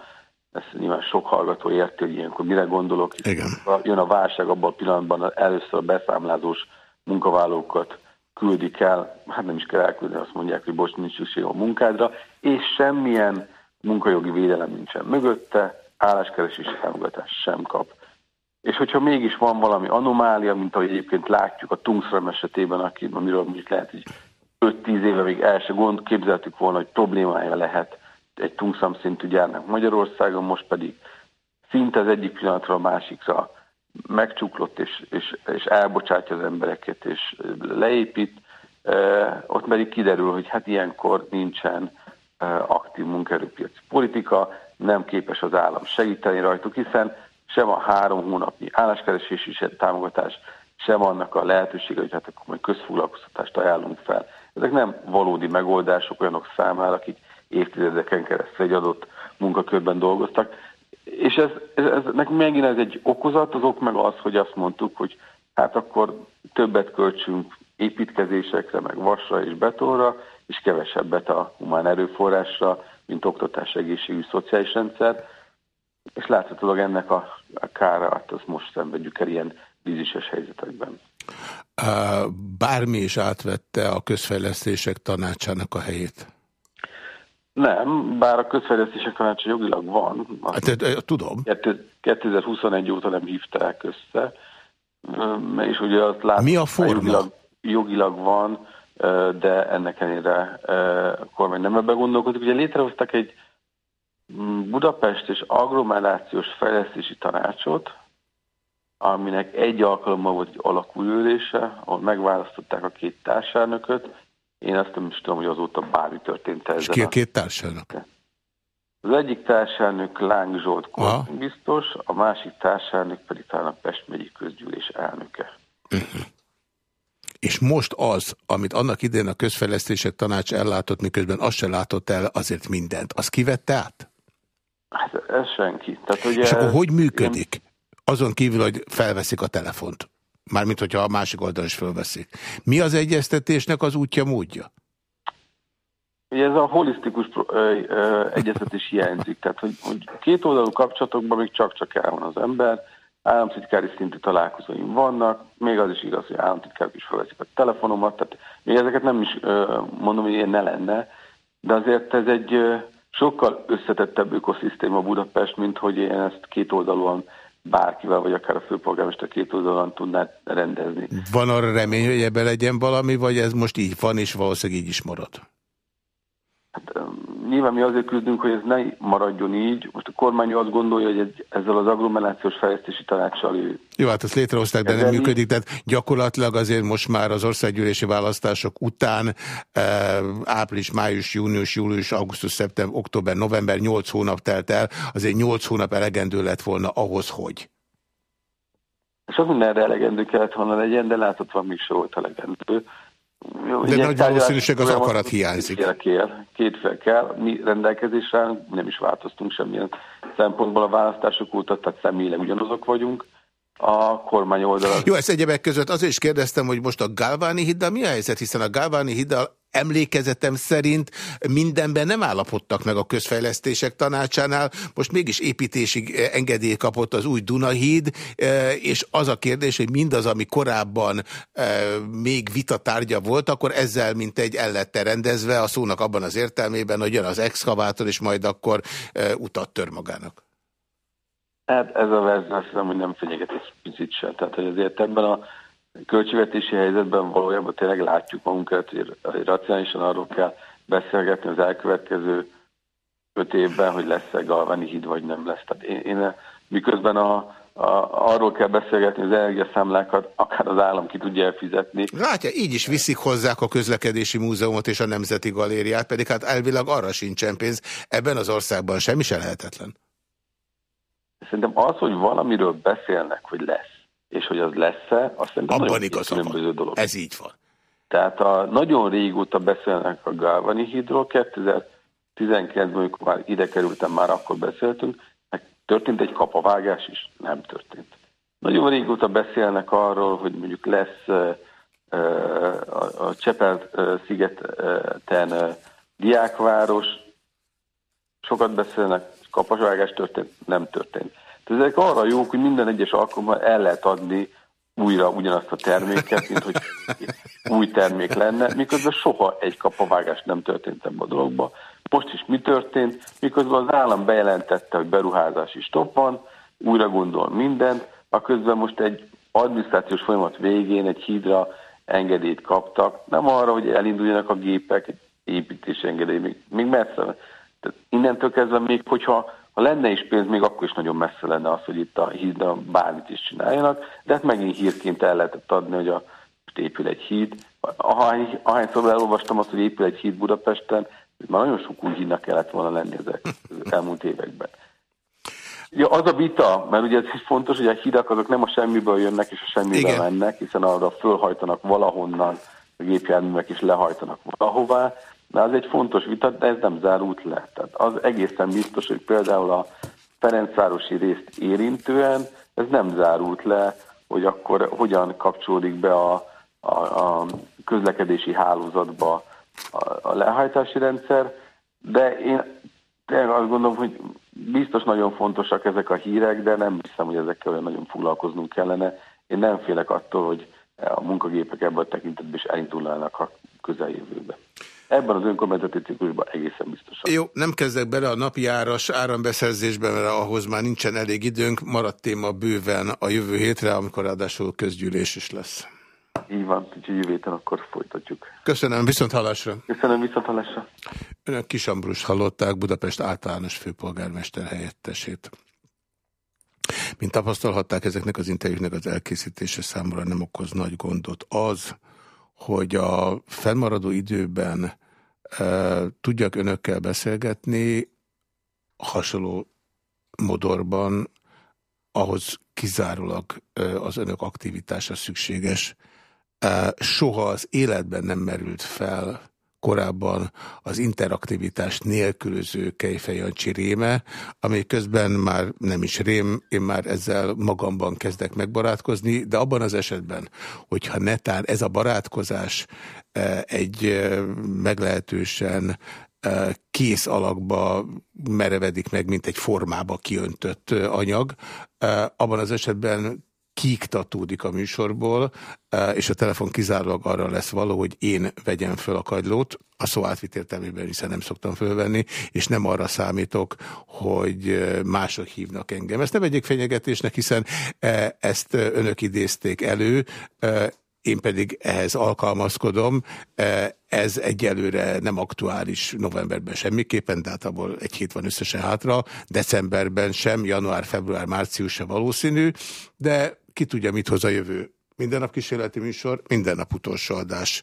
ezt nyilván sok hallgató érti, hogy ilyenkor mire gondolok. Igen. Jön a válság abban a pillanatban, először a beszámlázós munkavállalókat küldik el, hát nem is kell elküldeni, azt mondják, hogy bocs, nincs szükség a munkádra, és semmilyen munkajogi védelem nincsen mögötte, álláskeresési támogatás sem kap. És hogyha mégis van valami anomália, mint ahogy egyébként látjuk a Tungsram esetében, aki, amiről lehet, hogy 5-10 éve még el se gond, képzeltük volna, hogy problémája lehet egy Tungsram szintű gyárnak Magyarországon, most pedig szinte az egyik pillanatra a másikra megcsuklott és, és, és elbocsátja az embereket és leépít, ott pedig kiderül, hogy hát ilyenkor nincsen aktív munkaerőpiaci politika, nem képes az állam segíteni rajtuk, hiszen sem a három hónapnyi álláskeresési támogatás, sem annak a lehetősége, hogy hát akkor majd közfoglalkoztatást ajánlunk fel. Ezek nem valódi megoldások olyanok számára, akik évtizedeken keresztül egy adott munkakörben dolgoztak. És ez, ez, ez nekünk megint ez egy okozat, az ok meg az, hogy azt mondtuk, hogy hát akkor többet költsünk építkezésekre, meg vasra és betonra, és kevesebbet a humán erőforrásra, mint oktatás, egészségügy, szociális rendszer, és láthatólag ennek a, a kára, hát azt most szenvedjük el ilyen vízises helyzetekben. bármi is átvette a közfejlesztések tanácsának a helyét? Nem, bár a közfejlesztések tanácsa jogilag van. Hát, tudom. 2021 óta nem hívták össze, és ugye azt látom, Mi a forma? Jogilag, jogilag van, de ennek ellenére a kormány nem ebben gondolkodik. Ugye létrehoztak egy mm, Budapest és agglomerációs fejlesztési tanácsot, aminek egy alkalommal volt egy alakulülése, ahol megválasztották a két társelnököt. Én azt nem is tudom, hogy azóta bármi történt ezzel. És ki a két társelnök? Az egyik társelnök Láng Zsolt biztos, a másik társelnök pedig talán a Pest megyi közgyűlés elnöke. Uh mhm. -huh. És most az, amit annak idén a közfejlesztések tanács ellátott, miközben azt se látott el azért mindent, az kivette át? Hát ez senki. Tehát, ugye, És akkor hogy működik? Ilyen... Azon kívül, hogy felveszik a telefont. Mármint, hogyha a másik oldalon is felveszik. Mi az egyeztetésnek az útja, módja? Ugye ez a holisztikus egyeztetés hiányzik. Tehát, hogy, hogy két oldalú kapcsolatokban még csak-csak el van az ember, államtitkári szintű találkozóim vannak, még az is igaz, hogy államtitkárok is felveszik a telefonomat, tehát még ezeket nem is mondom, hogy ilyen ne lenne, de azért ez egy sokkal összetettebb ökoszisztéma Budapest, mint hogy én ezt két oldalúan bárkivel, vagy akár a főpolgármester két oldalon tudná rendezni. Van arra remény, hogy ebbe legyen valami, vagy ez most így van, és valószínűleg így is marad? Hát, nyilván mi azért küzdünk, hogy ez ne maradjon így. Most a kormány azt gondolja, hogy ezzel az agglomerációs fejlesztési tanácssal ő... Jó, hát ezt létrehozták, de nem működik. Tehát gyakorlatilag azért most már az országgyűlési választások után eh, április, május, június, július, augusztus, szeptember, október, november, nyolc hónap telt el. Azért nyolc hónap elegendő lett volna ahhoz, hogy... Sok mindenre elegendő kellett volna legyen, de láthatóan még se volt elegendő. Jó, De nagy valószínűség az akarat hiányzik. Kér, két fel kell, mi rendelkezésre nem is változtunk semmilyen szempontból a választások óta, tehát személyileg ugyanazok vagyunk a kormány oldalon. Jó, ezt egyebek között azért is kérdeztem, hogy most a Galváni hiddal mi a helyzet, hiszen a Galváni hiddal emlékezetem szerint mindenben nem állapodtak meg a közfejlesztések tanácsánál, most mégis építési engedély kapott az új Dunahíd, e, és az a kérdés, hogy mindaz, ami korábban e, még vitatárgya volt, akkor ezzel mint egy ellette rendezve a szónak abban az értelmében, hogy jön az exkavátor, és majd akkor utat tör magának. Hát ez a verzió azt hiszem, hogy nem fenyeget egy picit sem. Tehát, hogy azért ebben a költségvetési helyzetben valójában tényleg látjuk magunkat, hogy racionálisan arról kell beszélgetni az elkövetkező öt évben, hogy lesz-e Galvani híd, vagy nem lesz. Tehát én, én miközben a, a, arról kell beszélgetni, az energiaszámlákat akár az állam ki tudja elfizetni. Látja, így is viszik hozzák a közlekedési múzeumot és a Nemzeti Galériát, pedig hát elvileg arra sincsen pénz. Ebben az országban semmi se lehetetlen. Szerintem az, hogy valamiről beszélnek, hogy lesz, és hogy az lesz-e, azt szerintem Abban nagyon különböző dolog. Ez így van. Tehát a, nagyon régóta beszélnek a Galvani hídról, 2019-ben, amikor már ide kerültem, már akkor beszéltünk, meg történt egy kapavágás is, nem történt. Nagyon régóta beszélnek arról, hogy mondjuk lesz uh, a, a Csepel-szigeten uh, diákváros, sokat beszélnek, kapasvágás történt, nem történt. Ezek arra jók, hogy minden egyes alkalommal el lehet adni újra ugyanazt a terméket, mint hogy új termék lenne, miközben soha egy kapavágás nem történt ebben a dologban. Most is mi történt? Miközben az állam bejelentette, hogy beruházási stop van, újra gondol mindent, a közben most egy adminisztrációs folyamat végén egy hídra engedélyt kaptak, nem arra, hogy elinduljanak a gépek, egy építési engedély, még, még messze. Tehát innentől kezdve még, hogyha ha lenne is pénz, még akkor is nagyon messze lenne az, hogy itt a hídra bármit is csináljanak, de hát megint hírként el lehetett adni, hogy a, épül egy híd. Ahány, ahányszor elolvastam azt, hogy épül egy híd Budapesten, már nagyon sok új hídnak kellett volna lenni ezek az elmúlt években. Ja, az a vita, mert ugye ez is fontos, hogy a hídak azok nem a semmiből jönnek és a semmiből Igen. mennek, hiszen arra fölhajtanak valahonnan, a gépjárművek is lehajtanak valahová, de az egy fontos vita, de ez nem zárult le. Tehát az egészen biztos, hogy például a Ferencvárosi részt érintően ez nem zárult le, hogy akkor hogyan kapcsolódik be a, a, a közlekedési hálózatba a, a lehajtási rendszer, de én tényleg azt gondolom, hogy biztos nagyon fontosak ezek a hírek, de nem hiszem, hogy ezekkel olyan nagyon foglalkoznunk kellene. Én nem félek attól, hogy a munkagépek ebben a tekintetben is elindulnának a közeljövőben. Ebben az önkormányzati ciklusban egészen biztosan. Jó, nem kezdek bele a napi áras árambeszerzésben, mert ahhoz már nincsen elég időnk. Maradt téma bőven a jövő hétre, amikor ráadásul közgyűlés is lesz. Így van, úgyhogy jövő héten akkor folytatjuk. Köszönöm, viszont hallásra. Köszönöm, viszont hallásra. Önök Kisambrus hallották Budapest általános főpolgármester helyettesét. Mint tapasztalhatták, ezeknek az interjúknak az elkészítése számomra nem okoz nagy gondot. Az, hogy a fennmaradó időben e, tudjak önökkel beszélgetni, hasonló modorban, ahhoz kizárólag az önök aktivitása szükséges. Soha az életben nem merült fel korábban az interaktivitás nélkülöző Kejfej Jancsi réme, ami közben már nem is rém, én már ezzel magamban kezdek megbarátkozni, de abban az esetben, hogyha netán ez a barátkozás eh, egy eh, meglehetősen eh, kész alakba merevedik meg, mint egy formába kiöntött anyag. Abban az esetben kiiktatódik a műsorból, e, és a telefon kizárólag arra lesz való, hogy én vegyem föl a kagylót, a szó átvit értelmében, hiszen nem szoktam fölvenni, és nem arra számítok, hogy e, mások hívnak engem. Ezt nem egyik fenyegetésnek, hiszen e, ezt önök idézték elő, én pedig ehhez alkalmazkodom. Ez egyelőre nem aktuális novemberben semmiképpen, de hát abból egy hét van összesen hátra, decemberben sem, január, február, március se valószínű, de ki tudja, mit hoz a jövő. Minden nap kísérleti műsor, minden nap utolsó adás.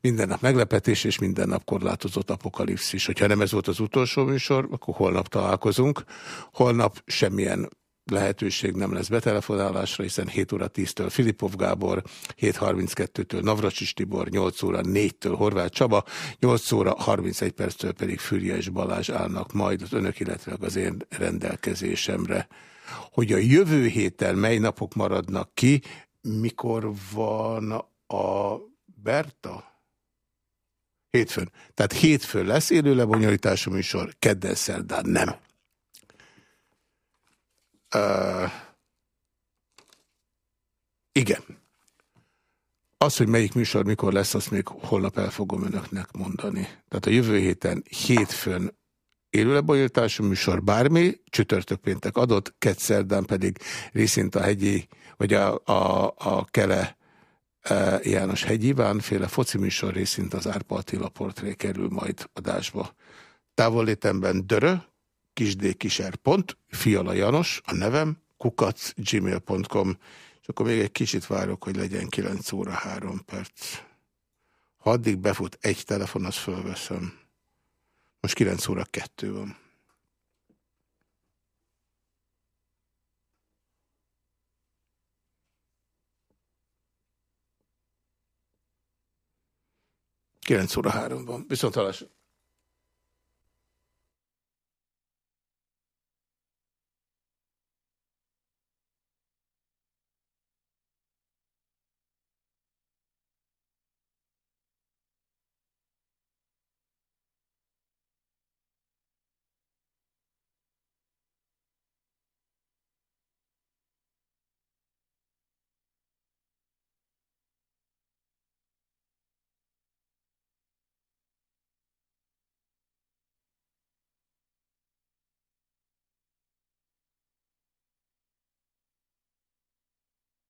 Minden nap meglepetés, és minden nap korlátozott apokalipszis. Hogyha nem ez volt az utolsó műsor, akkor holnap találkozunk. Holnap semmilyen lehetőség nem lesz betelefonálásra, hiszen 7 óra 10-től Filipov Gábor, 7.32-től Navracsis Tibor, 8 óra 4-től Horváth Csaba, 8 óra 31 perctől pedig Fürje és Balázs állnak majd az önök, illetve az én rendelkezésemre hogy a jövő héten mely napok maradnak ki, mikor van a Berta? Hétfőn. Tehát hétfőn lesz élő lebonyolítású műsor, kedden szerdán nem. Uh, igen. Az, hogy melyik műsor mikor lesz, azt még holnap el fogom önöknek mondani. Tehát a jövő héten hétfőn élőlebonyolítású műsor bármi, csütörtök péntek adott, kedszerdán pedig részint a hegyi, vagy a, a, a kele e, János Hegyiván féle foci műsor részint az Árpa Attila portré kerül majd adásba. Távollétemben dörö, kisdkiser Fiala Janos, a nevem, kukac, gmail.com, és akkor még egy kicsit várok, hogy legyen 9 óra 3 perc. Ha addig befut egy telefon, azt fölveszem. Most 9 óra 2 van. Kilenc óra három van. Viszont hallásra.